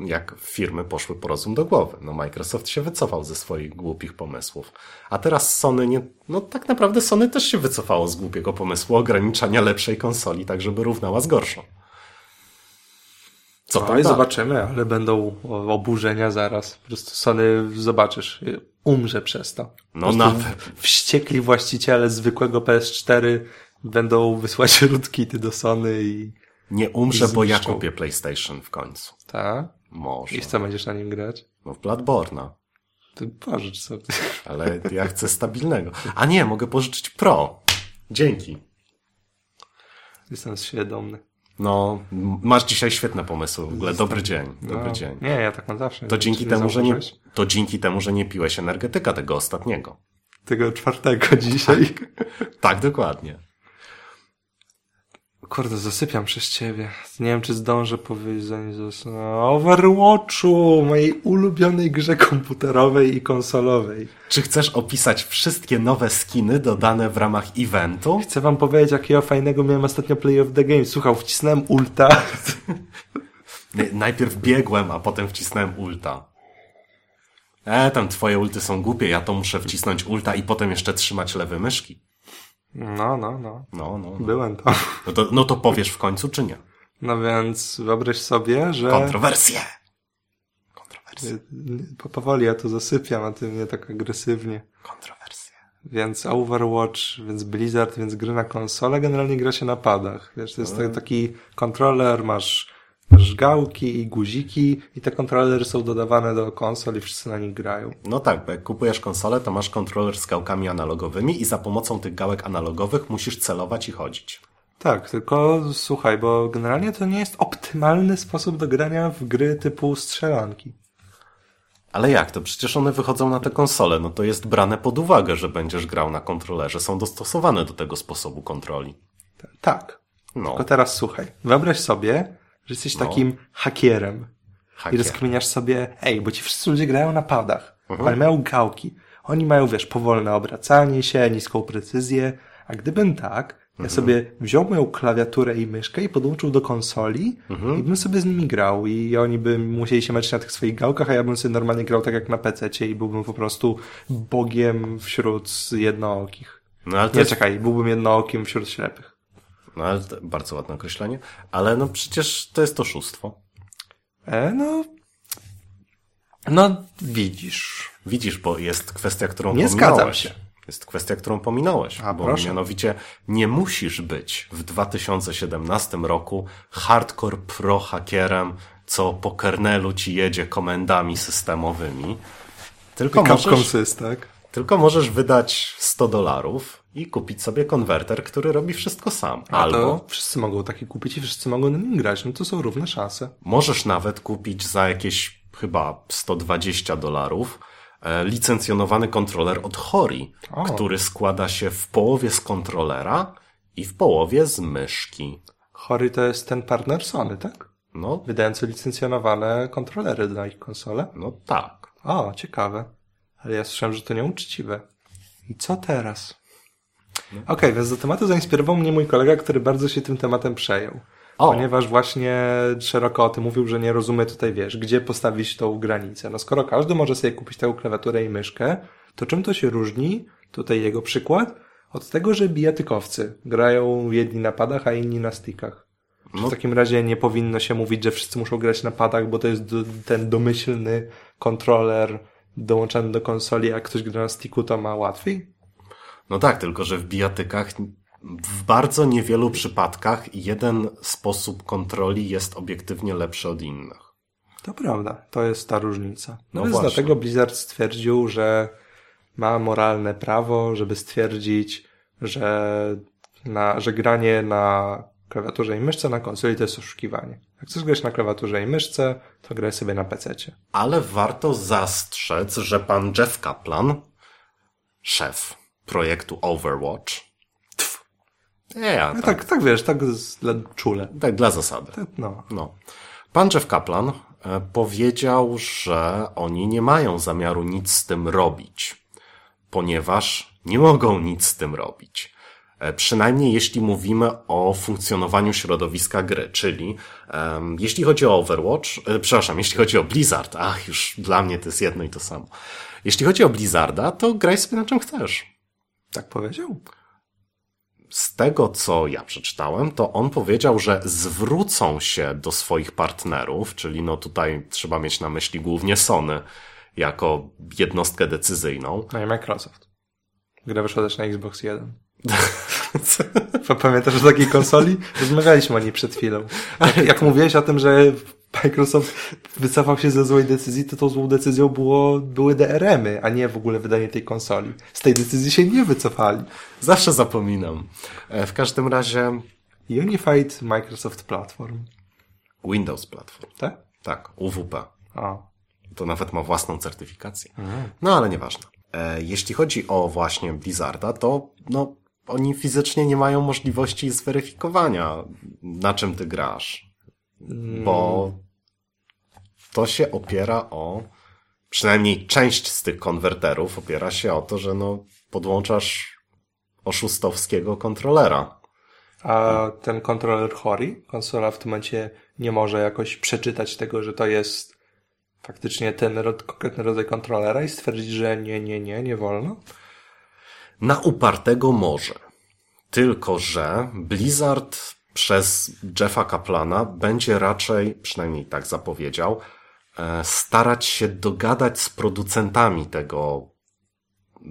jak firmy poszły po rozum do głowy. No Microsoft się wycofał ze swoich głupich pomysłów. A teraz Sony nie, no tak naprawdę Sony też się wycofało z głupiego pomysłu ograniczania lepszej konsoli, tak żeby równała z gorszą. Co No tam i dalej? zobaczymy, ale będą oburzenia zaraz. Po prostu Sony, zobaczysz, umrze przez to. No nawet. Wściekli właściciele zwykłego PS4 będą wysłać *laughs* rootkity do Sony i... Nie umrze, bo ja kupię PlayStation w końcu. Tak? Może. I co będziesz na nim grać? No w Bloodborne'a. To pożycz sobie. *laughs* Ale ja chcę stabilnego. A nie, mogę pożyczyć Pro. Dzięki. Jestem z siebie dumny. No, masz dzisiaj świetne pomysły w ogóle. Dobry dzień. Dobry No, dzień. Nie, ja tak mam zawsze. To dzięki temu, że nie, to dzięki temu, że nie piłeś energetyka tego ostatniego. Tego czwartego *laughs* dzisiaj. Tak, dokładnie. Kurde, zasypiam przez ciebie. Nie wiem, czy zdążę powiedzieć zanim zasnę. Overwatchu, mojej ulubionej grze komputerowej i konsolowej. Czy chcesz opisać wszystkie nowe skiny dodane w ramach eventu? Chcę wam powiedzieć, jakiego fajnego miałem ostatnio Play of the Game. Słuchał, wcisnąłem ulta. Najpierw biegłem, a potem wcisnąłem ulta. E, tam twoje ulty są głupie, ja to muszę wcisnąć ulta i potem jeszcze trzymać lewe myszki. No, no, no. No, no. no. Byłem tam. *laughs* No to, no to powiesz w końcu, czy nie? No więc wyobraź sobie, że... Kontrowersje! Kontrowersje. Po- Powoli ja to zasypiam, a ty mnie tak agresywnie. Kontrowersje. Więc Overwatch, więc Blizzard, więc gry na konsolę, generalnie gra się na padach. Wiesz, to jest tak- taki kontroler, masz, masz gałki i guziki i te kontrolery są dodawane do konsol i wszyscy na nich grają. No tak, bo jak kupujesz konsolę, to masz kontroler z gałkami analogowymi i za pomocą tych gałek analogowych musisz celować i chodzić. Tak, tylko słuchaj, bo generalnie to nie jest optymalny sposób do grania w gry typu strzelanki. Ale jak to? Przecież one wychodzą na te konsole, no to jest brane pod uwagę, że będziesz grał na kontrolerze. Są dostosowane do tego sposobu kontroli. Tak. No, Tylko teraz słuchaj, wyobraź sobie, że jesteś No. takim hakierem. I hakier. rozkminiasz sobie, ej, bo ci wszyscy ludzie grają na padach, Mhm. ale mają gałki. Oni mają, wiesz, powolne obracanie się, niską precyzję, a gdybym tak, ja Mhm. sobie wziął moją klawiaturę i myszkę i podłączył do konsoli Mhm. i bym sobie z nimi grał i oni by musieli się męczyć na tych swoich gałkach, a ja bym sobie normalnie grał tak jak na PC i byłbym po prostu bogiem wśród jednookich. No ale Nie, jest, czekaj, byłbym jednookim wśród ślepych. No, ale to bardzo ładne określenie. Ale no przecież to jest oszustwo. E, no... No, widzisz. Widzisz, bo jest kwestia, którą Nie pominąłeś. zgadzam się. Jest kwestia, którą pominąłeś. A, bo proszę. mianowicie nie musisz być w 2017 roku hardcore pro hakerem, co po kernelu ci jedzie komendami systemowymi. Tylko Capcom możesz, Sys, tak? tylko możesz wydać 100 dolarów i kupić sobie konwerter, który robi wszystko sam. A Albo wszyscy mogą taki kupić i wszyscy mogą na nim grać. No to są równe szanse. Możesz nawet kupić za jakieś chyba 120 dolarów e, licencjonowany kontroler od Hori, O. który składa się w połowie z kontrolera i w połowie z myszki. Chory to jest ten partner Sony, tak? No, Wydający licencjonowane kontrolery na ich konsole. no tak. O, ciekawe. Ale ja słyszałem, że to nieuczciwe. I co teraz? Okej, więc do tematu zainspirował mnie mój kolega, który bardzo się tym tematem przejął. O. Ponieważ właśnie szeroko o tym mówił, że nie rozumie tutaj, wiesz, gdzie postawić tą granicę. No skoro każdy może sobie kupić taką klawiaturę i myszkę, to czym to się różni, tutaj jego przykład, od tego, że bijatykowcy grają jedni na padach, a inni na stickach. No. w takim razie nie powinno się mówić, że wszyscy muszą grać na padach, bo to jest do, ten domyślny kontroler dołączany do konsoli, a ktoś gra na sticku, to ma łatwiej? No tak, tylko że w bijatykach w bardzo niewielu przypadkach jeden sposób kontroli jest obiektywnie lepszy od innych. To prawda, to jest ta różnica. No, No więc właśnie. dlatego Blizzard stwierdził, że ma moralne prawo, żeby stwierdzić, że na, że granie na klawiaturze i myszce na konsoli to jest oszukiwanie. Jak chcesz grać na klawiaturze i myszce, to graj sobie na PC-cie. Ale warto zastrzec, że pan Jeff Kaplan, szef projektu Overwatch, tf, nie, ja, No tak, tak, tak wiesz, tak z, dla, czule. tak dla zasady. Tak, no. No. Pan Jeff Kaplan e, powiedział, że oni nie mają zamiaru nic z tym robić, ponieważ nie mogą nic z tym robić. E, Przynajmniej jeśli mówimy o funkcjonowaniu środowiska gry, czyli em, jeśli chodzi o Overwatch, e, przepraszam, jeśli chodzi o Blizzard, ach, już dla mnie to jest jedno i to samo. Jeśli chodzi o Blizzarda, to graj sobie na czym chcesz Tak powiedział? z tego, co ja przeczytałem, to on powiedział, że zwrócą się do swoich partnerów, czyli no tutaj trzeba mieć na myśli głównie Sony jako jednostkę decyzyjną. No i Microsoft. Gra wyszła też na Xbox 1. *laughs* Pamiętasz o takiej konsoli? Rozmawialiśmy o niej przed chwilą. Jak, jak mówiłeś o tym, że Microsoft wycofał się ze złej decyzji, to tą złą decyzją było, były DRM-y, a nie w ogóle wydanie tej konsoli. Z tej decyzji się nie wycofali. Zawsze zapominam. E, W każdym razie Unified Microsoft Platform. Windows Platform. Tak? Tak, UWP. A. To nawet ma własną certyfikację. No ale nieważne. E, Jeśli chodzi o właśnie Blizzarda, to no, oni fizycznie nie mają możliwości zweryfikowania, na czym ty grasz. Bo to się opiera o, przynajmniej część z tych konwerterów opiera się o to, że no, podłączasz oszustowskiego kontrolera. A ten kontroler Hori, konsola w tym momencie nie może jakoś przeczytać tego, że to jest faktycznie ten konkretny rodzaj kontrolera i stwierdzić, że nie, nie, nie, nie wolno? Na upartego może. Tylko, że Blizzard przez Jeffa Kaplana będzie raczej, przynajmniej tak zapowiedział, e, starać się dogadać z producentami tego,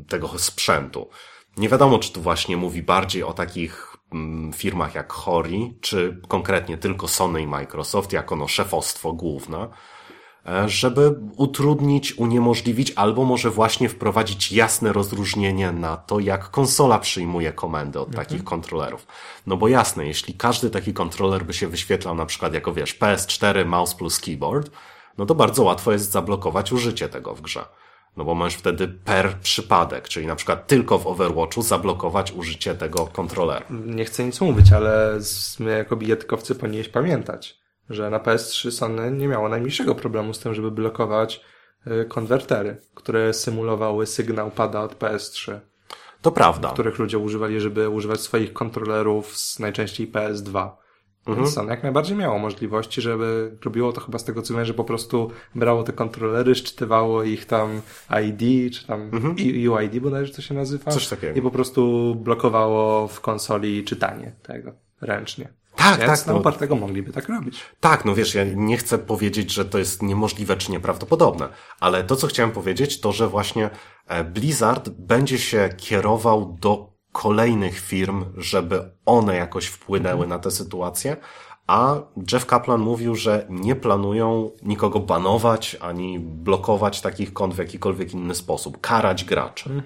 tego sprzętu. Nie wiadomo, czy tu właśnie mówi bardziej o takich mm, firmach jak Hori, czy konkretnie tylko Sony i Microsoft, jako no szefostwo główne, żeby utrudnić, uniemożliwić, albo może właśnie wprowadzić jasne rozróżnienie na to, jak konsola przyjmuje komendy od takich kontrolerów. No bo jasne, jeśli każdy taki kontroler by się wyświetlał na przykład jako wiesz, PS4, mouse plus keyboard, no to bardzo łatwo jest zablokować użycie tego w grze. No bo możesz wtedy per przypadek, czyli na przykład tylko w Overwatchu zablokować użycie tego kontrolera. Nie chcę nic mówić, ale my jako bijatkowcy powinieneś pamiętać, że na PS3 Sony nie miało najmniejszego problemu z tym, żeby blokować y, konwertery, które symulowały sygnał pada od PS3, To prawda. których ludzie używali, żeby używać swoich kontrolerów z najczęściej PS2. Więc Sony jak najbardziej miało możliwości, żeby robiło to chyba z tego co wiem, że po prostu brało te kontrolery, szczytywało ich tam ID, czy tam I- UID bodajże to się nazywa. Coś takiego. I po prostu blokowało w konsoli czytanie tego ręcznie. Tak, tak, no. upartego mogliby tak robić. Tak, no wiesz, ja nie chcę powiedzieć, że to jest niemożliwe czy nieprawdopodobne, ale to, co chciałem powiedzieć, to, że właśnie e, Blizzard będzie się kierował do kolejnych firm, żeby one jakoś wpłynęły na tę sytuację, a Jeff Kaplan mówił, że nie planują nikogo banować ani blokować takich kont w jakikolwiek inny sposób, karać graczy.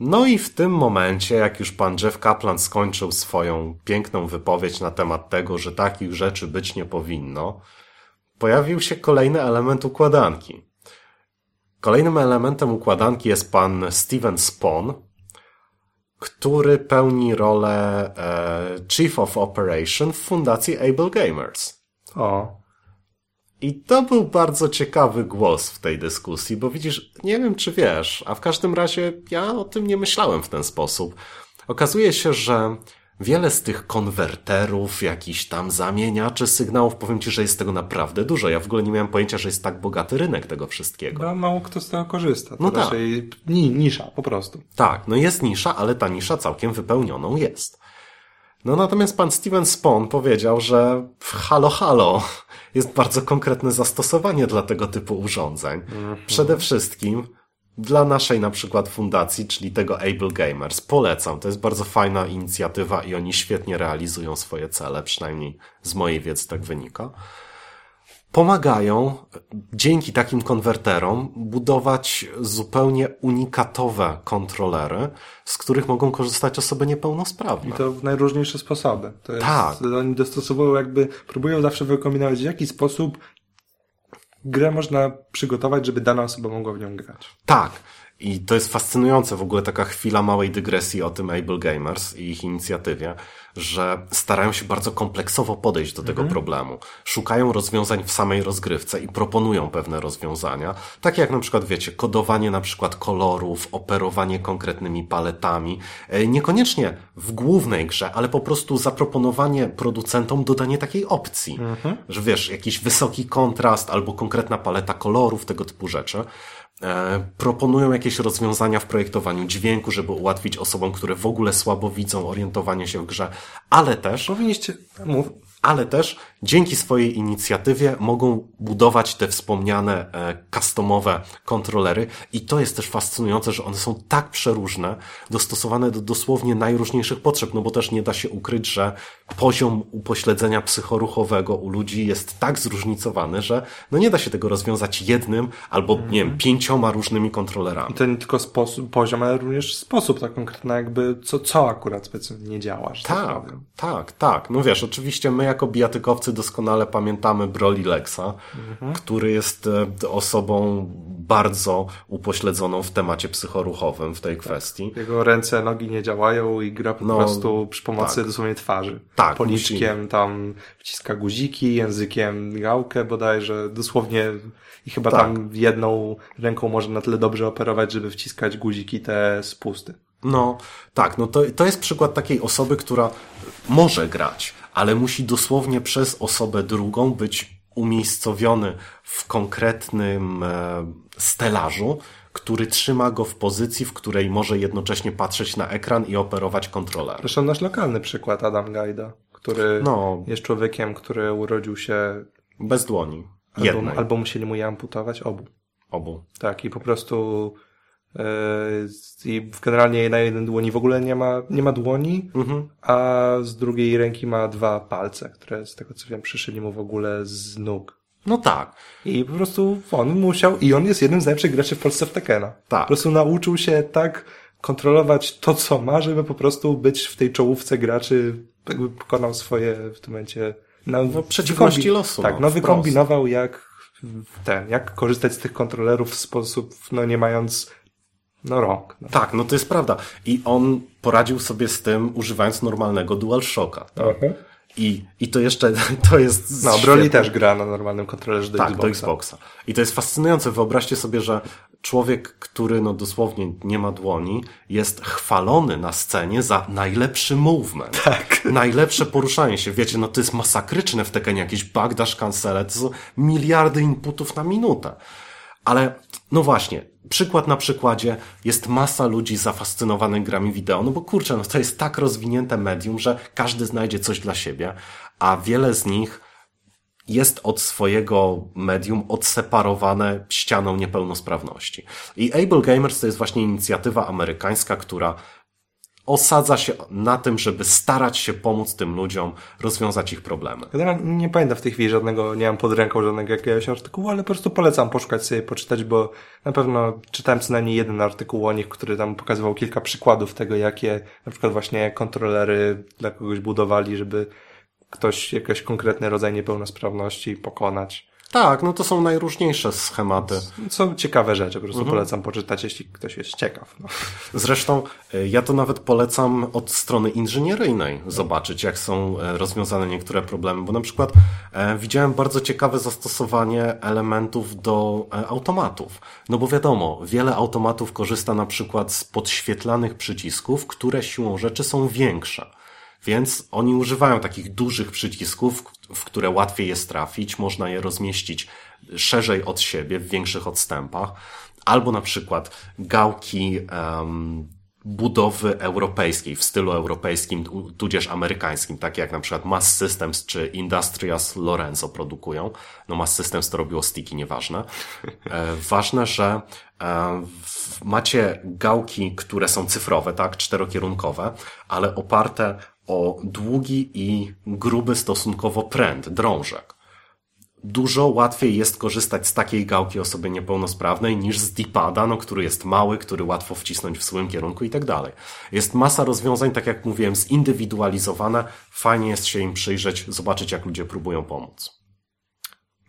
No i w tym momencie, jak już pan Jeff Kaplan skończył swoją piękną wypowiedź na temat tego, że takich rzeczy być nie powinno, pojawił się kolejny element układanki. Kolejnym elementem układanki jest pan Steven Spawn, który pełni rolę e, Chief of Operation w fundacji Able Gamers. O, I to był bardzo ciekawy głos w tej dyskusji, bo widzisz, nie wiem czy wiesz, a w każdym razie ja o tym nie myślałem w ten sposób. Okazuje się, że wiele z tych konwerterów, jakichś tam zamieniaczy sygnałów, powiem ci, że jest tego naprawdę dużo. Ja w ogóle nie miałem pojęcia, że jest tak bogaty rynek tego wszystkiego. no, mało kto z tego korzysta. To No tak. raczej nisza, po prostu. Tak, no jest nisza, ale ta nisza całkiem wypełnioną jest. No natomiast pan Steven Spawn powiedział, że w halo halo jest bardzo konkretne zastosowanie dla tego typu urządzeń. Przede wszystkim dla naszej na przykład fundacji, czyli tego Able Gamers. Polecam, to jest bardzo fajna inicjatywa i oni świetnie realizują swoje cele, przynajmniej z mojej wiedzy tak wynika. Pomagają dzięki takim konwerterom budować zupełnie unikatowe kontrolery, z których mogą korzystać osoby niepełnosprawne. I to w najróżniejsze sposoby. To jest, Tak. Oni dostosowują jakby, próbują zawsze wykombinować w jaki sposób grę można przygotować, żeby dana osoba mogła w nią grać. Tak. I to jest fascynujące w ogóle taka chwila małej dygresji o tym Able Gamers i ich inicjatywie, że starają się bardzo kompleksowo podejść do tego problemu. Szukają rozwiązań w samej rozgrywce i proponują pewne rozwiązania, takie jak na przykład, wiecie, kodowanie na przykład kolorów, operowanie konkretnymi paletami, e, niekoniecznie w głównej grze, ale po prostu zaproponowanie producentom dodanie takiej opcji, że wiesz, jakiś wysoki kontrast albo konkretna paleta kolorów, tego typu rzeczy. E, proponują jakieś rozwiązania w projektowaniu dźwięku, żeby ułatwić osobom, które w ogóle słabo widzą orientowanie się w grze, ale też, Powinniście, mów, ale też dzięki swojej inicjatywie mogą budować te wspomniane e, customowe kontrolery i to jest też fascynujące, że one są tak przeróżne, dostosowane do dosłownie najróżniejszych potrzeb, no bo też nie da się ukryć, że poziom upośledzenia psychoruchowego u ludzi jest tak zróżnicowany, że no nie da się tego rozwiązać jednym albo, nie wiem, pięcioma różnymi kontrolerami. I to nie tylko sposób, poziom, ale również sposób tak konkretny, jakby co, co akurat specjalnie nie działa. Tak, powiem. tak, tak. No wiesz, oczywiście my jako bijatykowcy doskonale pamiętamy Broly Lexa, który jest e, osobą bardzo upośledzoną w temacie psychoruchowym w tej kwestii. Jego ręce, nogi nie działają i gra po No, prostu przy pomocy tak. dosłownie twarzy. Tak, Policzkiem tam wciska guziki, językiem gałkę bodajże, dosłownie i chyba Tak. tam jedną ręką może na tyle dobrze operować, żeby wciskać guziki te spusty. No, tak, no to, to jest przykład takiej osoby, która może grać, ale musi dosłownie przez osobę drugą być umiejscowiony w konkretnym e, stelażu, który trzyma go w pozycji, w której może jednocześnie patrzeć na ekran i operować kontrolerem. Zresztą nasz lokalny przykład, Adam Gajda, który No. jest człowiekiem, który urodził się Bez dłoni. albo, Jednej. albo musieli mu je amputować, obu. Obu. Tak, i po prostu i generalnie na jednej dłoni w ogóle nie ma, nie ma dłoni, Mhm. a z drugiej ręki ma dwa palce, które z tego co wiem przyszyli mu w ogóle z nóg. No tak. I po prostu on musiał, i on jest jednym z najlepszych graczy w Polsce w Tekena. Tak. Po prostu nauczył się tak kontrolować to, co ma, żeby po prostu być w tej czołówce graczy, jakby pokonał swoje w tym momencie... No, przeciwności wykombi- losu, Tak, no, no wykombinował jak ten, jak korzystać z tych kontrolerów w sposób, no nie mając, no rąk. No. Tak, no to jest prawda. I on poradził sobie z tym używając normalnego DualShocka. I, I to jeszcze, *laughs* to jest No, świetne. Broly też gra na normalnym kontrolerze do Tak, Xboxa. do Xboxa. I to jest fascynujące. Wyobraźcie sobie, że człowiek, który no dosłownie nie ma dłoni, jest chwalony na scenie za najlepszy movement. Tak. *laughs* Najlepsze poruszanie się. Wiecie, no to jest masakryczne w Tekenie. Jakiś backdash cancele, to są miliardy inputów na minutę. Ale, no właśnie, przykład na przykładzie jest masa ludzi zafascynowanych grami wideo, no bo kurczę, no to jest tak rozwinięte medium, że każdy znajdzie coś dla siebie, a wiele z nich jest od swojego medium odseparowane ścianą niepełnosprawności. I Able Gamers to jest właśnie inicjatywa amerykańska, która osadza się na tym, żeby starać się pomóc tym ludziom rozwiązać ich problemy. Generalnie nie pamiętam w tej chwili żadnego, nie mam pod ręką żadnego jakiegoś artykułu, ale po prostu polecam poszukać sobie, poczytać, bo na pewno czytałem co najmniej jeden artykuł o nich, który tam pokazywał kilka przykładów tego, jakie na przykład właśnie kontrolery dla kogoś budowali, żeby ktoś jakiś konkretny rodzaj niepełnosprawności pokonać. Tak, no to są najróżniejsze schematy. Są ciekawe rzeczy, po prostu polecam poczytać, jeśli ktoś jest ciekaw. No. Zresztą y, ja to nawet polecam od strony inżynieryjnej zobaczyć, jak są e, rozwiązane niektóre problemy, bo na przykład e, widziałem bardzo ciekawe zastosowanie elementów do e, automatów. No bo wiadomo, wiele automatów korzysta na przykład z podświetlanych przycisków, które siłą rzeczy są większe. Więc oni używają takich dużych przycisków, w które łatwiej jest trafić, można je rozmieścić szerzej od siebie, w większych odstępach, albo na przykład gałki em, budowy europejskiej, w stylu europejskim, tu- tudzież amerykańskim, takie jak na przykład Mass Systems czy Industrias Lorenzo produkują. No Mass Systems to robiło sticky, nieważne. E, ważne, że e, macie gałki, które są cyfrowe, tak, czterokierunkowe, ale oparte o długi i gruby stosunkowo pręt, drążek dużo łatwiej jest korzystać z takiej gałki osoby niepełnosprawnej niż z D-pada, no, który jest mały, który łatwo wcisnąć w swoim kierunku i tak dalej. Jest masa rozwiązań, tak jak mówiłem, zindywidualizowane. Fajnie jest się im przyjrzeć, zobaczyć jak ludzie próbują pomóc.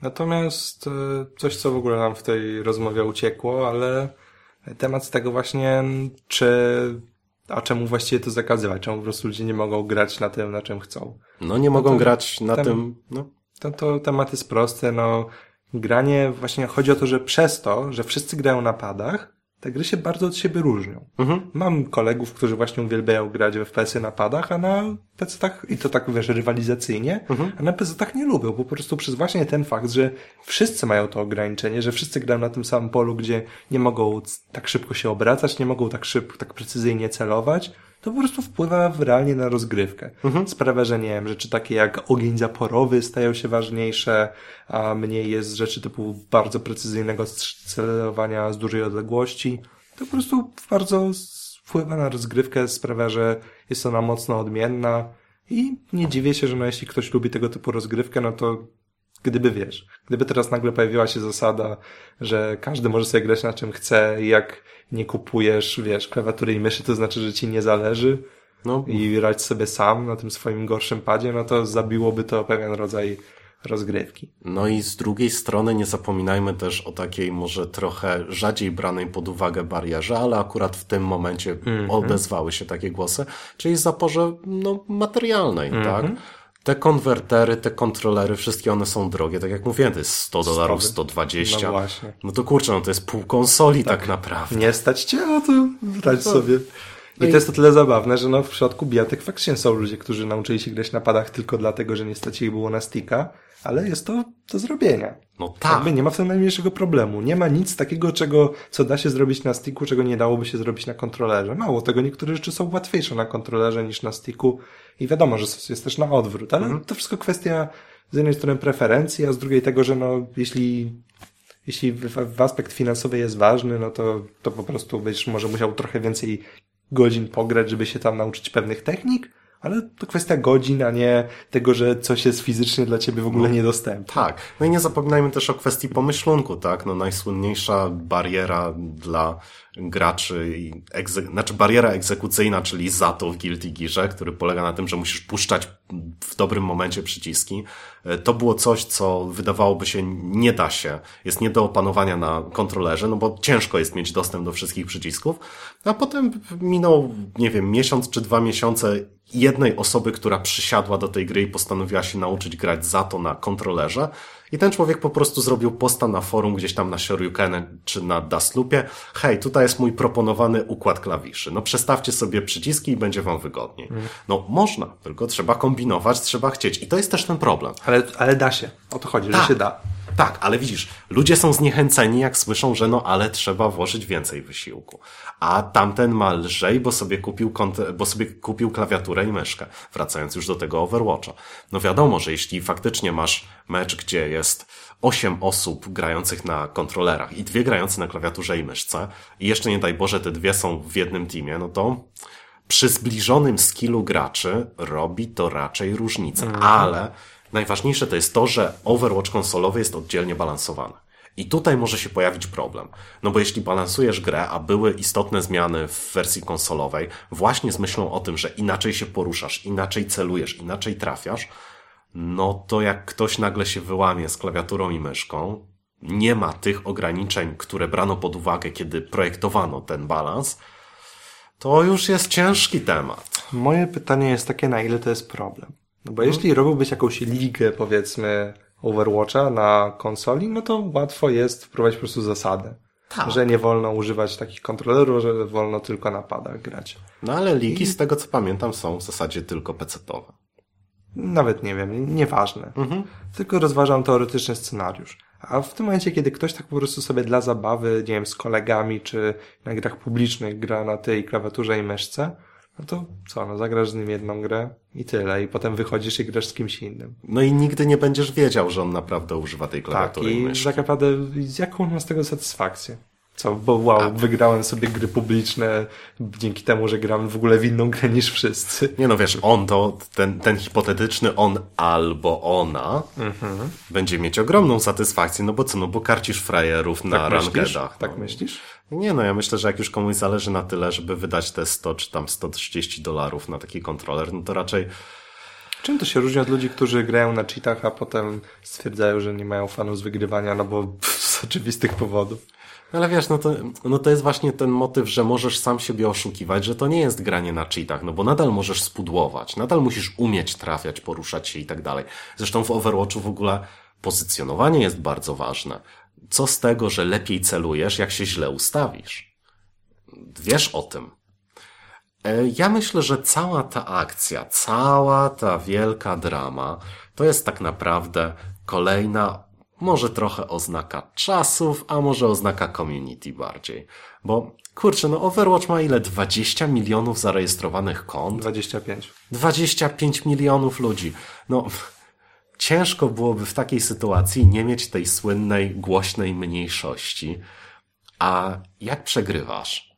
Natomiast e, coś, co w ogóle nam w tej rozmowie uciekło, ale temat tego właśnie, czy a czemu właściwie to zakazywać? Czemu po prostu ludzie nie mogą grać na tym, na czym chcą? No nie mogą no grać na tym, no. To, to temat jest prosty, no. Granie, właśnie chodzi o to, że przez to, że wszyscy grają na padach, te gry się bardzo od siebie różnią. Mhm. Mam kolegów, którzy właśnie uwielbiają grać w FPS-y na padach, a na PC-tach, i to tak wiesz, rywalizacyjnie, mhm. a na PC-tach nie lubią, po prostu przez właśnie ten fakt, że wszyscy mają to ograniczenie, że wszyscy grają na tym samym polu, gdzie nie mogą tak szybko się obracać, nie mogą tak szybko, tak precyzyjnie celować, to po prostu wpływa realnie na rozgrywkę. Mhm. Sprawia, że nie wiem, rzeczy takie jak ogień zaporowy stają się ważniejsze, a mniej jest rzeczy typu bardzo precyzyjnego celowania z dużej odległości. To po prostu bardzo wpływa na rozgrywkę, sprawia, że jest ona mocno odmienna i nie dziwię się, że no jeśli ktoś lubi tego typu rozgrywkę, no to gdyby wiesz, gdyby teraz nagle pojawiła się zasada, że każdy może sobie grać na czym chce i jak nie kupujesz, wiesz, klawiatury i myszy, to znaczy, że ci nie zależy no. i radź sobie sam na tym swoim gorszym padzie, no to zabiłoby to pewien rodzaj rozgrywki. No i z drugiej strony nie zapominajmy też o takiej może trochę rzadziej branej pod uwagę barierze, ale akurat w tym momencie mm -hmm. odezwały się takie głosy, czyli zaporze no, materialnej, mm -hmm. tak? Te konwertery, te kontrolery, wszystkie one są drogie. Tak jak mówiłem, to jest 100 dolarów, 120. No właśnie. No to kurczę, no to jest pół konsoli tak, tak naprawdę. Nie stać cię, a to brać no. sobie. I to jest to tyle zabawne, że no w przypadku bijatek faktycznie są ludzie, którzy nauczyli się grać na padach tylko dlatego, że nie stać ich było na sticka, ale jest to do zrobienia. No tak. Jakby nie ma w tym najmniejszego problemu. Nie ma nic takiego, czego, co da się zrobić na sticku, czego nie dałoby się zrobić na kontrolerze. Mało tego, niektóre rzeczy są łatwiejsze na kontrolerze niż na sticku i wiadomo, że jest też na odwrót, ale mhm. to wszystko kwestia z jednej strony preferencji, a z drugiej tego, że no, jeśli jeśli w, w aspekt finansowy jest ważny, no to, to po prostu byś może musiał trochę więcej godzin pograć, żeby się tam nauczyć pewnych technik, ale to kwestia godzin, a nie tego, że coś jest fizycznie dla ciebie w ogóle no, niedostępne. Tak. No i nie zapominajmy też o kwestii pomyślunku, tak? No najsłynniejsza bariera dla graczy, znaczy bariera egzekucyjna, czyli zato w Guilty Gearze, który polega na tym, że musisz puszczać w dobrym momencie przyciski. E, to było coś, co wydawałoby się nie da się, jest nie do opanowania na kontrolerze, no bo ciężko jest mieć dostęp do wszystkich przycisków. A potem minął, nie wiem, miesiąc czy dwa miesiące jednej osoby, która przysiadła do tej gry i postanowiła się nauczyć grać za to na kontrolerze. I ten człowiek po prostu zrobił posta na forum gdzieś tam na Shoryuken czy na Dustloopie. Hej, tutaj jest mój proponowany układ klawiszy. No przestawcie sobie przyciski i będzie wam wygodniej. Mm. No można, tylko trzeba kombinować, trzeba chcieć. I to jest też ten problem. Ale, ale da się. O to chodzi, tak. że się da. Tak, ale widzisz, ludzie są zniechęceni, jak słyszą, że no ale trzeba włożyć więcej wysiłku. A tamten ma lżej, bo sobie kupił, bo sobie kupił klawiaturę i myszkę. Wracając już do tego Overwatcha. No wiadomo, że jeśli faktycznie masz mecz, gdzie jest osiem osób grających na kontrolerach i dwie grające na klawiaturze i myszce i jeszcze nie daj Boże te dwie są w jednym teamie, no to przy zbliżonym skillu graczy robi to raczej różnicę. Mhm. Ale Najważniejsze to jest to, że Overwatch konsolowy jest oddzielnie balansowany. I tutaj może się pojawić problem. No bo jeśli balansujesz grę, a były istotne zmiany w wersji konsolowej, właśnie z myślą o tym, że inaczej się poruszasz, inaczej celujesz, inaczej trafiasz, no to jak ktoś nagle się wyłamie z klawiaturą i myszką, nie ma tych ograniczeń, które brano pod uwagę, kiedy projektowano ten balans, to już jest ciężki temat. Moje pytanie jest takie, na ile to jest problem? No bo jeśli robiłbyś jakąś ligę, powiedzmy, Overwatcha na konsoli, no to łatwo jest wprowadzić po prostu zasadę. Tak. Że nie wolno używać takich kontrolerów, że wolno tylko na padach grać. No ale ligi, I... z tego co pamiętam, są w zasadzie tylko pecetowe. Nawet nie wiem, nieważne. Mhm. Tylko rozważam teoretyczny scenariusz. A w tym momencie, kiedy ktoś tak po prostu sobie dla zabawy, nie wiem, z kolegami, czy na grach publicznych gra na tej klawiaturze i myszce, no to co, no zagrasz z nim jedną grę i tyle, i potem wychodzisz i grasz z kimś innym. No i nigdy nie będziesz wiedział, że on naprawdę używa tej klawiatury tak, i, i myszki. tak naprawdę jaką on ma z tego satysfakcję? Co, bo wow, A. wygrałem sobie gry publiczne dzięki temu, że gram w ogóle w inną grę niż wszyscy. Nie no, wiesz, on to, ten, ten hipotetyczny on albo ona mhm. będzie mieć ogromną satysfakcję, no bo co, no bo karcisz frajerów na tak rankedach. Tak no. myślisz? Nie no, ja myślę, że jak już komuś zależy na tyle, żeby wydać te 100 czy tam 130 dolarów na taki kontroler, no to raczej Czym to się różni od ludzi, którzy grają na cheatach, a potem stwierdzają, że nie mają fanów z wygrywania, no bo pff, z oczywistych powodów? Ale wiesz, no to, no to jest właśnie ten motyw, że możesz sam siebie oszukiwać, że to nie jest granie na cheatach, no bo nadal możesz spudłować, nadal musisz umieć trafiać, poruszać się i tak dalej. Zresztą w Overwatchu w ogóle pozycjonowanie jest bardzo ważne. Co z tego, że lepiej celujesz, jak się źle ustawisz? Wiesz o tym. E, ja myślę, że cała ta akcja, cała ta wielka drama, to jest tak naprawdę kolejna, może trochę oznaka czasów, a może oznaka community bardziej. Bo kurczę, no Overwatch ma ile? 20 milionów zarejestrowanych kont? 25. 25 milionów ludzi. No, ciężko byłoby w takiej sytuacji nie mieć tej słynnej, głośnej mniejszości. A jak przegrywasz?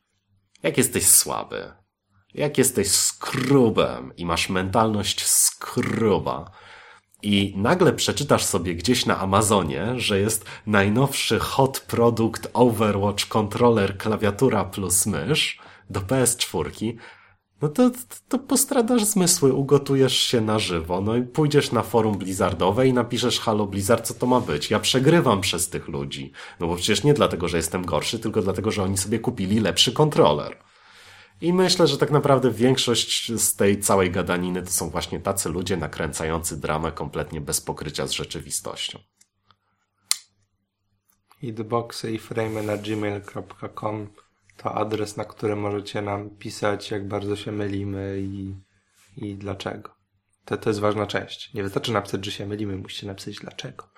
Jak jesteś słaby? Jak jesteś skrubem i masz mentalność skruba i nagle przeczytasz sobie gdzieś na Amazonie, że jest najnowszy hot produkt Overwatch Controller klawiatura plus mysz do PS4, no to, to postradasz zmysły, ugotujesz się na żywo, no i pójdziesz na forum Blizzardowe i napiszesz Halo Blizzard, co to ma być. Ja przegrywam przez tych ludzi. No bo przecież nie dlatego, że jestem gorszy, tylko dlatego, że oni sobie kupili lepszy kontroler. I myślę, że tak naprawdę większość z tej całej gadaniny to są właśnie tacy ludzie nakręcający dramę kompletnie bez pokrycia z rzeczywistością. Hitboxy i frame na gmail.com to adres, na który możecie nam pisać, jak bardzo się mylimy i, i dlaczego. To, to jest ważna część. Nie wystarczy napisać, że się mylimy, musicie napisać dlaczego.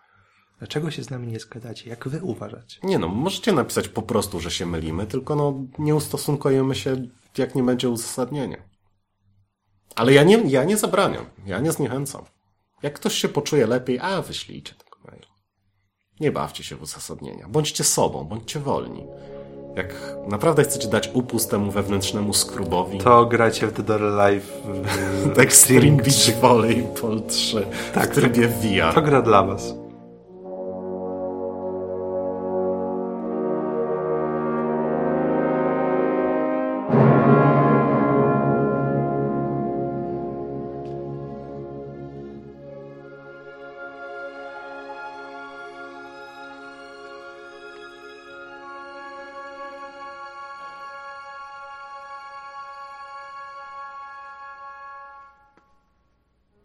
Dlaczego się z nami nie zgadzacie? Jak wy uważacie? Nie no, możecie napisać po prostu, że się mylimy, tylko no nie ustosunkujemy się jak nie będzie uzasadnienia. Ale ja nie, ja nie zabraniam, ja nie zniechęcam. Jak ktoś się poczuje lepiej, a wyślijcie tego maila. Nie bawcie się w uzasadnienia. Bądźcie sobą, bądźcie wolni. Jak naprawdę chcecie dać upust temu wewnętrznemu skrubowi... To gracie w The Door Live w Extreme Beach Volleyball 3 tak, w trybie VR. To gra dla was.